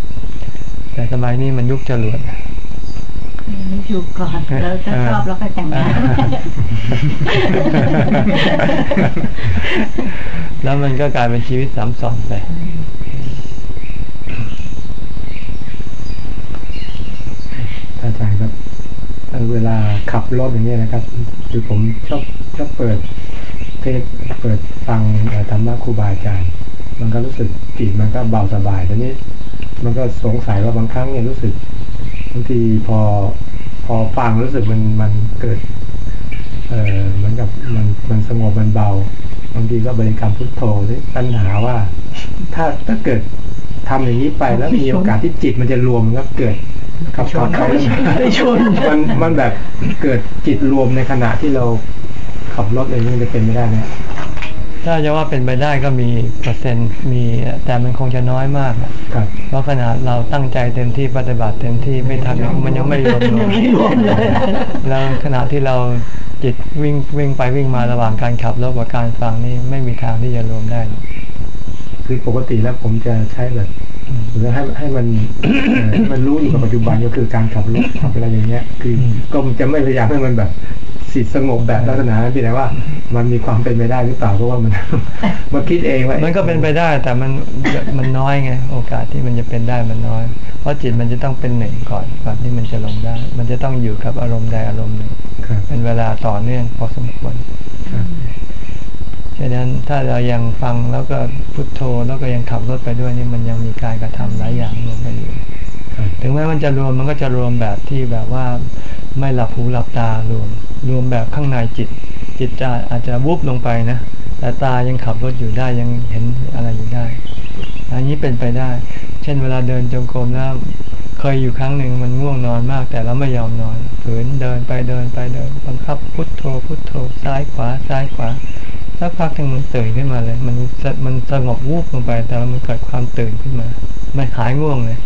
ๆแต่สมัยนี้มันยุคจรวด อยู่ก่อนเราจะชอบแล้วก็แต่งงานแล้วมันก็กลายเป็นชีวิตสามสอนไปอาจารย์ครับเอ่อเวลาขับรถอย่างนี้ยนะครับ คือผมชอบชอบเปิดเทศเปิดฟังเอ่อธรรมะครูบาอาจารย์ มันก็รู้สึกจิตมันก็เบาสบายแต่นี้ มันก็สงสัยว่าบางครั้งเนี่ยรู้สึกบางทีพอพอฟังรู้สึกมันมันเกิดเอ่อเหมือนกับมันมันสงบมันเบาบางทีก็บริกรรมพุทโธที่ปัญหาว่า ถ้าถ้าเกิดทำอย่างนี้ไปแล้วมีโอกาสที่จิตมันจะรวมก็เกิดขับขับไปแล้วมันมันแบบเกิดจิตรวมในขณะที่เราขับรถอะไรนี้จะเป็นไม่ได้ไหม ถ้าจะว่าเป็นไปได้ก็มีเปอร์เซ็นต์มีแต่มันคงจะน้อยมากอะครับเพราะขนาดเราตั้งใจเต็มที่ปฏิบัติเต็มที่ไม่ทันมันยังไม่รวมรวมแล้วขณะที่เราจิตวิ่งวิ่งไปวิ่งมาระหว่างการขับรถกับการฟังนี่ไม่มีทางที่จะรวมได้หรอก คือปกติแล้วผมจะใช้แบบหรือให้ให้มันเอ่อให้มันรู้อยู่กับปัจจุบันก็คือการขับรถขับอะไรอย่างเงี้ย คืออมก็จะไม่พยายามให้มันแบบสิทธิ์สงบแบบลักษณะนั้นพี่แต่ว่า มันมีความเป็นไปได้หรือเปล่าเพราะว่ามันมาคิดเองว่ามัมันก็เป็นไปได้แต่มันมันน้อยไงโอกาสที่มันจะเป็นได้มันน้อย เพราะจิตมันจะต้องเป็นหนึ่งก่อนก่อนที่มันจะลงได้ มันจะต้องอยู่กับอารมณ์ใดอารมณ์หนึ่งครับเป็นเวลาต่อเนื่องพอสมควรครับ ฉะนั้นถ้าเรายังฟังแล้วก็พุทโธแล้วก็ยังขับรถไปด้วยนี่มันยังมีการกระทำหลายอย่างรวมกันอยู่ถึงแม้มันจะรวมมันก็จะรวมแบบที่แบบว่าไม่หลับหูหลับตารวม รวมแบบข้างในจิต จิตจะอาจจะวุบลงไปนะ แต่ตายังขับรถอยู่ได้ยังเห็นอะไรอยู่ได้ อันนี้เป็นไปได้ เช่นเวลาเดินจงกรมแล้วเคยอยู่ครั้งหนึ่งมันง่วงนอนมาก แต่เราไม่ยอมนอนฝืนเดินไปเดินไปเดิน บังคับพุทโธพุทโธซ้ายขวาซ้ายขวาสักพักหนึ่งมันตื่นขึ้นมาเลย มันจะมันสงบวูบลงไป แต่แล้วมันเกิดความตื่นขึ้นมา ไม่หายง่วงเลย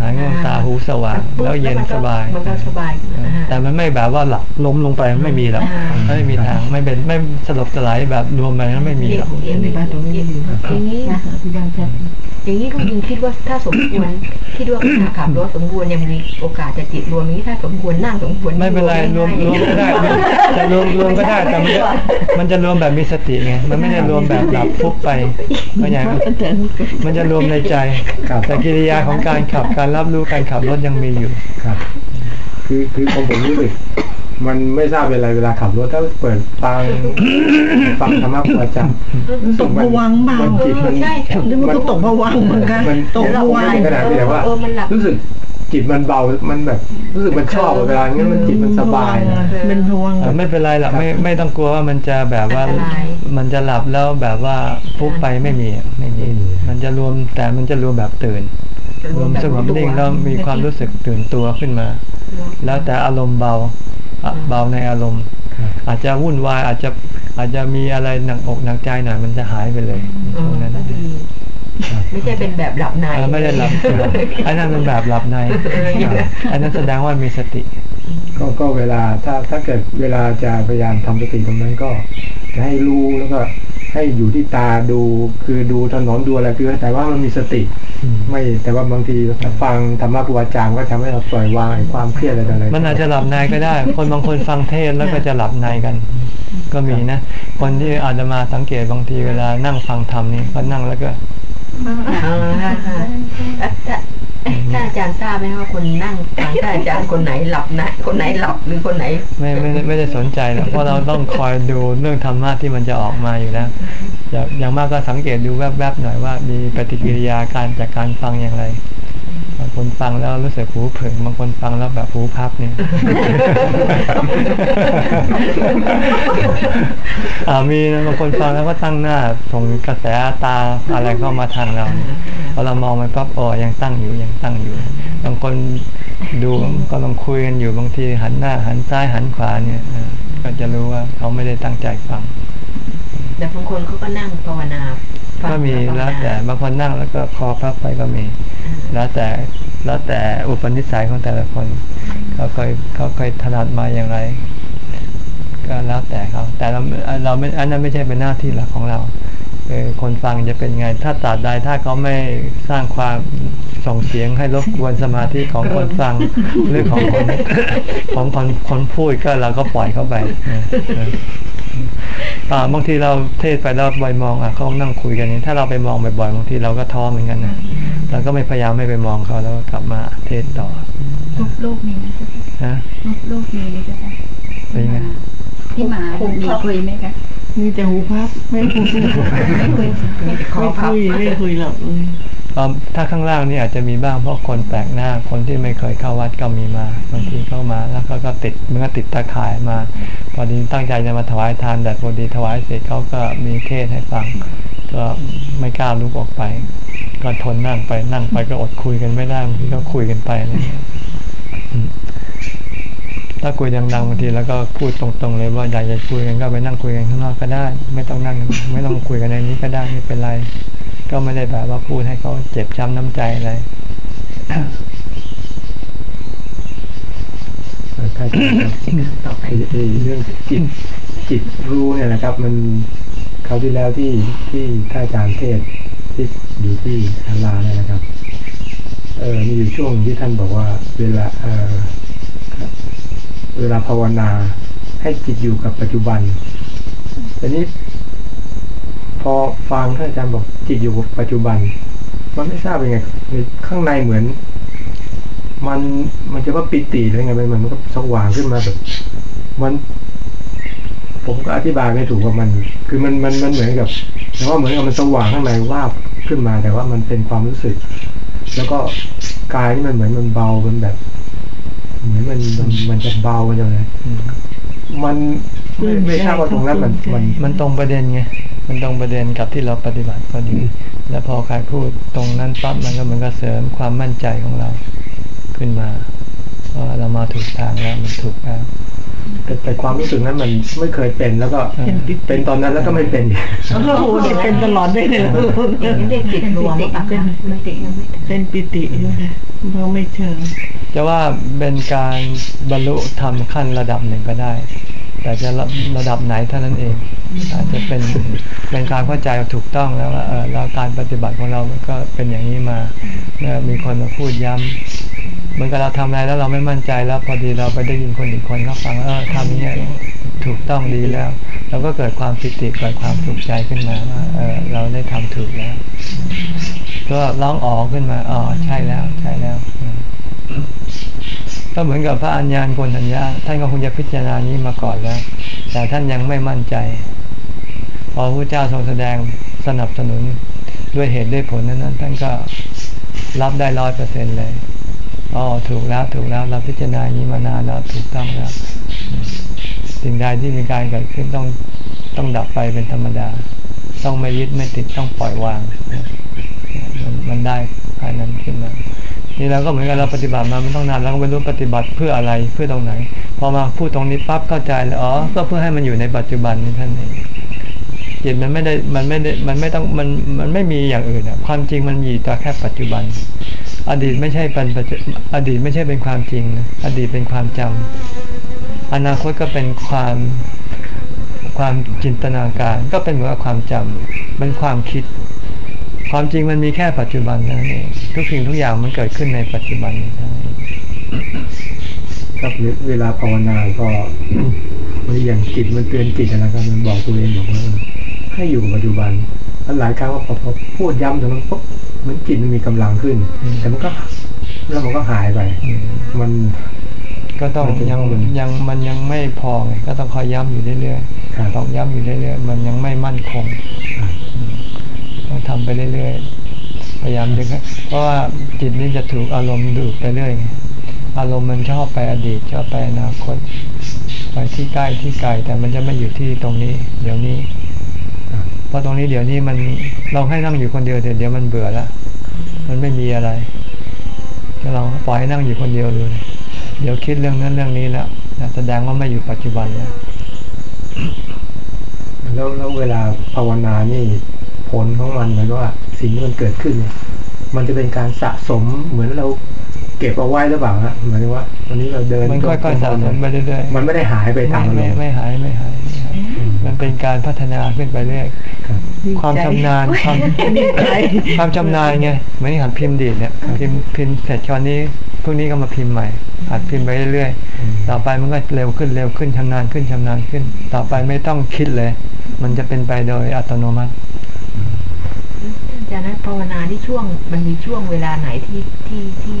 หายง่วงตาหูสว่าง แล้วเย็นสบายมันก็สบายขึ้นนะฮะแต่มันไม่แบบว่าหลับล้มลงไปไม่มีหรอกอ่าไม่มีทางไม่เป็นไม่สลบสลายแบบรวมไปนั้นไม่มีหรอกอย่างนี้อย่างนี้อย่างนี้คุณยิงคิดว่าถ้าสมควรคิดว่าขณะขับรถสมควรยังมีโอกาสจะจิตรวมนี้ถ้าสมควรนั่งสมควรไม่เป็นไรรวมรวมก็ได้จะรวมรวมก็ได้แต่มันจะมันจะรวมแบบมีสติไงมันไม่ได้รวมแบบหลับฟุบไปเข้าใจไหมมันจะรวมในใจครับแต่กิริยาของการขับการรับรู้การขับรถยังมีอยู่ครับ คือคือของผมรู้สึก มันไม่ทราบเวลาเวลาขับรถถ้าเปิดฟังฟังธรรมะครูอาจารย์ตกผวังค์เปล่ามันจิตมันใช่ใช่นี่มันก็ตกผวังค์เหมือนกันมันตกผวังไม่ค์ถึงขนาดนี้แต่ว่าเออมันหลับรู้สึกจิตมันเบา มันแบบรู้สึกมันชอบอะเวลางั้นมันจิตมันสบายนะเป็นผวังค์เอ่อไม่เป็นไรหรอกไม่ไม่ต้องกลัวว่ามันจะแบบว่าอันตรายมันจะหลับแล้วแบบว่าฟุบไปไม่มีอะไม่มีมันจะรวมแต่มันจะรวมแบบตื่นรวมสงบนิ่งแล้วมีความรู้สึกตื่นตัวขึ้นมา แล้วแต่อารมณ์เบาอะ เบาในอารมณ์ อาจจะวุ่นวายอาจจะอาจจะมีอะไรหนักอกหนักใจหน่อยมันจะหายไปเลยในอ๋อช่วงนั้น ไม่ใช่เป็นแบบหลับในเออไม่ได้หลับอันนั้นเป็นแบบหลับในอันนั้นแสดงว่ามีสติ ก็ก็เวลาถ้าถ้าเกิดเวลาจะพยายามทำสติตรงนั้นก็จะให้รู้แล้วก็ให้อยู่ที่ตาดูคือดูถนนดูอะไรคือแต่ว่ามันมีสติอืมไม่แต่ว่าบางทีฟังธรรมะครูอาจารย์ก็ทำให้เราปล่อยวางไอ้ความเครียดอะไรต่ออะไรมันอาจจะหลับในก็ได้ คนบางคนฟังเทศน์แล้วก็จะหลับในกัน ก็มีนะ คนที่อาจจะมาสังเกตบางทีเวลานั่งฟังธรรมนี่เขานั่งแล้วก็ เออค่ะค่ะถ้าอาจารย์ทราบไหมว่าคนนั่งฟังถ้าอาจารย์คนไหนหลับนะคนไหนหลับหรือคนไหน ไม่ไม่ไม่ได้สนใจหรอกเพราะเราต้องคอยดูเรื่องธรรมะที่มันจะออกมาอยู่แล้วอย่างมากก็สังเกตดูแวบๆหน่อยว่า มีปฏิกิริยาการจากการฟังอย่างไรบางคนฟังแล้วรู้สึกหูผึ่งบางคนฟังแล้วแบบหูพับเนี่ยมีนะบางคนฟังแล้วก็ตั้งหน้าส่งกระแสตาอะไรเข้ามาทางเราเนี่ยพอเรามองไปปั๊บอ๋อยังตั้งอยู่ยังตั้งอยู่ บางคนดูก็ลองคุยกันอยู่บางทีหันหน้า หันซ้ายหันขวาเนี่ยเออก็จะรู้ว่าเขาไม่ได้ตั้งใจฟังแต่บางคนเขาก็นั่งภาวนาฟังก็มีภาแล้วนาแต่บางคนนั่งแล้วก็คอพับไปก็มี แล้วแต่แล้วแต่อุปนิสัยของแต่ละคนเขาเคยเขาเคยถนัดมาอย่างไร ก็แล้วแต่เขาแต่เราเราไม่อันนั้นไม่ใช่เป็นหน้าที่หลักของเราเออ คนฟังจะเป็นไง ถ้าตราบใดถ้าเขาไม่สร้างความส่งเสียงให้รบกวนสมาธิของคนฟังหรือของคนของคนคนพูดก็เราก็ปล่อยเข้าไปเออเอออ่าบางทีเราเทศไปแล้วไปมองอะเขานั่งคุยกันนี้ถ้าเราไปมองบ่อยๆบางทีเราก็ท้อเหมือนกันนะเราก็ไม่พยายามไม่ไปมองเขาแล้วก็กลับมาเทศต่อรูปรูปมีไหมเจ้าค่ะนะรูปรูปมีไหมเจ้าค่ะเป็นไง ที่มามีคุยไหมคะมีแต่หูพับไม่คุยไม่คุยมีแต่คอไม่พับคุยไม่คุยหรอกอืมเอ่อถ้าข้างล่างนี่อาจจะมีบ้างเพราะคนแปลกหน้าคนที่ไม่เคยเข้าวัดก็มีมาบางทีเข้ามาแล้วก็ก็ติดมันก็ติดตาข่ายมาพอดีตั้งใจจะมาถวายทานแต่พอดีถวายเสร็จเขาก็มีเทศให้ฟัง ก็ไม่กล้าลุกออกไป ก็ทนนั่งไปนั่งไปก็อดคุยกันไม่ได้บางทีก็คุยกันไปอะไรเงี้ยอืม ถ้าคุยดังๆบางทีแล้วก็พูดตรงๆเลยว่าอยากจะคุยกันก็ไปนั่งคุยกันข้างนอกก็ได้ ไม่ต้องนั่งไม่ต้องคุยกันในนี้ก็ได้ไม่เป็นไร ก็ไม่ได้แบบว่าพูดให้เขาเจ็บช้ำน้ำใจอะไรถ้าไอ้ไอ้เรื่องจิตจิตรู้เนี่ยนะครับ มันคราวที่แล้วที่ที่ท่านอาจารย์เทศที่อยู่ที่ศาลาเนี่ยนะครับ เออมีอยู่ช่วงที่ท่านบอกว่า เวลาเออ เวลาภาวนาให้จิตอยู่กับปัจจุบันแต่นี้ พอฟังท่านอาจารย์บอกจิตอยู่กับปัจจุบัน มันไม่ทราบเป็นไงข้างในเหมือน มันมันจะว่าปิติหรือไงมันมันก็สว่างขึ้นมาแบบ มัน ผมก็อธิบายไม่ถูกว่ามัน คือมันมันมันเหมือนกับแต่ว่าเหมือนกับมันสว่างข้างในวาบขึ้นมาแต่ว่ามันเป็นความรู้สึก แล้วก็กายนี่มันเหมือนมันเบามันแบบ เหมือนมันมันมันจะเบาไปเลยมันไม่ไม่ทราบว่าตรงนั้นมันมันมันตรงประเด็นไงมันตรงประเด็นกับที่เราปฏิบัติพอดี แล้วพอใครพูดตรงนั้นปั๊บมันก็เหมันก็เสริมความมั่นใจของเราขึ้นมาว่าเรามาถูกทางแล้วมันถูกแล้ว แต่แต่ความรู้สึกนั้นมันไม่เคยเป็นแล้วก็เป็นปิติเป็นตอนนั้นแล้วก็ไม่เป็นอีกโอ้โหเด็กเป็นตลอดได้เลยเหรออย่างนี้เรียกจิตรวมอะค่ะไม่ติยังไม่ติเป็นปิติใช่ไหมคะเพราะไม่เชิงจะว่าเป็นการบรรลุธรรมขั้นระดับหนึ่งก็ได้ แต่จะระระดับไหนเท่านั้นเองอาจจะเป็นเป็นการเข้าใจถูกต้องแล้วว่าเออเราการปฏิบัติของเราก็เป็นอย่างนี้มาเมื่อมีคนมาพูดย้ำเหมือนกับเราทำอะไรแล้วเราไม่มั่นใจแล้วพอดีเราไปได้ยินคนอีกคนเขาฟังแล้วเออทำอย่างนี้ถูกต้องดีแล้ว เราก็เกิดความปิติเกิดความสุขใจขึ้นมาว่าเออเราได้ทำถูกแล้ว ก็ร้องอ๋อขึ้นมาอ๋อใช่แล้วใช่แล้วก็เหมือนกับพระอัญญาณโกณทัญญาท่านก็คงจะพิจารณานี้มาก่อนแล้ว แต่ท่านยังไม่มั่นใจ พอพระเจ้าทรงแสดงสนับสนุนด้วยเหตุด้วยผลนั้นท่านก็รับได้ร้อยเปอร์เซ็นเลย อ๋อถูกแล้วถูกแล้วเราพิจารณาอย่างนี้มานานแล้วถูกต้องแล้วสิ่งใดที่มีการเกิดขึ้นต้องต้องดับไปเป็นธรรมดา ต้องไม่ยึดไม่ติดต้องปล่อยวาง มันมันได้ภายนั้นขึ้นมานี่เราก็เหมือนกันเราปฏิบัติมาไม่ต้องนานเราก็ไม่รู้ปฏิบัติเพื่ออะไรเพื่อตรงไหน พอมาพูดตรงนี้ปั๊บเข้าใจเลยอ๋อก็เพื่อให้มันอยู่ในปัจจุบันนี่ท่านเองจิตมันไม่ได้มันไม่ได้มันไม่ต้องมันมันไม่มีอย่างอื่นอะความจริงมันมีแต่แค่ปัจจุบัน อดีตไม่ใช่เป็นปัจจุอดีตไม่ใช่เป็นความจริง อดีตเป็นความจำอนาคตก็เป็นความความจินตนาการก็เป็นเหมือนความจำเป็นความคิด ความจริงมันมีแค่ปัจจุบันนั่นเองทุกสิ่งทุกอย่างมันเกิดขึ้นในปัจจุบันนี้เท่านั้นเอง ครับเวลาภาวนาก็มันอย่างจิตมันเตือนจิตนะครับมันบอกตัวเองบอกว่าเออให้อยู่กับปัจจุบันแล้วหลายครั้งว่าพอพอพูดย้ำตรงนั้นปุ๊บเหมือนจิตมันมีกำลังขึ้น แต่มันก็แล้วมันก็หายไป มันก็ต้องมันจะยังมันยังมันยังไม่พอไงก็ต้องคอยย้ำอยู่เรื่อยครับๆต้องย้ำอยู่เรื่อยๆมันยังไม่มั่นคงต้องทำไปเรื่อยๆพยายามดึงให้เพราะว่าจิตนี่จะถูกอารมณ์ดูดไปเรื่อยไง อารมณ์มันชอบไปอดีตชอบไปอนาคต ไปที่ใกล้ที่ไกลแต่มันจะไม่อยู่ที่ตรงนี้ เดี๋ยวนี้เพราะตรงนี้เดี๋ยวนี้มันเราให้นั่งอยู่คนเดียวเดี๋ยวเดี๋ยวมันเบื่อแล้วมันไม่มีอะไรก็ลองปล่อยให้นั่งอยู่คนเดียวดูเลยเดี๋ยวคิดเรื่องนั้นเรื่องนี้แล้วแสดงว่าไม่อยู่ปัจจุบันแล้วแล้วแล้วเวลาภาวนานี่ผลของมันหมายว่าสิ่งที่มันเกิดขึ้นเนี่ยมันจะเป็นการสะสมเหมือนเรา เก็บเอาไว้หรือเปล่าฮะหมายถึงว่าวันนี้เราเดินมันค่อยๆสะสมไปเรื่อยๆมันไม่ได้หายไปตามไม่อารไม่มณ์ไม่หายไม่หายไม่หาย มันเป็นการพัฒนาขึ้นไปเรื่อยครับความชำนาญความความชำนาญไงเหมือนหัดพิมพ์ดีดเนี่ยพิมพ์พิมพ์เสร็จคราวนี้พรุ่งนี้ก็มาพิมพ์ใหม่หัดพิมพ์ไปเรื่อยอืมๆต่อไปมันก็เร็วขึ้นเร็วขึ้นชำนาญขึ้นชำนาญขึ้น ต่อไปไม่ต้องคิดเลย มันจะเป็นไปโดยอัตโนมัติอาจารย์นะภาวนาที่ช่วงมันมีช่วงเวลาไหนที่ที่ที่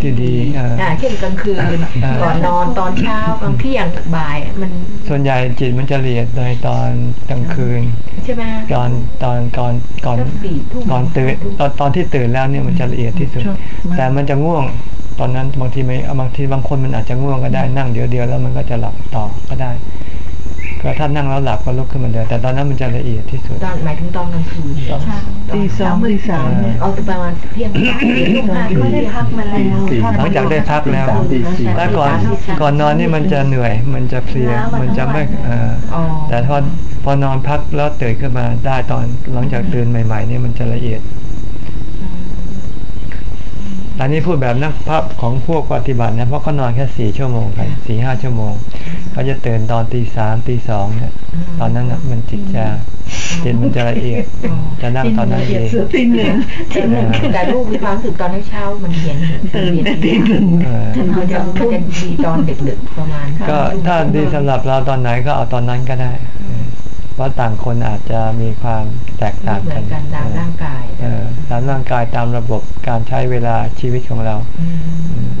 ที่ดีเอ่ออ่าเช่นกลางคืนอ่าก่อนนอนตอนเช้ากลางเที่ยงบ่ายมัน ส่วนใหญ่จิตมันจะละเอียดในตอนกลางคืนใช่ไหมตอนตอนก่อนก่อนสักสี่ทุ่มก่อนตื่นตอนตอนที่ตื่นแล้วเนี่ยมันจะละเอียดที่สุดครับแต่มันจะง่วงตอนนั้นบางทีไม่บางทีบางคนมันอาจจะง่วงก็ได้นั่งเดียวเดียวแล้วมันก็จะหลับต่อก็ได้ ก็ถ้านั่งแล้วหลับก็ลุกขึ้นมาเดินแต่ตอนนั้นมันจะละเอียดที่สุดตอนหมายถึงตอนกลางคืนตอนตีสองตีสามเนี่ยเอาประมาณเที่ยงตีทุ่มห้าไม่ได้พักมาแล้วสี่หลังจากได้พักแล้วตีสามตีสี่ถ้าก่อนก่อนนอนนี่มันจะเหนื่อย มันจะเพลียมันจะไม่เอ่ออ๋อแต่พอพอนอนพักแล้วตื่นขึ้นมาได้ตอนหลังจากตื่นใหม่ ๆ นี่มันจะละเอียด อันนี้พูดแบบนักภาพของพวกปฏิบัตินะเพราะเขานอนแค่สี่ชั่วโมงกันสี่ห้าชั่วโมงเขาจะตื่นตอนตีสามตีสองเนี่ยตอนนั้นน่ะมันจิตจะจิตมันจะละเอียดจะนั่งตอนนั้นดีตีหนึ่งแต่ลูกมีความรู้สึกตอนเช้าๆมันเย็นตื่นแต่ตีหนึ่งเออมันจะมันจะดีตอนดึกๆประมาณก็ถ้าดีสำหรับเราตอนไหนก็เอาตอนนั้นก็ได้ เพราะต่างคนอาจจะมีความแตกไม่ต่างเหมืกัอนนกันตามร่างกายเออตามร่างกายตามระบบการใช้เวลาชีวิตของเราม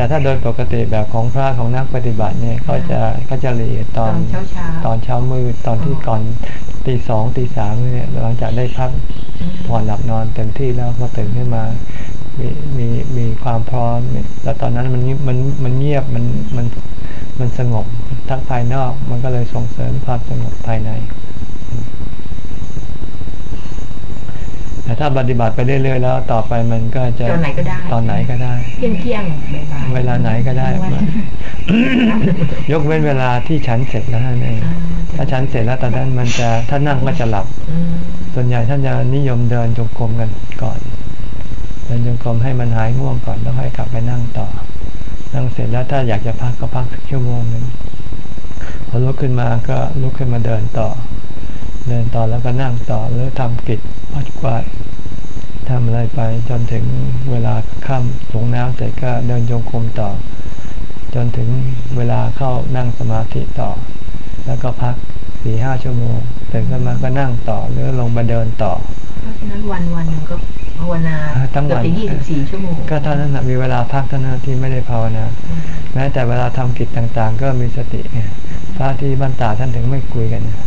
แต่ถ้าโดยปกติแบบของพระของนักปฏิบัติเนี่ยเขาจะเขาจะละเอียดตตออนนเช้าๆตอนเช้ามืดตอนที่ก่อนตีสองตีสามเนี่ยหลังจากได้พักผ่อนหลับนอนเต็มที่แล้วพอตื่นขึ้นมามีมีมีความพร้อมแล้วตอนนั้นมันมันมันเงียบมันมันมันสงบทั้งภายนอก มันก็เลยส่งเสริมความสงบภายใน แต่ถ้าปฏิบัติไปเรื่อยๆแล้ว ต่อไปมันก็จะตอนไหนก็ได้ตอนไหนก็ได้เที่ยงเที่ยงๆบ่ายๆเวลาไหนก็ได้ ยกเว้นเวลาที่ฉันเสร็จแล้วนั่นเองอ่าถ้าฉันเสร็จแล้วตอนนั้นมันจะถ้านั่งก็จะหลับอืมส่วนใหญ่ท่านจะนิยมเดินจงกรมกันก่อนเดินจงกรมให้มันหายง่วงก่อนแล้วค่อยกลับไปนั่งต่อ นั่งเสร็จแล้วถ้าอยากจะพักก็พักสักชั่วโมงหนึ่งพอลุกขึ้นมาก็ลุกขึ้นมาเดินต่อ เดินต่อแล้วก็นั่งต่อหรือทำกิจปัดกวาดทำอะไรไปจนถึงเวลาค่ำสงน้ำเสร็จก็เดินจงกรมต่อ จนถึงเวลาเข้านั่งสมาธิต่อ แล้วก็พัก สี่ห้าชั่วโมงตื่นขึ้นมาก็นั่งต่อหรือลงมาเดินต่อเพราะฉะนั้นวันวันหนึ่งก็ภาวนาอ่าทั้งวันเกือบจะยี่สิบสี่ชั่วโมงก็เท่านั้นนะมีเวลาพักเท่านั้นที่ไม่ได้ภาวนาแม้แต่เวลาทำกิจต่างๆ ก็มีสติไงพระที่บ้านตาท่านถึงไม่คุยกันนะ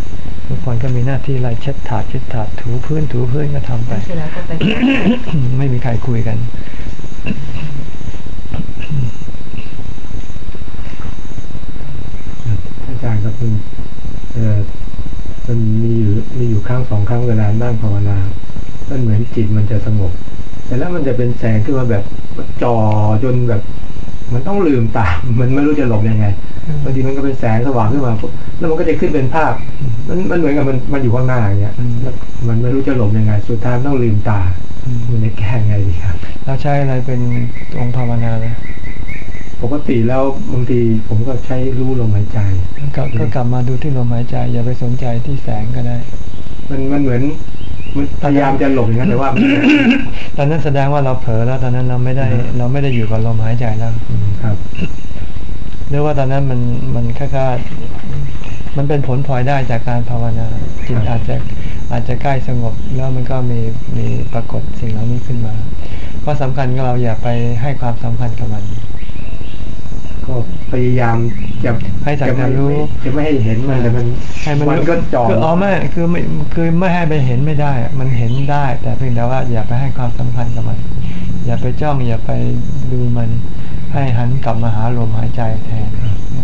ทุกคนก็มีหน้าที่อะไรเช็ดถาดเช็ดถาดถูพื้นถูพื้นก็ทำไปเสร็จแล้วก็ไป ไม่มีใครคุยกันอาจารย์ครับคุณเอ่อ มันมีอยู่มีอยู่ครั้งสองครั้งเวลานั่งภาวนามันเหมือนจิตมันจะสงบ แต่แล้วมันจะเป็นแสงขึ้นมาแบบจอจนแบบ มันต้องลืมตา มันไม่รู้จะหลบยังไงบางทีมันก็เป็นแสงสว่างขึ้นมาปุ๊บแล้วมันก็จะขึ้นเป็นภาพ มันมันเหมือนกับมันมันอยู่ข้างหน้าอย่างเงี้ยแล้วมันไม่รู้จะหลบยังไง สุดท้ายมันต้องลืมตามันจะแก้ไงดีครับเราใช้อะไรเป็นองค์ภาวนาเลย ปกติแล้วบางทีผมก็ใช้รู้ลมหายใจก็ก็กลับมาดูที่ลมหายใจ อย่าไปสนใจที่แสงก็ได้ มันมันเหมือนมันพยายามจะหลบอย่างนั้นแต่ว่ามันตอนนั้นแสดงว่าเราเผลอแล้วตอนนั้นเราไม่ได้ เราไม่ได้อยู่กับลมหายใจแล้วอืมครับหรือว่าตอนนั้นมันมันแค่แค่มันเป็นผลพลอยได้จากการภาวนาจิตอาจจะอาจจะใกล้สงบ แล้วมันก็มีมีปรากฏสิ่งเหล่านี้ขึ้นมาเพราะสำคัญก็เราอย่าไปให้ความสำคัญกับมัน ก็พยายามจะให้สักจะแต่ไม่รู้จะไม่ให้เห็นมันแต่มันให้มันมันก็จอคืออ๋อไม่คือไม่คือไม่ให้ไปเห็นไม่ได้ มันเห็นได้ แต่เพียงแต่ว่าอย่าไปให้ความสำคัญกับมัน อย่าไปจ้องอย่าไปดูมัน ให้หันกลับมาหาลมหายใจแทน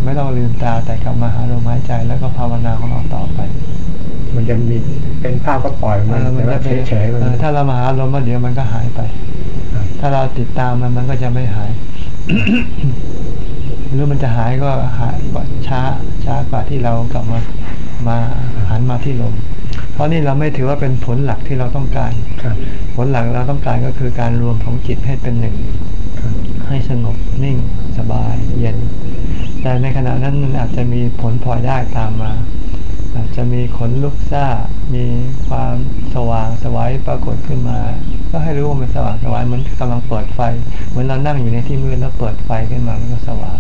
ไม่ต้องลืมตาแต่กลับมาหาลมหายใจแล้วก็ภาวนาของเราต่อไป มันจะมีเป็นภาพก็ปล่อยมันเออมันแต่ว่าจะเป็นเฉยๆมันเออถ้าเรามาหาลมแล้วเดี๋ยวมันก็หายไปครับถ้าเราติดตามมันมันก็จะไม่หาย หรือมันจะหายก็หายกว่าช้าช้ากว่าที่เรากลับมามาหันมาที่ลม เพราะนี่เราไม่ถือว่าเป็นผลหลักที่เราต้องการครับผลหลักเราต้องการก็คือการรวมของจิตให้เป็นหนึ่งครับให้สงบนิ่งสบายเย็น แต่ในขณะนั้นมันอาจจะมีผลพลอยได้ตามมา อาจจะมีขนลุกซ่า มีความสว่างสวายปรากฏขึ้นมา ก็ให้รู้ว่ามันสว่างสวายเหมือนกำลังเปิดไฟ เหมือนเรานั่งอยู่ในที่มืดแล้วเปิดไฟขึ้นมามันก็สว่าง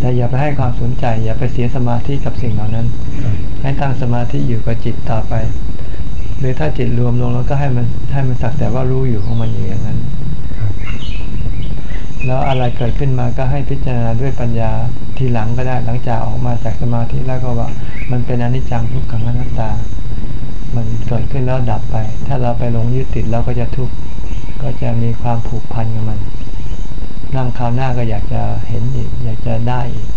แต่อย่าไปให้ความสนใจ อย่าไปเสียสมาธิกับสิ่งเหล่านั้น ให้ตั้งสมาธิอยู่กับจิตต่อไป หรือถ้าจิตรวมลงแล้วก็ให้มันให้มันสักแต่ว่ารู้อยู่ของมันอย่างนั้น แล้วอะไรเกิดขึ้นมาก็ให้พิจารณาด้วยปัญญาทีหลังก็ได้หลังจากออกมาจากสมาธิแล้วก็ว่ามันเป็นอนิจจังทุกขังอนัตตา มันเกิดขึ้นแล้วดับไป ถ้าเราไปลงยึดติดเราก็จะทุกข์ก็จะมีความผูกพันกับมันนั่งคราวหน้าก็อยากจะเห็นอีก อยากจะได้อีก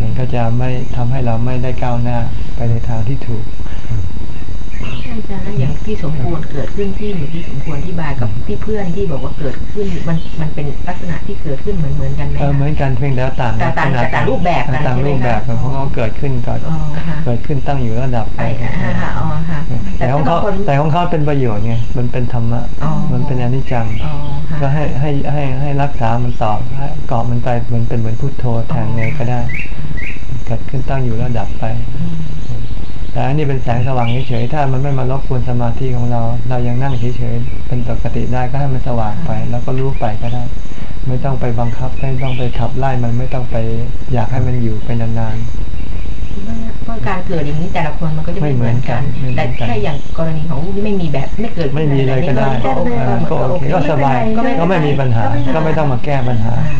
มันก็จะไม่ทำให้เราไม่ได้ก้าวหน้าไปในทางที่ถูก ท่านอาจารย์แล้วอย่างที่สมควรเกิดขึ้นที่เหมือนที่สมควรที่บายกับที่เพื่อนที่บอกว่าเกิดขึ้นมันมันเป็นลักษณะที่เกิดขึ้นเหมือนเหมือนกันไหมเออเหมือนกันเพียงแต่ว่าต่างแต่ต่างขนดแต่ต่างรูปแบบกันต่างใช่ไหมรูปแบบคะกันเพราะเขาเกิดขึ้นก่อนอ๋อค่ะเกิดขึ้นตั้งอยู่แล้วดับไปไปค่ะค่ะอ๋อค่ะแต่ของเขาบคนแต่ของเขาเป็นประโยชน์ไงมันเป็นธรรมะอ๋อมันเป็นอนิจจังอ๋อค่ะก็ให้ให้ให้ให้รักษามันต่อให้เกาะมันไปเหมือนเป็นเหมือนพุทโธแทนไงก็ได้เกิดขึ้นตั้งอยู่แล้วดับไปอืม แต่อันนี้เป็นแสงสว่างเฉยๆถ้ามันไม่มารบกวนสมาธิของเรา เรายังนั่งเฉยๆเป็นปกติได้ก็ให้มันสว่างไป แล้วก็รู้ไปก็ได้ ไม่ต้องไปบังคับไม่ต้องไปขับไล่มันไม่ต้องไปอยากให้มันอยู่ไปนานเพราะการเกิดอย่างนี้แต่ละคนมันก็จะไม่เหมือนกันไม่เหมืแต่อนกันแค่อย่างกรณีของลูกนี่ไม่มีแบบไม่เกิดๆไม่มีเลยก็ได้ก็โอเคเออก็โอเคก็สบายก็ไม่มีปัญหาก็ไม่ต้องมาแก้ปัญหาอ่า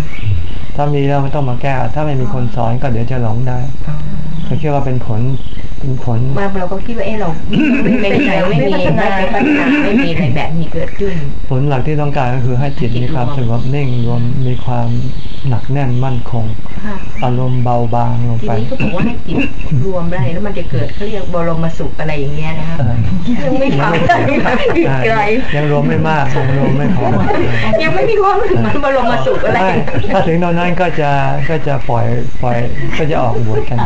ถ้ามีแล้วไม่ต้องมาแก้ ถ้าไม่มีคนสอนก็เดี๋ยวจะหลงได้อ๋อ เขาคิดว่าเป็นผลเป็นผลมาเราก็คิดว่าเออเราไม่ไม่มีไม่มีไม่เป็นปัญหาไม่มีอะไรแบบนี้เกิดขึ้น ผลหลักที่ต้องการก็คือให้จิตมีความสงบนิ่งรวมมีความหนักแน่นมั่นคง อารมณ์เบาบางลงไปทีไปนี้ก็บอกว่าให้จิตรวมได้แล้วมันจะเกิดเขาเรียกบรมสุขอะไรอย่างเงี้ยนะคะเออยังไม่ทำได้อีกไกลยังรวมไม่มากยังรวมไม่พอยังไม่มีความรู้สึกเหมันบรมสุขอะไรถ้าถึงตอนนั้นก็จะก็จะปล่อยปล่อยก็จะออกบวชกัน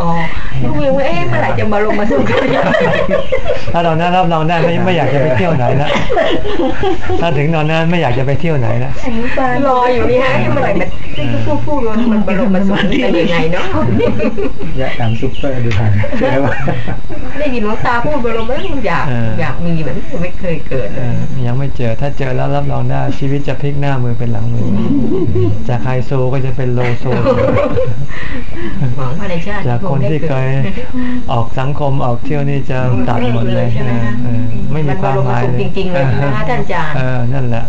อ๋อลูกยังว่าเอ๊ะเมื่อไหร่จะบรมสุขถ้าตอนนั้นรับรองได้ไม่ไม่อยากจะไปเที่ยวไหนแล้วถ้าถึงตอนนั้นไม่อยากจะไปเที่ยวไหนแล้วรออยู่นี่ฮะเมื่อไหร่มันพูดพูดๆมันบรมสุขเป็นยังไงเนาะแยกตามซุปเปอร์ดูทันใช่ไหมได้ยินหลวงตาพูดบรมสุขอยากอยากมีแบบนี้ไม่เคยเกิดเออยังไม่เจอถ้าเจอแล้วรับรองได้ชีวิตจะพลิกหน้ามือเป็นหลังมือจากไฮโซก็จะเป็นโลโซหวังว่าในชาติจากคนที่เคยออกสังคมออกเที่ยวนี่จะตัดหมดเลยใช่ไหมคะเออไม่มีความหมายเลยจริงๆเลยนะคะท่านอาจารย์เออนั่นแหละ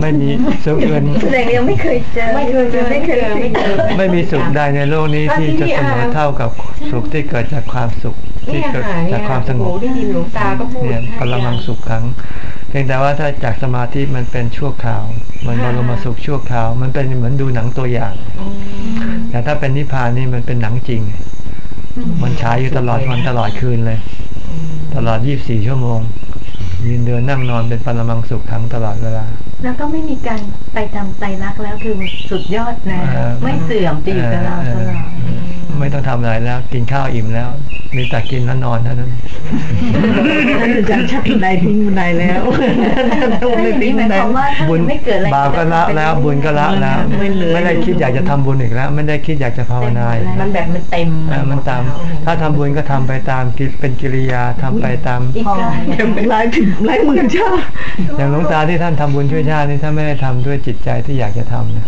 ไม่มีสุขอื่นแสดงยังไม่เคยเจอไม่เคยเจอไม่เคยไม่เคยไม่มีสุขใดในโลกนี้ที่จะเสมอเท่ากับสุขที่เกิดจากความสุขที่เนี่ยเกิดค่ะเนี่จายกความสงโอ้บโหได้ยินหลวงตาก็พูดเนี่ยพลังมังสุขขังเพียงแต่ว่าถ้าจากสมาธิมันเป็นชั่วคราว มันบรมสุขชั่วคราว มันเป็นเหมือนดูหนังตัวอย่างอืมแต่ถ้าเป็นนิพพานนี่มันเป็นหนังจริง มันฉายอยู่ตลอดวันตลอดคืนเลย ตลอด 24 ชั่วโมง ยืนเดินนั่งนอนเป็นปรมังสุขขังตลอดเวลา แล้วก็ไม่มีการไปทำไตรลักษณ์แล้วคือสุดยอดนะเออไม่เสื่อมจะอยู่กับเราตลอด ไม่ต้องทำอะไรแล้ว กินข้าวอิ่มแล้ว มีแต่กินแล้วนอนเท่านั้นท่านอาจารย์ชักบันไดทิ้งบันไดแล้วท่านต้องถ้าไม่อย่างทิ้นี้งหบัมานยไดความว่าถ้าบุญไม่เกิดอะไรบาปก็ละแล้วบุญก็ละแล้วไม่เหลือไม่ได้คิดอยากจะทำบุญอีกแล้ว ไม่ได้คิดอยากจะภาวนาอีกมันแบบมันเต็มอ่ามันตาม ถ้าทำบุญก็ทำไปตามกิเป็นกิริยาทำไปตามอีกการยังเป็นลายถึงลายมือชาอย่างหลวงตาที่ท่านทำบุญช่วยชาตินี่ท่านไม่ได้ทำด้วยจิตใจที่อยากจะทำนะ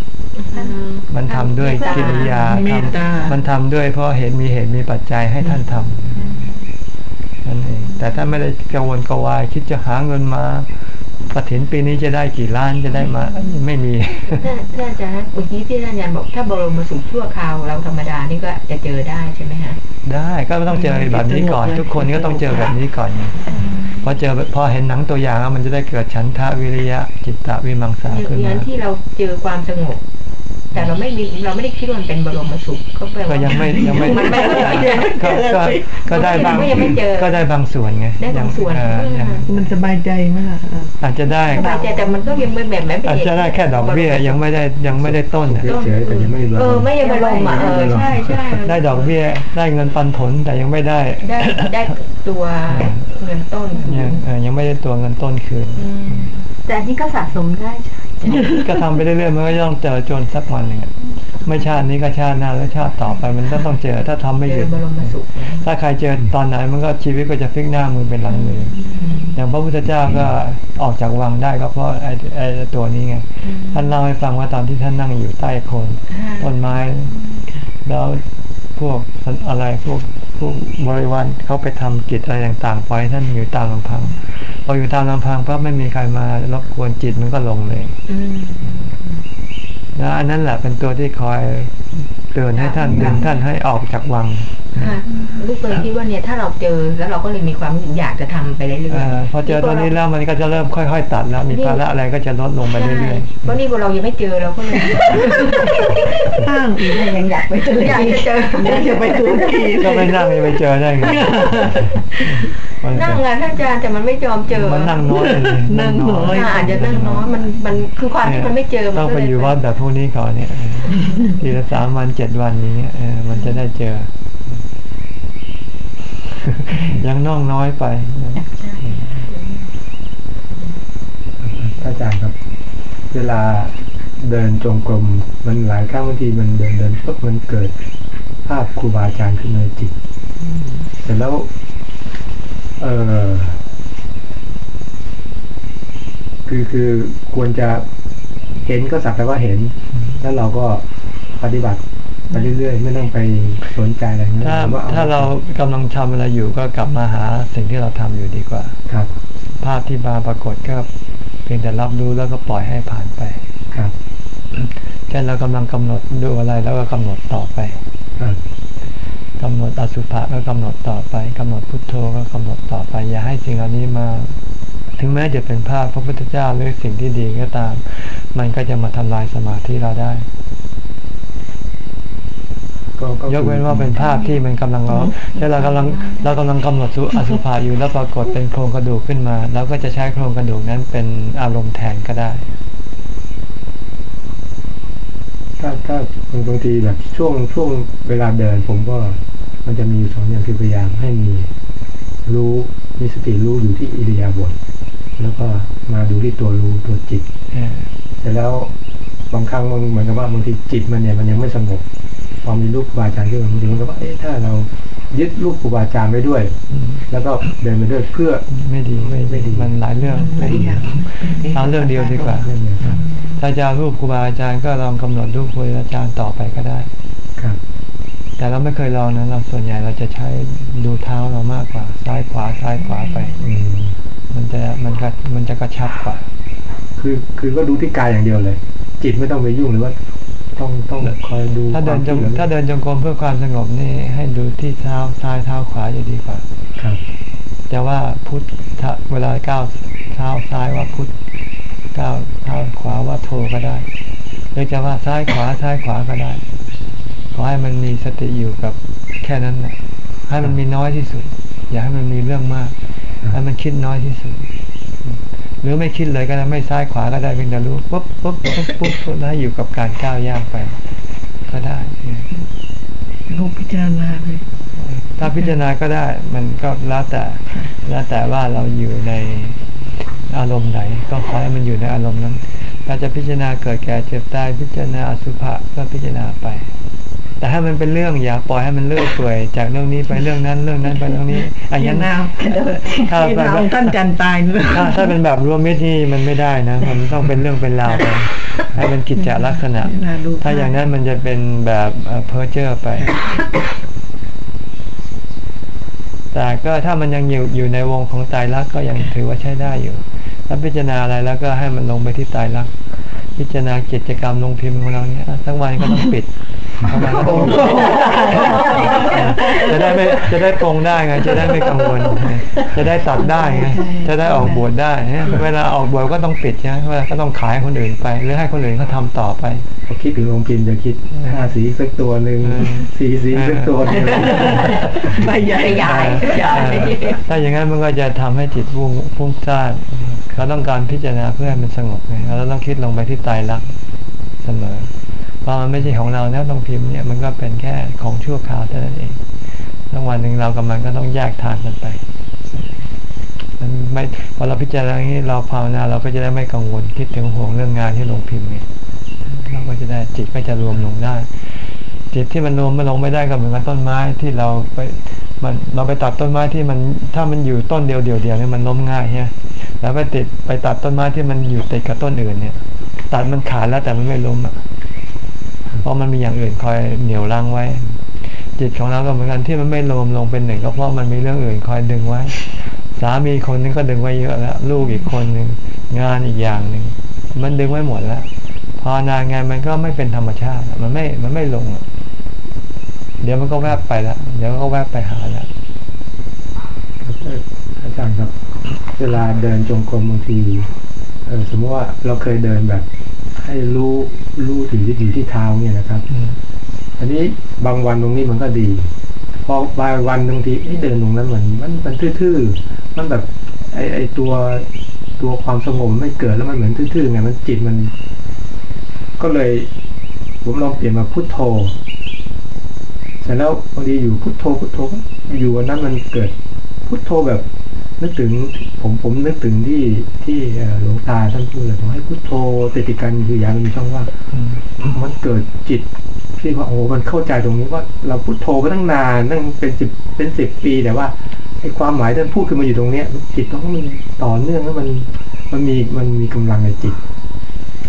มันทำด้วยกิริยาเมตตาทำมันทำด้วยเพราะเห็นมีเหตุมีปัจจัยให้ท่านทำนั่นเองแต่ถ้าไม่ได้กังวลกวายคิดจะหาเงินมา ปถินปีนี้จะได้กี่ล้านจะได้มาไม่มีท่านท่านอาจารย์นะเมื่อกี้ที่ท่านอาจารย์บอกถ้าบรมสุขชั่วคราวเราธรรมดานี่ก็จะเจอได้ใช่ไหมฮะได้ก็ต้องเจอแบบนี้ก่อน ทุกคนก็ต้องเจอแบบนี้ก่อนไงพอเจอพอเห็นหนังตัวอย่างแล้วมันจะได้เกิดฉันทะวิริยะจิตตะวิมังสาอย่างขึ้นอมาย่างที่เราเจอความสงบ แต่เราไม่มีเราไม่ได้คิดว่ามันเป็นบรมสุขก็แปลก็ว่ายังไม่ยังไม่มันไม่ได้ก็ก็ก็ได้บางก็ยังไม่เจอก็ได้บางส่วนไงได้บางส่วนเออยังมันสบายใจมากอะอาจจะได้สบายใจแต่มันก็ยังไม่แบบไม่อาจจะได้แค่ดอกเบี้ยยังไม่ได้ยังไม่ได้ต้นน่ะเฉยๆแต่ยังไม่เออไม่ยังไม่ลงอะเออใช่ใช่ได้ดอกเบี้ยได้เงินปันผลแต่ยังไม่ได้ได้ได้ตัวเงินต้นยังเออยังไม่ได้ตัวเงินต้นคืนอืมแต่อันนี้ก็สะสมได้ใช่ก็ทำไปเรื่อยๆมันก็ต้องเจอจนสักวันหนึ่งอะไม่ชาตินี้ก็ชาติหน้าแล้วชาติต่อไปมันก็ต้องเจอ ถ้าทำไม่หเจยุอดบรมสุขนะถ้าใครเจอตอนไหนมันก็ชีวิตก็จะพลิกหน้ามือเป็นหลังมืออย่างพระพุทธเจ้าก็ออกจากวังได้ก็เพราะไอ้ไอ้ตัวนี้ไงท่านเล่าให้ฟังว่าตอนที่ท่านนั่งอยู่ใต้โคนต้นไม้ แล้วพวกอะไรพวกพวกบริวารเขาไปทำกิจอะไรต่างๆปล่อยให้ท่านอยู่ตามลำพังพออยู่ตามลำพังปั๊บไม่มีใครมารบกวนจิตมันก็ลงเลย อืมนะอันนั้นแหละเป็นตัวที่คอยเตือนให้ท่านดึงท่านให้ออกจากวังค่ะลูกเลยคิดว่าเนี่ยถ้าเราเจอแล้วเราก็เลยมีความอยากจะทำไปเรื่อยเออๆพอเจอตัวนี้แล้วมันก็จะเริ่มค่อย ๆ ตัดแล้ว มีภาระอะไรก็จะลดลงไปเรื่อยใช่เพราะนี่พอเรายังไม่เจอเราก็เลยอ้างอีกยังอยากไปทะเลอยากจะเจออยากจะไปทุกทีๆก็ไม่นั่งไปเจอได้ไงนั่งงานท่านอาจารย์แต่มันไม่ยอมเจอมันนั่งน้อยเลยนั่งน้อยอ่าอาจจะนั่งน้อยมันมันคือความที่มันไม่เจอมันต้องก็ไปเลยอยู่วัดแบบพวกนี้ก่อนเนี่ยเออทีละสามวันเจ็ดวันอย่างเงี้ยเออมันจะได้เจอ ยังน้องน้อยไปพระอาจารย์ครับ เวลาเดินจงกรมมันหลายครั้งบางทีมันเดินเดินปุ๊บมันเกิดภาพครูบาอาจารย์ขึ้นมาในจิตเสร็จแล้ว เออคือคือควรจะ เห็นก็สักแต่ว่าเห็น แล้วเราก็ปฏิบัติไปเรื่อยๆ ไม่ต้องไปสนใจอะไรนะถ้าว่อถ้าเรากำลังทำอะไรอยู่ก็กลับมาหาสิ่งที่เราทำอยู่ดีกว่า ครับ ภาพที่มาปรากฏก็เพียงแต่รับรู้แล้วก็ปล่อยให้ผ่านไป ครับเช่นเรากำลังกำหนดดูอะไรแล้วก็กำหนดต่อไปครับ กำหนดอสุภะก็กำหนดต่อไปกำหนดพุทโธก็กำหนดต่อไป อย่าให้สิ่งเหล่านี้มา ถึงแม้จะเป็นภาพพระพุทธเจ้าหรือสิ่งที่ดีก็ตาม มันก็จะมาทำลายสมาธิเราได้ก็ก็ยกเว้นว่าเป็นภาพที่มันกำลังเราเช่นเรากำลังเรากำลังกำหนดสุอสุภะอยู่แล้วปรากฏเป็นโครงกระดูกขึ้นมาเราก็จะใช้โครงกระดูกนั้นเป็นอารมณ์แทนก็ได้ ถ้าถ้าบางทีแบบช่วงช่วงเวลาเดิน ผมก็มันจะมีอยู่สองอย่างคือพยายามให้มีรู้มีสติรู้อยู่ที่อิริยาบถแล้วก็มาดูที่ตัวรู้ตัวจิตเออเสร็จแล้ว บางครั้งมันเหมือนกับว่าบางทีจิตมันเนี่ยมันยังไม่สงบพอมีรูปครูบาอาจารย์ขึ้นมาบางทีมันก็ว่าเอ๊ะถ้าเรายึดรูปครูบาอาจารย์ไว้ด้วยอืมแล้วก็เดินไปด้วยเพื่อไม่ดีไม่ไม่ดีมันหลายเรื่องหลายอย่างเอาเรื่องเดียวดีกว่าเรื่องเดียวครับถ้าจะเอารูปครูบาอาจารย์ก็ลองกำหนดรูปครูบาอาจารย์ต่อไปก็ได้ครับแต่เราไม่เคยลองนะเราส่วนใหญ่เราจะใช้ดูเท้าเรามากกว่า ซ้ายขวาซ้ายขวาไปอืมมันจะมันก็มันจะกระชับกว่า คือคือก็ดูที่กายอย่างเดียวเลย จิตไม่ต้องไปยุ่งหรือว่า ต้องต้องคอยดูถ้าเดินจงควมคิถ้าเดินจงกรมเพื่อความสงบนี่ให้ดูที่เท้าซ้ายเท้าขวาจะดีกว่าครับจะว่าพุทธะเวลาก้าวเท้าซ้ายว่าพุทธก้าวเท้าขวาว่าโทก็ได้หรือจะว่าซ้ายขวาซ้ายขวาก็ได้ ขอให้มันมีสติอยู่กับแค่นั้นนะให้มันมีน้อยที่สุด อย่าให้มันมีเรื่องมาก ให้มันคิดน้อยที่สุด หรือไม่คิดเลยก็ได้ไม่ซ้ายขวาก็ได้เพียงแต่รู้ปุ๊บปุ๊บปุ๊บปุ๊บปุ๊บแล้วอยู่กับการก้าวย่างไป ก็ได้ลูกพิจารณาเลยถ้าพิจารณาก็ได้ มันก็แล้วแต่แล้วแต่ว่าเราอยู่ในอารมณ์ไหน ก็ขอให้มันอยู่ในอารมณ์นั้นถ้าจะพิจารณาเกิดแก่เจ็บตายพิจารณาอสุภะก็พิจารณาไป แต่ให้มันเป็นเรื่องอย่าปล่อยให้มันเลื่อยเปื่อยจากเรื่องนี้ไปเรื่องนั้นเรื่องนั้นไปเรื่องนี้อันพี่นี้นาวถ้าพี่แบบนาวท่านจันตายนี่ถ้าถ้าเป็นแบบรวมมิตรนี่มันไม่ได้นะ มันต้องเป็นเรื่องเป็นราวไปให้มันกิจจลักษณะ ถ้าอย่างนั้นมันจะเป็นแบบเพ้อเจ้อไป แต่ก็ถ้ามันยังอยู่อยู่ในวงของตายรักก็ยังถือว่าใช้ได้อยู่ถ้าพิจารณาอะไรแล้วก็ให้มันลงไปที่ตายรัก พิจารณากิจกรรมลงพิมพ์ของเราเนี่ยทั้งวันก็ต้องปิดทั้งวันก็ต้องปิดจะได้ไม่จะได้ปรงได้ไงจะได้ไม่กังวลจะได้ตัดได้ไงจะได้ออกบวชได้เนี่ยเวลาออกบวชก็ต้องปิดใช่ไหมเวลาก็ต้องขายให้คนอื่นไป หรือให้คนอื่นเขาทำต่อไปพอคิดถึงโรงพิมพ์จะคิดห้าสีสักตัวหนึ่งอืมสีสีสักตัวหนึ่งใบใหญ่ขยายขยายถ้าอย่างนั้นมันก็จะทำให้จิตฟุ้งฟุ้งซ่านเราต้องการพิจารณาเพื่อให้มันสงบไงเราต้องคิดลงไปที่ตายรักเสมอ เพราะมันไม่ใช่ของเราแล้วต้องพิมพ์เนี่ยมันก็เป็นแค่ของชั่วคราวเท่านั้นเองทั้งวันหนึ่งเรากับมันก็ต้องแยกทางกันไปมันไม่พอเราพิจารณาอย่างนี้เราภาวนาเราก็จะได้ไม่กังวลคิดถึงห่วงเรื่องงานที่ลงพิมพ์เนี่ยเราก็จะได้จิตก็จะรวมลงได้ จิตที่มันรวมมันลงไม่ได้ก็เหมือนกับต้นไม้ที่เราไปมันเราไปตัดต้นไม้ที่มันถ้ามันอยู่ต้นเดียวเดียวเดียวเนี่ยมันล้มง่ายใช่ไหมแล้วไปติดไปตัดต้นไม้ที่มันอยู่ติดกับต้นอื่นเนี่ย ตัดมันขาดแล้วแต่มันไม่ล้มอะเพราะมันมีอย่างอื่นคอยเหนี่ยวรั้งไว้ จิตของเราก็เหมือนกันที่มันไม่รวมลงเป็นหนึ่งก็เพราะมันมีเรื่องอื่นคอยดึงไว้ สามีคนนึงก็ดึงไว้เยอะแล้วลูกอีกคนหนึ่งงานอีกอย่างหนึ่งมันดึงไว้หมดแล้วพอนานไงมันก็ไม่เป็นธรรมชาติ มันไม่ มันไม่ลงอะ เดี๋ยวมันก็แวบไปแล้วเดี๋ยวก็แวบไปหาแล้วอาจารย์ครับ เวลาเดินจงกรมบางทีเออสมมติว่าเราเคยเดินแบบ ให้รู้รู้ถึงที่อยู่ที่เท้าเนี่ยนะครับอืมอันนี้บางวันตรงนี้มันก็ดี พอบางวันบางทีเอ๊ะเดินตรงนั้นมันมันมันทื่อๆมันแบบไอไอตัวตัวความสงบไม่เกิดแล้วมันเหมือนทื่อๆไงมันจิตมัน ก็เลยผมลองเปลี่ยนมาพุทโธ เสร็จแล้วบางทีอยู่พุทโธพุทโธอยู่วันนั้นมันเกิดพุทโธแบบ นึกถึงผมผมนึกถึงที่ที่หลวงตาท่านพูดเลยบอกให้พุทโธติดติกันคืออย่ามีช่องว่างมันเกิดจิตที่ว่าโอ้มันเข้าใจตรงนี้ว่าเราพุทโธมาตั้งนานตั้งเป็นสิบเป็นสิบปีแต่ว่าไอ้ความหมายท่านพูดขึ้นมาอยู่ตรงเนี้ยจิตต้องมันต่อเนื่องแล้วมันมันมีมันมีกำลังในจิต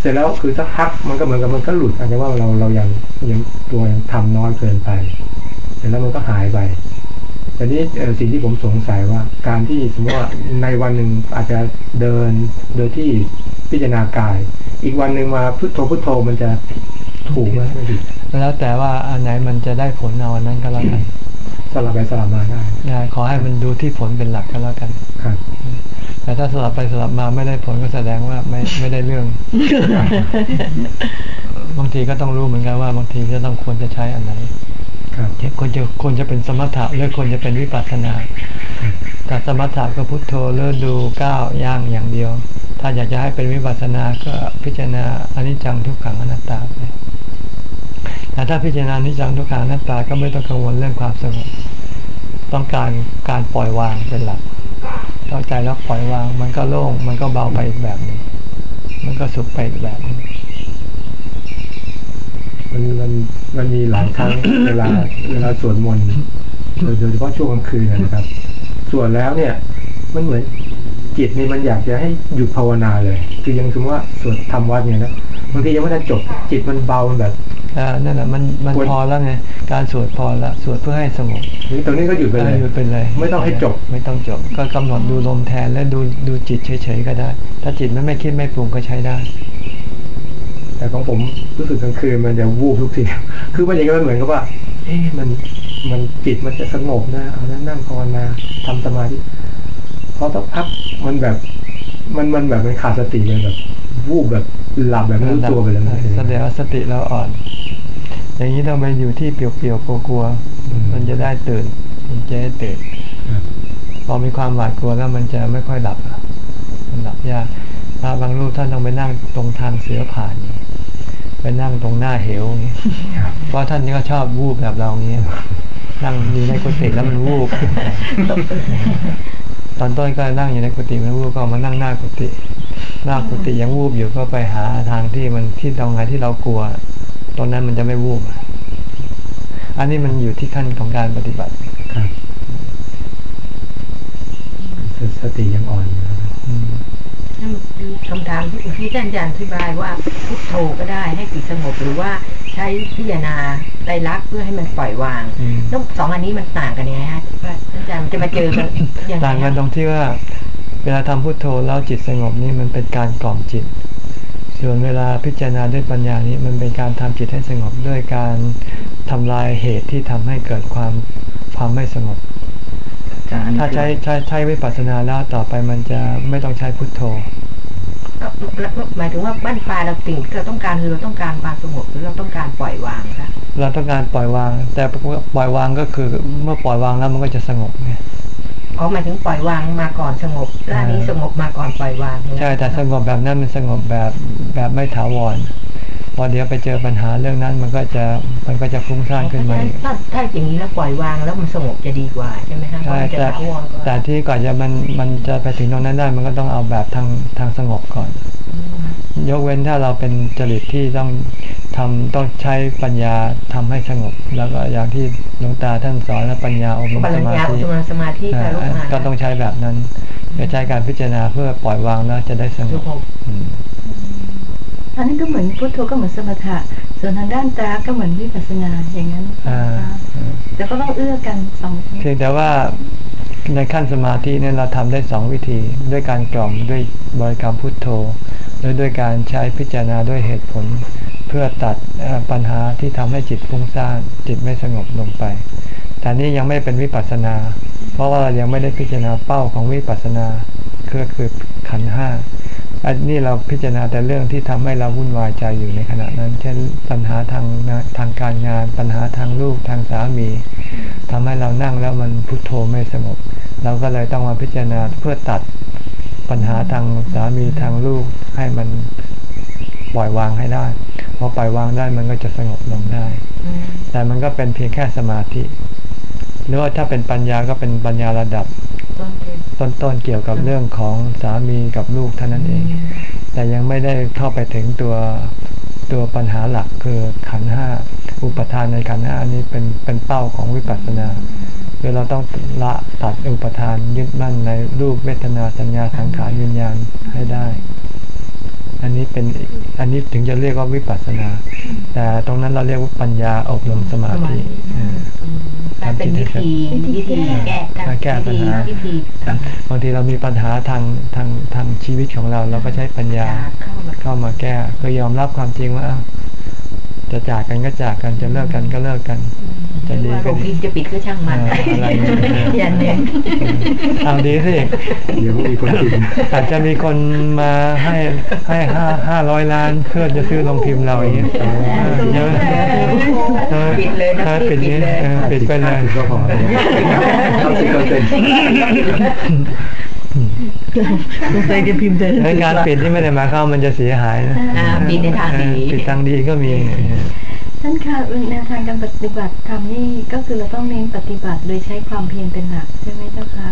เสร็จแล้วคือสักพักมันก็เหมือนกับมันก็หลุดอาจจะว่าเราเรายังยังตัวยังทำน้อยเกินไป เสร็จแล้วมันก็หายไปแต่นี่สิ่งที่ผมสงสัยว่า การที่สมมติว่าในวันหนึ่งอาจจะเดินโดยที่พิจารณากาย อีกวันหนึ่งมาพุทโธพุทโธมันจะถูกไหมแล้วแต่ว่าอันไหนมันจะได้ผลเอาอันนั้นก็แล้วกัน สลับไปสลับมาได้ได้ขอให้มันดูที่ผลเป็นหลักก็แล้วกันครับแต่ถ้าสลับไปสลับมาไม่ได้ผลก็แสดงว่าไม่ไม่ได้เรื่อง บางทีก็ต้องรู้เหมือนกันว่า บางทีจะต้องควรจะใช้อันไหนครับควรจะควรจะเป็นสมถะหรือควรจะเป็นวิปัสสนาแต่สมถะก็พุทโธเลื่อดูก้าวย่างอย่างเดียว ถ้าอยากจะให้เป็นวิปัสสนาก็พิจารณาอนิจจังทุกขังอนัตตาไป แต่ถ้าพิจารณานิจังทุกขังนัตตาก็ไม่ต้องกังวลเรื่องความสงบต้องการการปล่อยวางเป็นหลักเข้าใจแล้วปล่อยวาง มันก็โล่ง มันก็เบาไปอีกแบบนึงมันก็สุขไปอีกแบบนึงมันมันมันมีหลายครั้งเวลาเวลาสวดมนต์โดยเฉพาะช่วงกลางคืนนะครับสวดแล้วเนี่ย มันเหมือนจิตนี่มันอยากจะให้หยุดภาวนาเลย คือยังสมมติว่าสวดทำวัดเนี่ยนะบางทียังไม่ทันจบจิตมันเบามันแบบ นั่นแหละมันมันควรพอแล้วไงการสวดพอแล้วสวดเพื่อให้สงบนี่ตรงนี้ก็หยุดไปเลยหยุดไปเลย ไม่ต้องให้จบ ไม่ต้องจบ ก็กำหนดดูลมแทนและดูดูจิตเฉยๆก็ได้ ถ้าจิตมันไม่คิดไม่ปรุงก็ใช้ได้ แต่ของผมรู้สึกกลางคืนมันจะวูบทุกทีคือมันอย่างนี้มันเหมือนกับว่า เอ๊ะมันมันจิตมันจะสงบนะเอานั่งนั่งภาวนาทำสมาธิพอสักพักมันแบบ มันมันแบบมันขาดสติเลยแบบ วูบแบบหลับแบบไม่รู้ตัวไปเลยแสดงว่าสติเราอ่อน อย่างนี้ต้องไปอยู่ที่เปลี่ยวๆกลัวๆมันจะได้ตื่น มันจะได้ตื่นครับพอมีความหวาดกลัวแล้วมันจะไม่ค่อยหลับอะมันหลับยากพระบางรูปท่านต้องไปนั่งตรงทางเสือผ่านนี่ไปนั่งตรงหน้าเหวอย่างนี้เพราะท่านนี่ก็ชอบวูบแบบเราอย่างนี้นั่งอยู่ในกุฏิแล้วมันวูบ ตอนต้นก็นั่งอยู่ในกุฏิมันวูบก็มานั่งหน้ากุฏิหน้ากุฏิยังวูบอยู่ก็ไปหาทางที่มันที่ตรงไหนที่เรากลัว ตอนนั้นมันจะไม่วูบอันนี้มันอยู่ที่ขั้นของการปฏิบัติครับสติยังอ่อนอยู่ ครับอืมคำถามที่ที่ท่านอาจารย์อธิบายว่าพุทโธก็ได้ให้จิตสงบหรือว่าใช้พิจารณาไตรลักษณ์เพื่อให้มันปล่อยวางอืมแล้วสองอันนี้มันต่างกันยังไงฮะว่าท่านอาจารย์มันจะมาเจอกันยังไงต่างกันตรฮะงที่ว่า เวลาทำพุทโธแล้วจิตสงบนี่มันเป็นการกล่อมจิต ส่วนเวลาพิจารณาด้วยปัญญานี้มันเป็นการทำจิตให้สงบด้วยการทำลายเหตุที่ทำให้เกิดความความไม่สงบ ถ้าใช้ใช้ใช้วิปัสสนาแล้วต่อไปมันจะไม่ต้องใช้พุทโธก็แล้วหมายถึงว่าบ้านปลายเราสิ่งที่เราต้องการคือเราต้องการความสงบหรือเราต้องการปล่อยวางคะเราต้องการปล่อยวาง แต่ปล่อยวางก็คือเมื่อปล่อยวางแล้วมันก็จะสงบไง อ๋อหมายถึงปล่อยวางมาก่อนสงบแล้วอันนี้สงบมาก่อนปล่อยวางนะใช่แต่สงบแบบนั้นมันสงบแบบแบบไม่ถาวรพอเดี๋ยวไปเจอปัญหาเรื่องนั้นมันก็จะมันก็จะฟุ้งซ่านขึ้นมาอีกถ้าถ้าอย่างนี้แล้วปล่อยวางแล้วมันสงบจะดีกว่าใช่ไหมคะเพราะใช่มันจะแต่ถาวรกว่าแต่ที่ก่อนจะมันมันจะไปถึงตรงนั้นได้มันก็ต้องเอาแบบทางทางสงบก่อน ยกเว้นถ้าเราเป็นจริตที่ต้องทำต้องใช้ปัญญาทำให้สงบ แล้วก็อย่างที่หลวงตาท่านสอนนะปัญญาอบรมปัญสมาญาธิอุตมสมาธิการลุกมาก็ต้องใช้แบบนั้นจะใช้การพิจารณาเพื่อปล่อยวางแล้วจะได้สงสบงบอืมอันนั้นก็เหมือนพุทโธก็เหมือนสมถะ ส่วนทางด้านตราก็เหมือนวิปัสสนาอย่างนั้นอ่าแต่ก็ต้องเอื้อกันสองเพียงแต่ว่าในขั้นสมาธิเนี่ยเราทำได้สองวิธี ด้วยการกล่อมด้วยบริกรรมพุทโธ หรือด้วยการใช้พิจารณาด้วยเหตุผลเพื่อตัดปัญหาที่ทำให้จิตฟุ้งซ่านจิตไม่สงบลงไป แต่นี่ยังไม่เป็นวิปัสสนา เพราะว่าเรายังไม่ได้พิจารณาเป้าของวิปัสสนาคือคือขันห้าอันนี้เราพิจารณาแต่เรื่องที่ทำให้เราวุ่นวายใจอยู่ในขณะนั้น เช่นปัญหาทางทางการงาน ปัญหาทางลูกทางสามีทำให้เรานั่งแล้วมันพุทโธไม่สงบเราก็เลยต้องมาพิจารณาเพื่อตัด ปัญหาทางสามีทางลูกให้มันปล่อยวางให้ได้พอปล่อยวางได้มันก็จะสงบลงได้ แต่มันก็เป็นเพียงแค่สมาธิ หรือว่าถ้าเป็นปัญญาก็เป็นปัญญาระดับ ต้นๆเกี่ยวกับเรื่องของสามีกับลูกเท่านั้นเอง แต่ยังไม่ได้เข้าไปถึงตัวตัวปัญหาหลักคือขันธ์ห้าอุปทานในขันธ์ห้านี้เป็นเป็นเป้าของวิปัสสนาคือเราต้องละตัดอุปทานยึดมั่นในรูปเวทนาสัญญาสังขารวิญญาณให้ได้ อันนี้เป็นอันนี้ถึงจะเรียกว่าวิปัสสนา แต่ตรงนั้นเราเรียกว่าปัญญาอบรมสมาธิอ่าแต่เป็นวิธีวิธีแก้แก้ปัญหาวิธีบางทีเรามีปัญหาทางทางทางชีวิตของเราเราก็ใช้ปัญญาเข้ามาเข้ามาแก้คือยอมรับความจริงว่าอ้าว จะจากกันก็จากกันจะเลิกกันก็เลิกกัน จะดีว่าโรก็งดีพิมพ์จะปิดก็ช่างมันเอออะไรอย่างเงี้ยอย่างเนี้ยเอาดีสิเดี๋ยวมีคนกินอาจจะมีคนมาให้ให้ห้าห้าร้อยล้านเพื่อจะซื้อลงพิมพ์เราอย่างเงี้ยเออเยอะเออปิดเลยนะออปิดปิดนี้เลยเออปิดไปเลยก็พอครับ สิบเปอร์เซ็นต์สงสัยจะพิมพ์แต่ในการปิดที่ไม่ได้หมายความว่ามันจะเสียหายนะอ่าปิดในทางดีเออปิดทางดีก็มีท่านคะแนวทางการปฏิบัติธรรมนี่ก็คือเราต้องเน้นปฏิบัติโดยใช้ความเพียรเป็นหลักใช่ไหมเจ้าคะ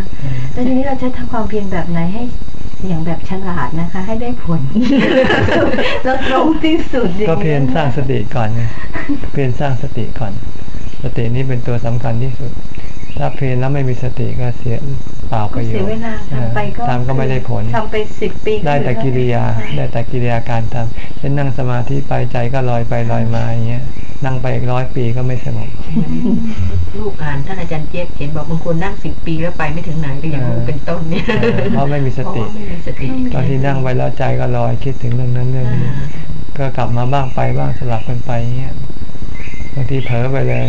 แล้วทีนี้เราใช้ทำความเพียรแบบไหนให้อย่างแบบฉลาดนะคะ ให้ได้ผลแล้วตรงที่สุดอย่างก็เพียรสร้างสติก่อนไงเพียรสร้างสติก่อน สตินี้เป็นตัวสำคัญที่สุด ถ้าเพียรแล้วไม่มีสติก็เสียเปล่าปก็ระโยชเสียน์เวลาทำไปก็ทำก็ไม่ได้ผลทำไปสิบปีได้แต่กิริยาใช่ได้แต่กิริยาการทำเช่นนั่งสมาธิไปใจก็ลอยไปลอยมาอย่างเงี้ยนั่งไปอีกร้อยปีก็ไม่สงบลูกอ่านท่านอาจารย์เจี๊ยบเห็นบอกบางคนนั่งสิบปีแล้วไปไม่ถึงไหนก็อย่างนู้นเป็นต้นเนี่ยเออเพราะไม่มีสติเพราะว่าไม่มีสติตอนที่นั่งไปแล้วใจก็ลอยคิดถึงเรื่องนั้นเรื่องนี้ก็กลับมาบ้างไปบ้างสลับกันไปเงี้ย บางทีเผลอไปเลย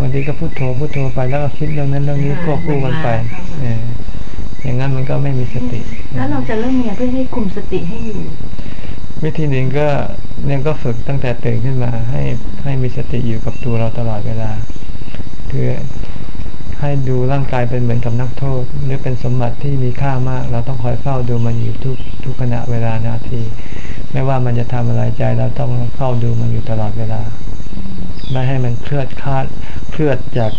บางทีก็พุโทโธพุโทโธไปแล้วก็คิดเรื่องนั้นเรื่องนี้ควบคู่กันไปเอออย่างนั้นมันก็ไม่มีสติ แล้วเราจะเริ่มยังไงเพื่อให้คุมสติให้อยู่ วิธีหนึ่งก็เนี่ยก็ฝึกตั้งแต่ตื่นขึ้นมาให้ให้มีสติอยู่กับตัวเราตลอดเวลา คือ ให้ดูร่างกายเป็นเหมือนกับนักโทษ หรือเป็นสมบัติที่มีค่ามาก เราต้องคอยเฝ้าดูมันอยู่ทุกทุกขณะเวลานาที ไม่ว่ามันจะทำอะไรใจ เราต้องเฝ้าดูมันอยู่ตลอดเวลา ไม่ให้มันเคลื่อนคาดเคลื่อนจาก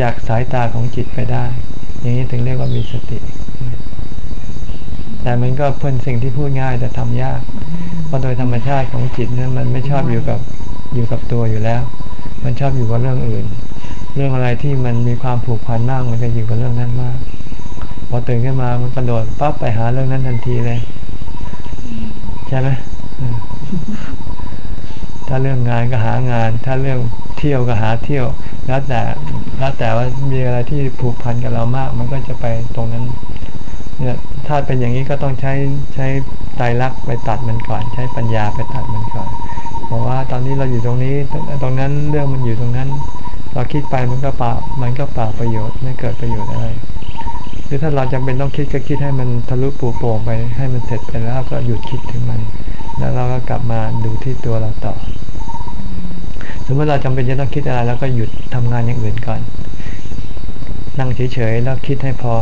จากสายตาของจิตไปได้ อย่างนี้ถึงเรียกว่ามีสติ แต่มันก็เพิ่นสิ่งที่พูดง่ายแต่ทำยากเพราะโดยธรรมชาติของจิตนั้นมันไม่ชอบอยู่กับอยู่กับตัวอยู่แล้ว มันชอบอยู่กับเรื่องอื่น เรื่องอะไรที่มันมีความผูกพันมากมันจะอยู่กับเรื่องนั้นมาก พอตื่นขึ้นมามันกระโดดปั๊บไปหาเรื่องนั้นทันทีเลย ใช่ไหมถ้าเรื่องงานก็หางาน ถ้าเรื่องเที่ยวก็หาเที่ยว แล้วแต่แล้วแต่ว่ามีอะไรที่ผูกพันกับเรามาก มันก็จะไปตรงนั้น เนี่ยถ้าเป็นอย่างนี้ก็ต้องใช้ใช้ไตรลักษณ์ไปตัดมันก่อน ใช้ปัญญาไปตัดมันก่อนบอกว่าตอนนี้เราอยู่ตรงนี้ ตรงนั้นเรื่องมันอยู่ตรงนั้น เราคิดไปมันก็เปล่ามันก็เปล่าประโยชน์ไม่เกิดประโยชน์อะไรหรือถ้าเราจำเป็นต้องคิดก็คิดให้มันทะลุปูโป่งไปให้มันเสร็จไปแล้วก็หยุดคิดถึงมัน แล้วเราก็กลับมาดูที่ตัวเราต่อสมมติเราจำเป็นจะต้องคิดอะไรแล้วก็หยุดทำงานอย่างอื่นก่อน นั่งเฉยๆแล้วคิดให้พอ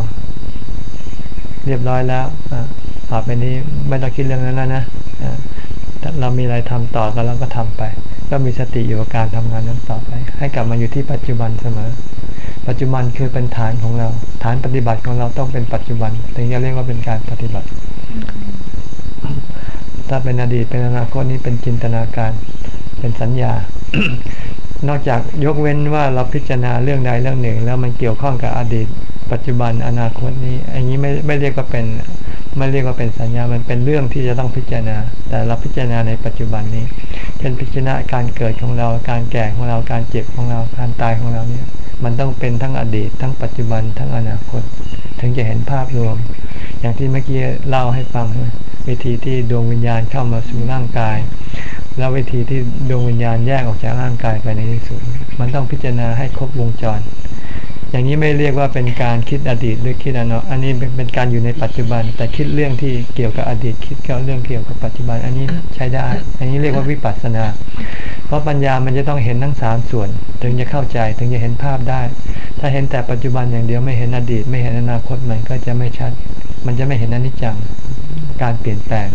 เรียบร้อยแล้วอะต่อไปนี้ไม่ต้องคิดเรื่องนั้นแล้วนะอ่าเรามีอะไรทำต่อก็เราก็ทำไป ก็มีสติอยู่กับการทำงานนั้นต่อไป ให้กลับมาอยู่ที่ปัจจุบันเสมอ ปัจจุบันคือเป็นฐานของเรา ฐานปฏิบัติของเราต้องเป็นปัจจุบันถึงจะเรียกว่าเป็นการปฏิบัติ ถ้าเป็นอดีตเป็นอนาคตนี้เป็นจินตนาการ เป็นสัญญา นอกจากยกเว้นว่าเราพิจารณาเรื่องใดเรื่องหนึ่ง แล้วมันเกี่ยวข้องกับอดีต ปัจจุบันอนาคตนี้ อันนี้ไม่ไม่เรียกว่าเป็นไม่เรียกว่าเป็นสัญญา มันเป็นเรื่องที่จะต้องพิจารณา แต่เราพิจารณาในปัจจุบันนี้ เช่นพิจารณาการเกิดของเรา การแก่ของเรา การเจ็บของเรา การตายของเราเนี่ย มันต้องเป็นทั้งอดีต ทั้งปัจจุบัน ทั้งอนาคต ถึงจะเห็นภาพรวม อย่างที่เมื่อกี้เล่าให้ฟังวิธีที่ดวงวิญญาณเข้ามาสู่ร่างกาย แล้ววิธีที่ดวงวิญญาณแยกออกจากร่างกายไปในที่สุด มันต้องพิจารณาให้ครบวงจร อย่างนี้ไม่เรียกว่าเป็นการคิดอดีตหรือคิดอนาคตอันนี้เป็นการอยู่ในปัจจุบัน แต่คิดเรื่องที่เกี่ยวกับอดีต คิดเกี่ยวเรื่องเกี่ยวกับปัจจุบัน อันนี้ใช้ได้ อันนี้เรียกว่าวิปัสสนา เพราะปัญญามันจะต้องเห็นทั้งสามส่วน ถึงจะเข้าใจถึงจะเห็นภาพได้ ถ้าเห็นแต่ปัจจุบันอย่างเดียวไม่เห็นอดีต ไม่เห็นอนาคตมันก็จะไม่ชัด มันจะไม่เห็นอนิจจังการเปลี่ยนแปลง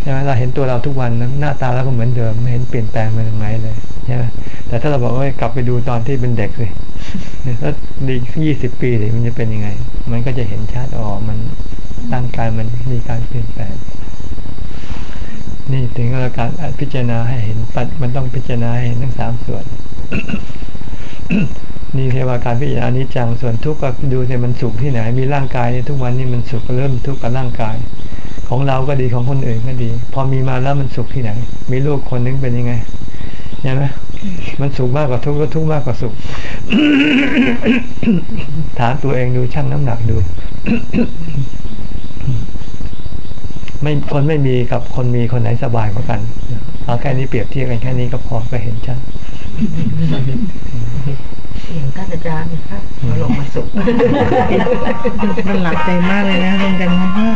ใช่ไหมเราเห็นตัวเราทุกวันหน้าตาเราก็เหมือนเดิมไม่เห็นเปลี่ยนแปลงไปตรงไหนเลยใช่ไหมแต่ถ้าเราบอกว่ากลับไปดูตอนที่เป็นเด็กเลยแล้วดียี่สิบปีเลยมันจะเป็นยังไง มันก็จะเห็นชัดอ๋อมันร่างกายมันมีการเปลี่ยนแปลง นี่ถึงเราการพิจารณาให้เห็นปัจมันต้องพิจารณาให้เห็นทั้งสามส่วน นี่เรียกว่าการพิจารณานิจจังส่วนทุกข์ก็ดูสิมันสุขที่ไหน มีร่างกายทุกวันนี้มันสุขก็เริ่มทุกข์กับร่างกาย ของเราก็ดีของคนอื่นก็ดี พอมีมาแล้วมันสุขที่ไหน มีลูกคนนึงเป็นยังไงใช่ไหมมันสุขมากกว่าทุกข์ก็ทุกข์มากกว่าสุข ถามตัวเองดูชั่งน้ำหนักดู ไม่คนไม่มีกับคนมีคนไหนสบายกว่ากันเอาแค่นี้เปรียบเทียบกันแค่นี้ก็พอก็เห็นชัด อย่างท่านอาจารย์นะคะเอาลงมาสุขมันหลักใจมากเลยนะอาจารย์เพราะว่า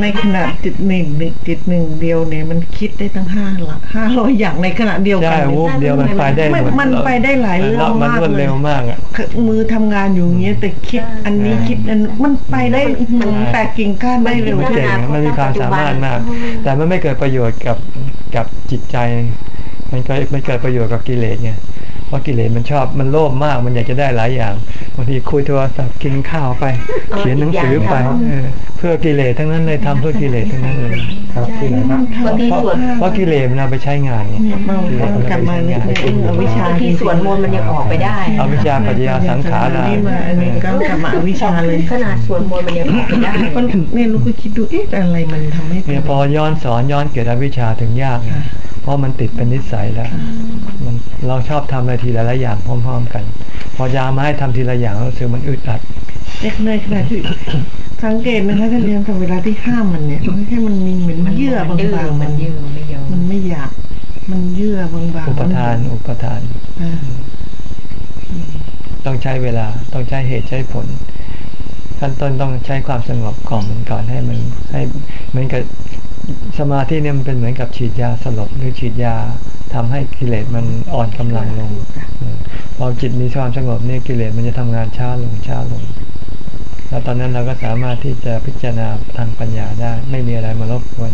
ในขณะจิตหนึ่งจิตหนึ่งเดียวเนี่ยมันคิดได้ตั้งห้าหลักห้าร้อยอย่างในขณะเดียวกัใช่นวูบเดียวมันไปได้หมดมันไปได้หลายเรื่องมันมากรวดเลเร็ยวมากอะมือทำงานอยู่อย่างเงี้ยแต่คิดอันนี้คิดอันมันไปได้มันแตกกิ่งก้านได้เร็วมันเจ๋งมันมีความสามารถมาก แต่มันไม่เกิดประโยชน์กับกับจิตใจ มันก็มันเกิดประโยชน์กับกิเลสไงเพ ราะกิเลสมันชอบมันโลภมากมันอยากจะได้หลายอย่างบางทีคุยโทรศัพท์กินข้าวไป เขียนหนังสือไปเออเพื่อกิเลสทั้งนั้นเลยทำเพื่อกิเลสทั้งนั้นเลยครับที่ไหนครับบางทีเพราะสวดเพราะกิเลสมันเอาไปใช้งานไงเนี่ยเราเรากลับมาเนี่ยเรื่องอวิชชาบางทีสวดมนต์มันยังออกไปได้เอาวิชาปัญญาสังขารนี่มาอันนี้ก็กลับมาอวิชชาเลยขนาดสวดมนต์มันยังออกไปได้มันเนี่ยลูกก็คิดดูเอ๊ะอะไรมันทำให้เป็เนี่ยนพอย้อนสอนย้อนเกิดอวิชชาถึงยากไงเพราะมันติดเป็นนิสัยแล้วมัน เราชอบทำอะไรทีละละอย่างพร้อม ๆ กัน พอยามาให้ทำทีละอย่างรู้สึกมันอึดอัดเด็กในขณะที่สังเกตนะคะท่านเรียนแต่เวลาที่ห้ามมันเนี่ยมันแค่มันมีเหมือนเยื่อบางดื้อๆมันยืดไม่ยอมมันไม่อยาก มันเยื่อบางๆอุปทานอุปทานอ่าต้องใช้เวลาต้องใช้เหตุใช้ผล ขั้นต้นต้องใช้ความสงบก่อมมันก่อนให้มันให้เหมือนกับสมาธิเนี่ยมันเป็นเหมือนกับฉีดยาสลบหรือฉีดยาทำให้กิเลสมันอ่อนกำลังลง พอจิตมีความสงบเนี่ยกิเลสมันจะทำงานช้าลงช้าลง แล้วตอนนั้นเราก็สามารถที่จะพิจารณาทางปัญญาได้ ไม่มีอะไรมารบกวน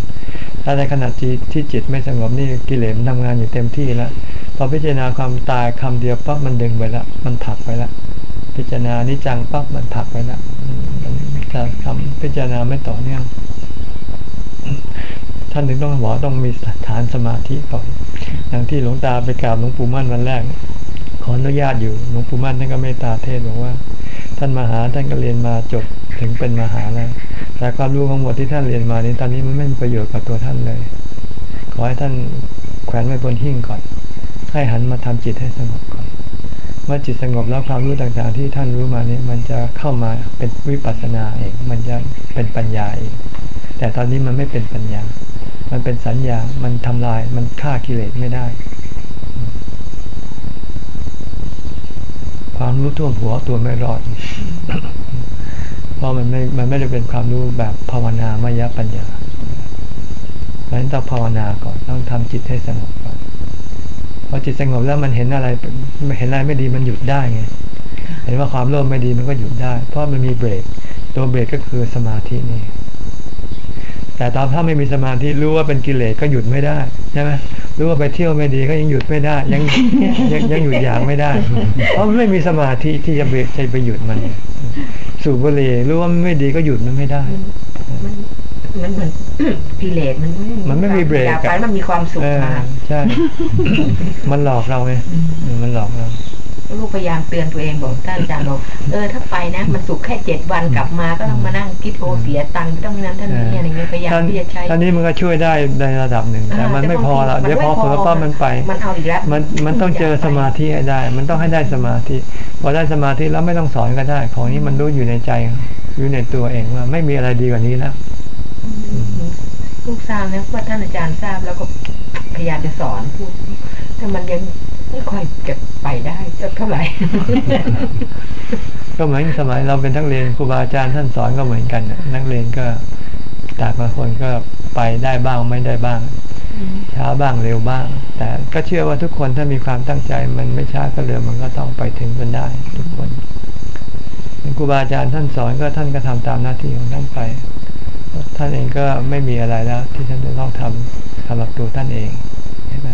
ถ้าในขณะที่ที่จิตไม่สงบนี่กิเลสมันทำงานอยู่เต็มที่แล้วพอพิจารณาความตายคำเดียวปั๊บมันดึงไปแล้วมันผลักไปแล้ว พิจารณานิจังปั๊บมันผักไปแล้วอืมมันจะทำพิจารณาไม่ต่อเนื่องท่านถึงต้องบอกต้องมีฐานสมาธิก่อนอย่างที่หลวงตาไปกราบหลวงปู่มั่นวันแรก ขออนุญาตอยู่หลวงปู่มั่นท่านก็เมตตาเทศบอกว่า ท่านมหาท่านก็เรียนมาจบถึงเป็นมหาแล้วแต่ความรู้ทั้งหมดที่ท่านเรียนมานี้ตอนนี้มันไม่มีประโยชน์กับตัวท่านเลย ขอให้ท่านแขวนไว้บนหิ้งก่อน ให้หันมาทำจิตให้สงบก่อนเมื่อจิตสงบแล้วความรู้ต่างๆ ที่ท่านรู้มานี้มันจะเข้ามาเป็นวิปัสสนาเองมันจะเป็นปัญญาเองแต่ตอนนี้มันไม่เป็นปัญญา มันเป็นสัญญา มันทำลาย มันฆ่ากิเลสไม่ได้ ความรู้ท่วมหัวตัวไม่รอด เพราะมันไม่ มันไม่ได้เป็นความรู้แบบภาวนามายปัญญาเพราะฉะนั้นต้องภาวนาก่อน ต้องทำจิตให้สงบก่อน พอจิตสงบแล้วมันเห็นอะไรเห็นอะไรไม่ดีมันหยุดได้ไงเห็นว่าความโลภไม่ดีมันก็หยุดได้ เพราะมันมีเบรก ตัวเบรกก็คือสมาธินี่ แต่ตอนถ้าไม่มีสมาธิรู้ว่าเป็นกิเลสก็หยุดไม่ได้ใช่ไหมรู้ว่าไปเที่ยวไม่ดีก็ยังหยุดไม่ได้ ยังยังยังหยุดอย่ากไม่ได้ เพราะไม่มีสมาธิที่จะเบรกใจไปหยุดมัน สูบบุหรี่รู้ว่าไม่ดีก็หยุดมันไม่ได้ มันมันเหมือนกิเลสมันมันไม่มีเบรกอยากอะไปมันมีความสุขเออมาใช่ มันหลอกเราไงเออมันหลอกเราลูกพยายามเตือนตัวเองบอกท่านอาจารย์บอกเออถ้าไปนะ มันสุขแค่เจ็ดวันกลับมาก็ต้องมานั่งคิดโอเสียตังค์ต้องนั้นท่านนี้อะไรเงี้ยพยายามท่านที่จะใช้ท่านนี้มันก็ช่วยได้ในระดับหนึ่งแต่มันไม่พอละเดี๋ยวพอเผลอปั๊บมันไปมันเอาอีกแล้วมันมันต้องเจอสมาธิให้ได้ มันต้องให้ได้สมาธิพอได้สมาธิแล้วไม่ต้องสอนก็ได้ ของนี้มันรู้อยู่ในใจ อยู่ในตัวเองว่าไม่มีอะไรดีกว่านี้แล้ว ลูกทราบนะว่าท่านอาจารย์ทราบแล้วก็พยายามจะสอนพูดแต่มันยังไม่ค่อยจะไปได้สักเท่าไหร่ ก็เหมือนสมัยเราเป็นนักเรียนครูบาอาจารย์ท่านสอนก็เหมือนกันน่ะนักเรียนก็แต่บางคนก็ไปได้บ้างไม่ได้บ้างช้าบ้างเร็วบ้าง แต่ก็เชื่อว่าทุกคนถ้ามีความตั้งใจ มันไม่ช้าก็เร็วมันก็ต้องไปถึงกันได้ ทุกคนครูบาอาจารย์ท่านสอนก็ท่านก็ทำตามหน้าที่ของท่านไป ท่านเองก็ไม่มีอะไรแล้ว ที่ท่านจะต้องทำสำหรับตัวท่านเองใช่ไหม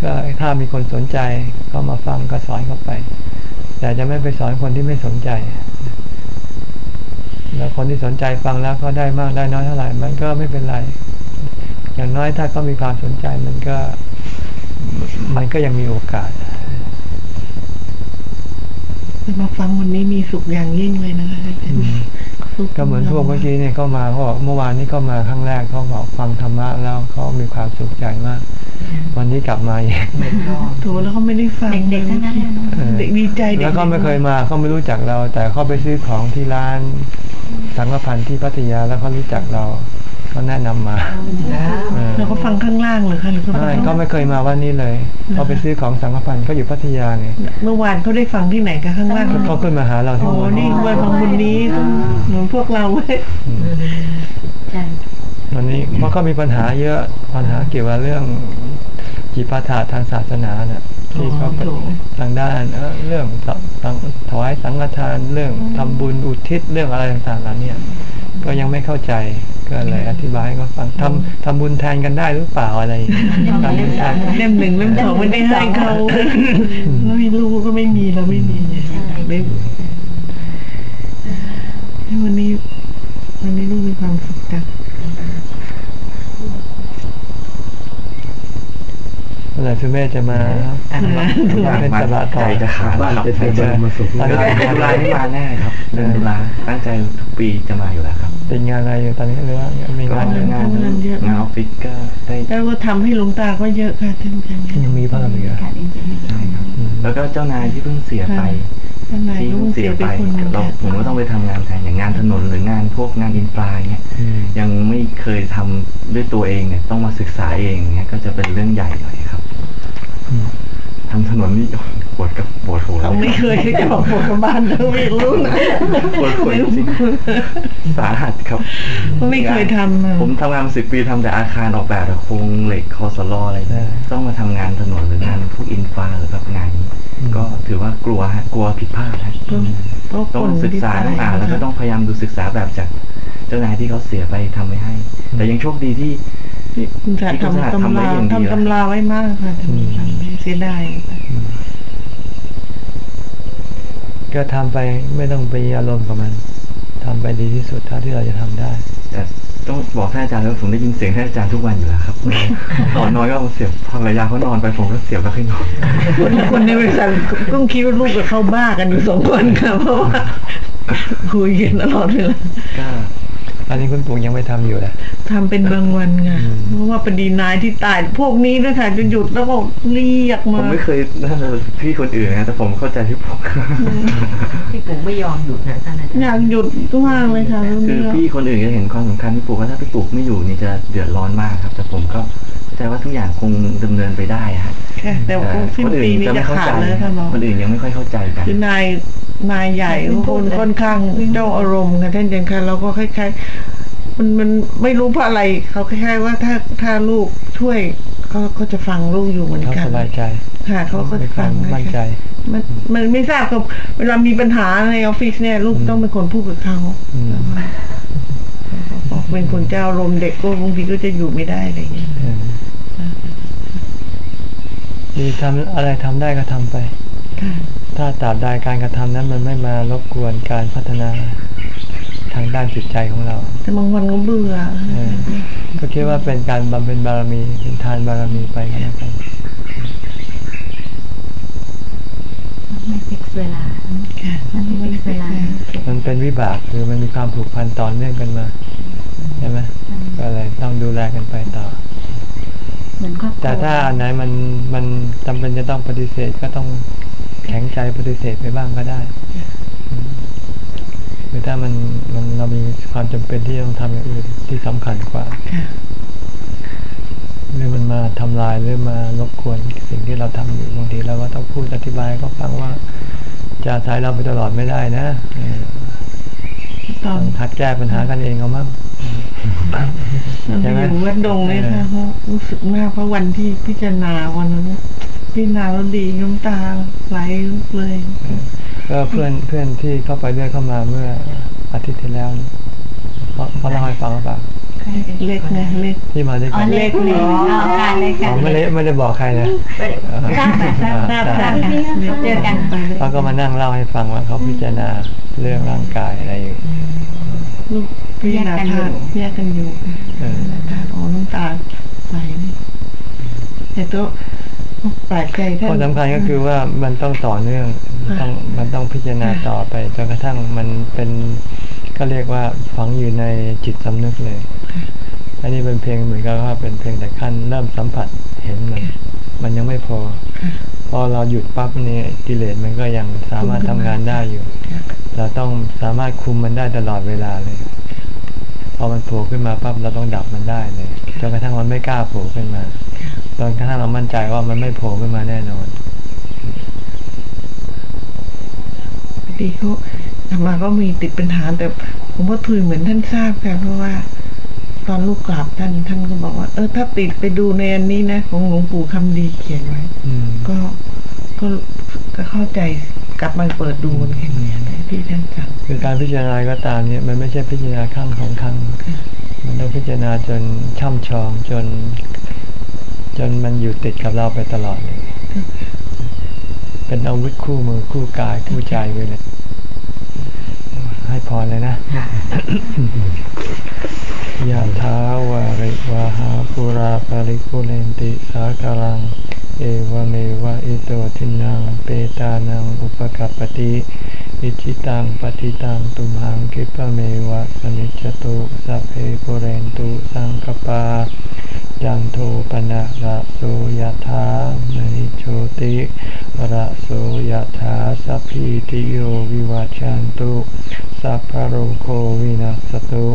ก็ถ้ามีคนสนใจก็มาฟังก็สอนเข้าไป แต่จะไม่ไปสอนคนที่ไม่สนใจ แล้วคนที่สนใจฟังแล้วก็ได้มากได้น้อยเท่าไหร่ มันก็ไม่เป็นไร อย่างน้อยถ้าเขามีความสนใจมันก็ มันก็ยังมีโอกาส แต่มาฟังวันนี้มีสุขอย่างยิ่งเลยนะคะสุขก็เหมือนพวกเมื่อกี้เนี่ยเขามาเขาบอกเมื่อวานนี้เขามาครั้งแรกเขาบอกฟังธรรมะแล้วเขามีความสุขใจมาก วันนี้กลับมาอีกโถแล้วเขาไม่ได้ฟังเด็กๆทั้งนั้นเลยเนอะเออเด็กดีใจด็กแล้วก็ไม่เคยมาเขาไม่รู้จักเรา แต่เขาไปซื้อของที่ร้านสังฆพันธ์ที่พัทยาแล้วเขารู้จักเรา เขาแนะนำมาเออแล้วก็ฟังข้างล่างเหรอคะหรือเขาฟังไม่ข้างเขาไม่เคยมาวันนี้เลยเขาไปซื้อของสังฆพันธ์เขาอยู่พัทยาไงเมื่อวานเขาได้ฟังที่ไหนกันข้างล่างเขาขึ้นมาหาเราที่โอ้วันนี่วันฟังวันนี้เหมือนพวกเราเว้ยใช่ วันนี้เพราะเขามีปัญหาเยอะปัญหาเกี่ยวกับเรื่องจิปาถะทางศาสนาเนี่ยที่เขาไปทางด้านเอ่อเรื่องสสังถวายสังฆทานเรื่องทำบุญอุทิศเรื่องอะไรต่างๆเหล่านี้ก็ยังไม่เข้าใจก็เลยอธิบายให้เขาฟังทำทำบุญแทนกันได้หรือเปล่าอะไรอย่างเงี้ยทำบุญแทนเล่มหนึ่งเล่มสองไม่ได้ให้เขาแล้วมีลูกก็ไม่มีเราไม่มีเล่มวันนี้วันนี้ลูกมีความสุขจัง เมื่อไหร่คุณแม่จะมาเป็นสระต่อใจจะขาดบ้านครับจะเดือนมาสุขเดือนตุลานี่มาแน่ครับเดือนตุลาตั้งใจทุกปีจะมาอยู่แล้วครับ เป็นงานอะไรอยู่ตอนนี้หรือว่ามีงานอยู่งานงานออฟฟิศก็ได้แล้วก็ทำให้หลวงตาก็เยอะค่ะท่านอาจารย์ยังมีเพิ่มเหรอขาดเองจะมีใช่ครับแล้วก็เจ้านายที่เพิ่งเสียไป ท่านนายที่ก็เพิ่งเสีเสียยไปไปคนหนึงเราค่ะผมก็ต้องไปทำงานแทนอย่างงานถนนหรืองานพวกงานอินฟราเงี้ยอืมยังไม่เคยทำด้วยตัวเองเนี่ยต้องมาศึกษาเองเนี่ยก็จะเป็นเรื่องใหญ่หน่อยครับ อืมทำถนนนี่ปวดกับปวดหัวครับไม่เคยจะบอกปวดกระบาลเราไม่รู้นะปวดหัวจริงสาหัสครับ ไม่เคยทำอะผมทำงานมาสิบปีทำแต่อาคารออกแบบแต่โครงเหล็กคอสลออะไรเนี่ยต้องมาทำงานถนนหรืองานพวกอินฟาหรือแบบงานนี้ก็ถือว่ากลัวฮะกลัวผิดพลาดฮะเพราะต้องคนศึกษาที่ต้องอ่านแล้วก็ต้องพยายามดูศึกษาแบบจากเจ้านายที่เขาเสียไปทำไว้ให้ แต่ยังโชคดีที่ ที่คุณจะทำตำราทำตำราไว้มากค่ะทำทำให้เสียดายก็ทำไปไม่ต้องไปอารมณ์กับมันทำไปดีที่สุดเท่าที่เราจะทำได้ แต่ต้องบอกท่านอาจารย์ว่าผมได้ยินเสียงท่านอาจารย์ทุกวันอยู่แล้วครับตอนนอนก็เอาเสียบภรรยาเขานอนไปผมก็เสียบแล้วขึ้นนอนคนคนในบริษัทต้องคิดว่าลูกกับเขาบ้ากันอยู่สองคนค่ะเพราะว่าคุยกันตลอดเวลาก็ อันนี้คุณปู่ยังไม่ทำอยู่แหละทำเป็นบางวันไงเพราะว่าพอดีนายที่ตายพวกนี้ด้วยค่ะจะหยุดแล้วก็เรียกผมมาไม่เคยนั่นเลยพี่คนอื่นนะแต่ผมเข้าใจพี่ปุ๊กพี่ปู่ไม่ยอมหยุดนะท่านอาจารย์อยากหยุดมากเลยค่ะคือพี่คนอื่นจะเห็นความสำคัญพี่ปุ๊กว่าถ้าพี่ปุ๊กไม่อยู่นี่จะเดือดร้อนมากครับ แต่ผมก็เข้า ใจว่าทุกอย่างคงดำเนินไปได้ฮะแค่แต่ว่าสิ้นคนอื่ปีนนี้จะจะไม่เข้าขาใจดเลยค่ะหมอคนอื่นยังไม่ค่อยเข้าใจกันคือนายนายใหญ่คนค่อนข้างเจ้าอารมณ์ค่ะท่านอาจารย์ค่ะเราก็คล้ายๆมันมันไม่รู้เพราะอะไรเขาคล้ายๆว่าถ้าถ้าลูกช่วยเขาเขาจะฟังลูกอยู่เหมือนเขากันสบายใจค่ะเขาก็มีคฟัวามงะมั่นใจ มันมันไม่ทราบกับเวลามีปัญหาในออฟฟิศเนี่ย ลูกต้องเป็นคนพูดกับเขาอืมบอกเป็นคนเจ้าอารมณ์เด็กก็บางทีก็จะอยู่ไม่ได้อะไรอย่างเงี้ยเออ ดีทำอะไรทำได้ก็ทำไปค่ะถ้าตราบใดการกระทำนั้นมันไม่มารบกวนการพัฒนาทางด้านจิตใจของเรา แต่บางวันก็เบื่อเออก็คิดว่าเป็นการบำเพ็ญบารมีเป็นทานบารมีไปก็แล้วกันไม่ฟิกเวลาค่ะไม่ฟิกเวลา มันเป็นวิบากคือมันมีความผูกพันต่อเนื่องกันมาใช่ไหมก็เลยต้องดูแลกันไปต่อ แต่ถ้าอันไหนมันมันจำเป็นจะต้องปฏิเสธก็ต้องแข็งใจปฏิเสธไปบ้างก็ได้อืมหรือถ้ามันมันเรามีความจำเป็นที่ต้องทำอย่างอื่นที่สำคัญกว่าค่ะหรือมันมาทำลายหรือมารบกวนสิ่งที่เราทำอยู่บางทีเราก็ต้องพูดอธิบายให้เขาฟังว่าจะอาศัยเราไปตลอดไม่ได้นะ หัดแก้ปัญหากันเองเอามั่งตอนใช่ที่ไหมอยู่วัดดงเนี่ยค่ะรู้สึกมากเพราะวันที่พิจารณาวันนั้นพิจารณาแล้วดีน้ำตาไหลเลยก็เพื่อนเพื่อนที่เข้าไปด้วยเข้ามาเมื่ออาทิตย์ที่แล้วนี่ เขาเขาเล่าให้ฟังหรือเปล่าเล็กนะเล็กที่มาด้วยอ๋อกันเล็กเลยอ๋อค่ะเล็กอ๋ค่ะอไม่ได้ไม่ได้บอกใครนะทราบค่ะทราบอ่าทราบค่ะเจอกันเขาก็มานั่งเล่าให้ฟังว่าเขาพิจารณาเรื่องร่างกายอะไรอยู่ลูกพิจารณาธาตุแยกกันอยู่เออธาตุอ๋อน้ำตาไหลนี่แต่ก็แปลกใจท่านข้อสำคัญก็คือว่ามันต้องต่อเนื่องต้องมันต้องพิจารณาต่อไปจนกระทั่งมันเป็น ก็เรียกว่าฝังอยู่ในจิตสำนึกเลย อันนี้เป็นเพียงเหมือนกับว่าเป็นเพียงแต่ขั้นเริ่มสัมผัสเห็นมัน มันยังไม่พอ พอเราหยุดปั๊บนี่กิเลสมันก็ยังสามารถทำงานได้อยู่ เราต้องสามารถคุมมันได้ตลอดเวลาเลย พอมันโผล่ขึ้นมาปั๊บเราต้องดับมันได้เลยจนกระทั่งมันไม่กล้าโผล่ขึ้นมาจนกระทั่งเรามั่นใจว่ามันไม่โผล่ขึ้นมาแน่นอน พอดีเขาทำมาก็มีติดปัญหาแต่ผมว่าทุยเหมือนท่านทราบค่ะเพราะว่า ตอนลูกกราบท่านท่านก็บอกว่า เออ ถ้าติดไปดูในอันนี้นะของหลวงปู่คำดีเขียนไว้อืมก็ก็ก็เข้าใจกลับมาเปิดดูมันแค่นี้ที่ท่านสั่งคือการพิจารณาก็ตามเนี่ยมันไม่ใช่พิจารณาครั้งของครั้งมันต้องพิจารณาจนช่ำชองจน จนมันอยู่ติดกับเราไปตลอดเลย เป็นอาวุธคู่มือคู่กายคู่ใจไปเลย ให้พรเลยนะ ยะถาวาริวาหาปุราปริปุเรนติสากลัง เอวเมวะอิโตทินังเปตานังอุปกัปปติอิจิตังปฏิตังตุมหังคิปะเมวะสมิจตุสัพเพปุเรนตุสังกปาจันโทปนะระโสยถามณิโชติระโสยถาสัพพิติโยวิวัจจันตุสัพพโรโควินัสตุ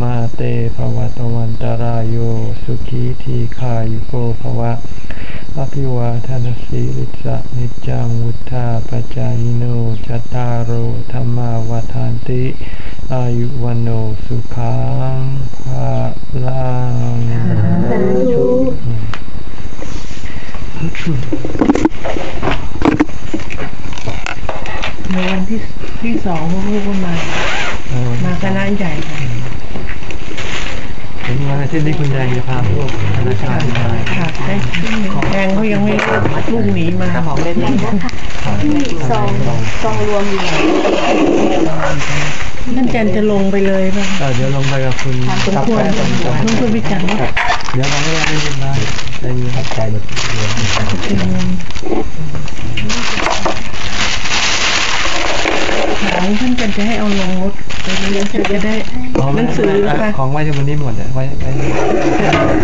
มาเตภวตวันตารายโยสุขีทีขายุโกภวะอภิวาทานสีลิสะนิจจังวุธาปจายโนจตารโธรรมาวาทานติ อายุวันโนสุขังภาลังในวันที่ที่สองลูกๆก็มา มาคณะใหญ่ ทิตย์นี้คุณแดงจะพาพวกธนาคารมาค่ะได้แดงเขายังไม่ลูกหนีมาของเล่นที่ซองซองรวมอยู่ท่นอาจารย์จะลงไปเลยป่ะเดี๋ยวลงไปกับคุณสมควรสมควรพิจารณาเดี๋ยวเราไม่ได้ไม่ยินมาใจเย็นใจหมดเลย็ นถามท่านอาจารย์จะให้เอาลงรถไปเรียนจะได้หนังสือค่ะของไว้ที่วันนี้หมดอะไว้ไว้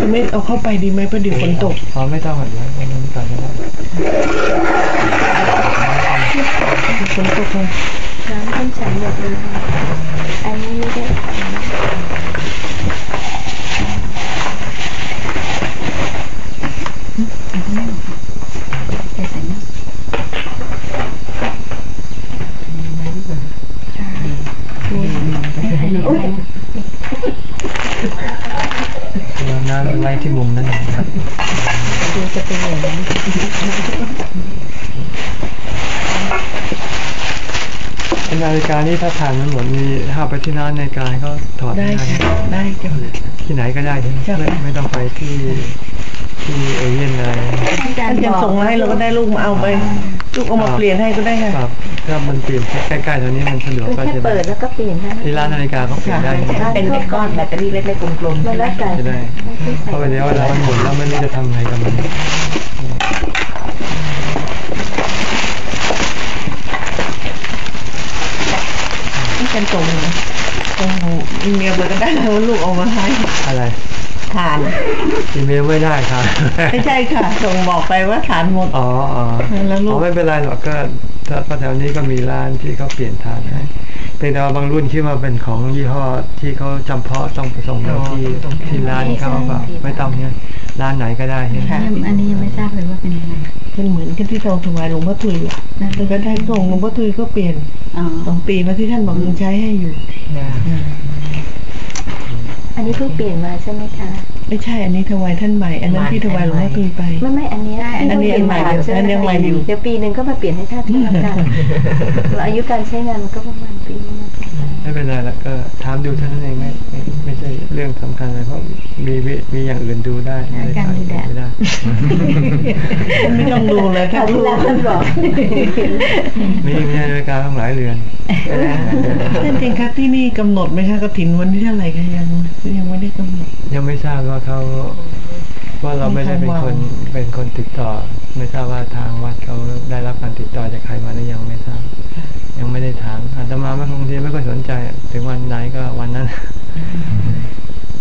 จะไม่เอาเข้าไปดีไหมเพราะเดี๋ยวฝนตกอ๋อไม่ต้องหรอกเดี๋ยวไว้วันนี้ก่อนก็ได้ฝนตกเลยน้ำท่านฉันหมดเลยอันนี้ไม่ได้ฉัน เอาน้ำไว้ที่มุมนั้นนะครับ ดูจะเป็นอย่างนั้น ไอ้ นาฬิกานี่ถ้าทานมันหมดมีห้าไปที่ร้านนาฬิกาให้เขาถอดได้ได้ค่ะได้จ้ะที่ไหนก็ได้ใช่ไหมจ้ะไม่ไม่ต้องไปที่ที่เอเย่นอะไรอาจารท่านย์อาจารบย์อกส่งมาให้เราก็ได้ลูกมาเอาไป ลูกเอามาเปลี่ยนให้ก็ได้ค่ะครับถ้ามันเปลี่ยนใกล้ๆตรงนี้มันสะดวกก็แค่จะได้เปิดแล้วก็เปลี่ยนได้ที่ร้านนาฬิกาเขาเปลี่ยนได้เป็นเป็นก้อนแบตเตอรี่เล็กๆกลมๆมันใช่ไหมแล้วแต่จะได้เพราะว่าเดี๋ยวเวลามันหมุนแล้วไม่รู้จะทำไงกับมันท่านอาจารย์ส่งส่ง อีเมลไปก็ได้แล้วลูกเอามาให้อะไรทาน อีเมลไม่ได้ครับไม่ใช่ค่ะ ส่งบอกไปว่าทานหมด อ๋ออ๋อแล้วลูกอ๋อไม่เป็นไรหรอกก็ถ้าแถวนี้ก็มีร้านที่เขาเปลี่ยนทานให้เพียงแต่ว่าบางรุ่นคิดว่าเป็นของยี่ห้อที่เขาจำเพาะต้องไปส่งมาที่ที่ร้านเขาแบบไม่ต้องเนี่ยร้านไหนก็ได้เนี่ยค่ะอันนี้ยังไม่ทราบเลยว่าเป็นยังไงเป็นเหมือนกันที่เราถวายหลวงพ่อทุยอะแล้วก็ได้ส่งหลวงพ่อทุยก็เปลี่ยนอ๋อสองปีแล้วที่ท่านบอกยังใช้ให้อยู่ อันนี้เพิ่งเปลี่ยนมาใช่ไหมคะไม่ใช่ อันนี้ถวายท่านใหม่ อันนั้นที่ถวายหลวงพ่อทุยไป ไม่ไม่อันเนี้ยอันนี้อันใหม่อยู่ใช่ไหมอันนี้อันใหม่อยู่เดี๋ยวปีหนึ่งก็มาเปลี่ยนให้ท่านที่แล้วกันอายุการใช้งานมันก็ประมาณปีนึงนะคะไม่เป็นไรแล้วก็ถามดูเท่านั้นเองไม่ไม่ไม่ใช่เรื่องสำคัญเลยเพราะมีวิมีอย่างอื่นดูได้ไม่ได้การดูแดดไม่ได้ไม่ต้องดูเลยคถ้าราวลูที่กแล้วท่านบอกมีมีนาฬิกาตั้งหลายเรือนท่านจริงครับที่นี่กำหนดไหมคะกฐินวันที่เท่าไหร่คะยังยังไม่ได้กำหนด ยังไม่ทราบว่าเขาว่าเราไม่ได้เป็นคนเป็นคนติดต่อ ไม่ทราบว่าทางวัดเขาได้รับการติดต่อจากใครมาหรือยังไม่ทราบยังไม่ได้ถามอาตมาไม่คงที่ไม่ค่อยสนใจ ถึงวันไหนก็วันนั้น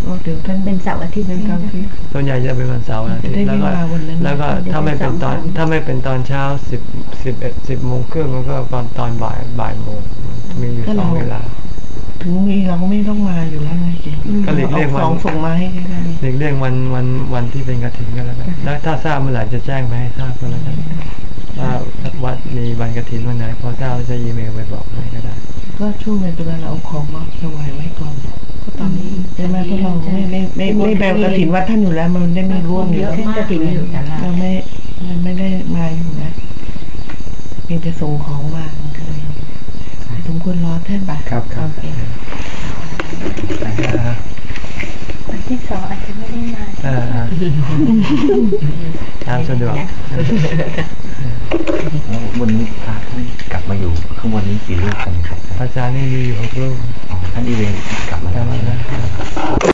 โอ้เดี๋ยวท่านเป็นเสาร์อาทิตย์เป็นคำที่ส่วนใหญ่จะเป็นวันเสาร์อาทิตจะได้ย์แล้วก็ไม่มาวันนั้นแล้วก็ถ้าไม่เป็นตอนถ้าไม่เป็นตอนเช้าสิบสิบเอ็ดสิบโมงครึ่งมันก็ตอนตอนบ่ายบ่ายโมงมีอยู่สองเวลา ถึงมีเราก็ไม่ต้องมาอยู่แล้วไงก็หลีกเลี่ยงวันสองส่งมาให้ก็ได้เรียกเรื่องวันวันวันที่เป็นกระถิ่นก็แล้วกันแล้วถ้าทราบเมื่อไหร่จะแจ้งไปให้ทราบก็แล้วกันว่าวัดมีวันกระถินวันไหนพอทราบจะอีเมลไปบอกให้ก็ได้ ก็ช่วงเวลาเราเอาของมาถวายไว้ก่อนก็ตอนนี้ใช่ไหมเพราะเราไม่ไม่ไม่ไม่แบบกระถินวัดท่านอยู่แล้ว มันได้ไม่ร่วมอยู่เยอะมากเลยแต่ละเราไม่ไม่ได้มาอยู่นะเพียงแต่ส่งของมาก็เลยสมควรรอท่านปะครับครับโอเควันที่สองอาจจะไม่ได้มาอ่าอ่าตามสะดวกแล้ววันนี้พระท่านกลับมาอยู่ข้างบนนี้กี่รูปกันครับอาจารย์นี่มีอยู่หกรูปอ๋อท่านอีเวนต์กลับมาตามแล้วมาแล้ว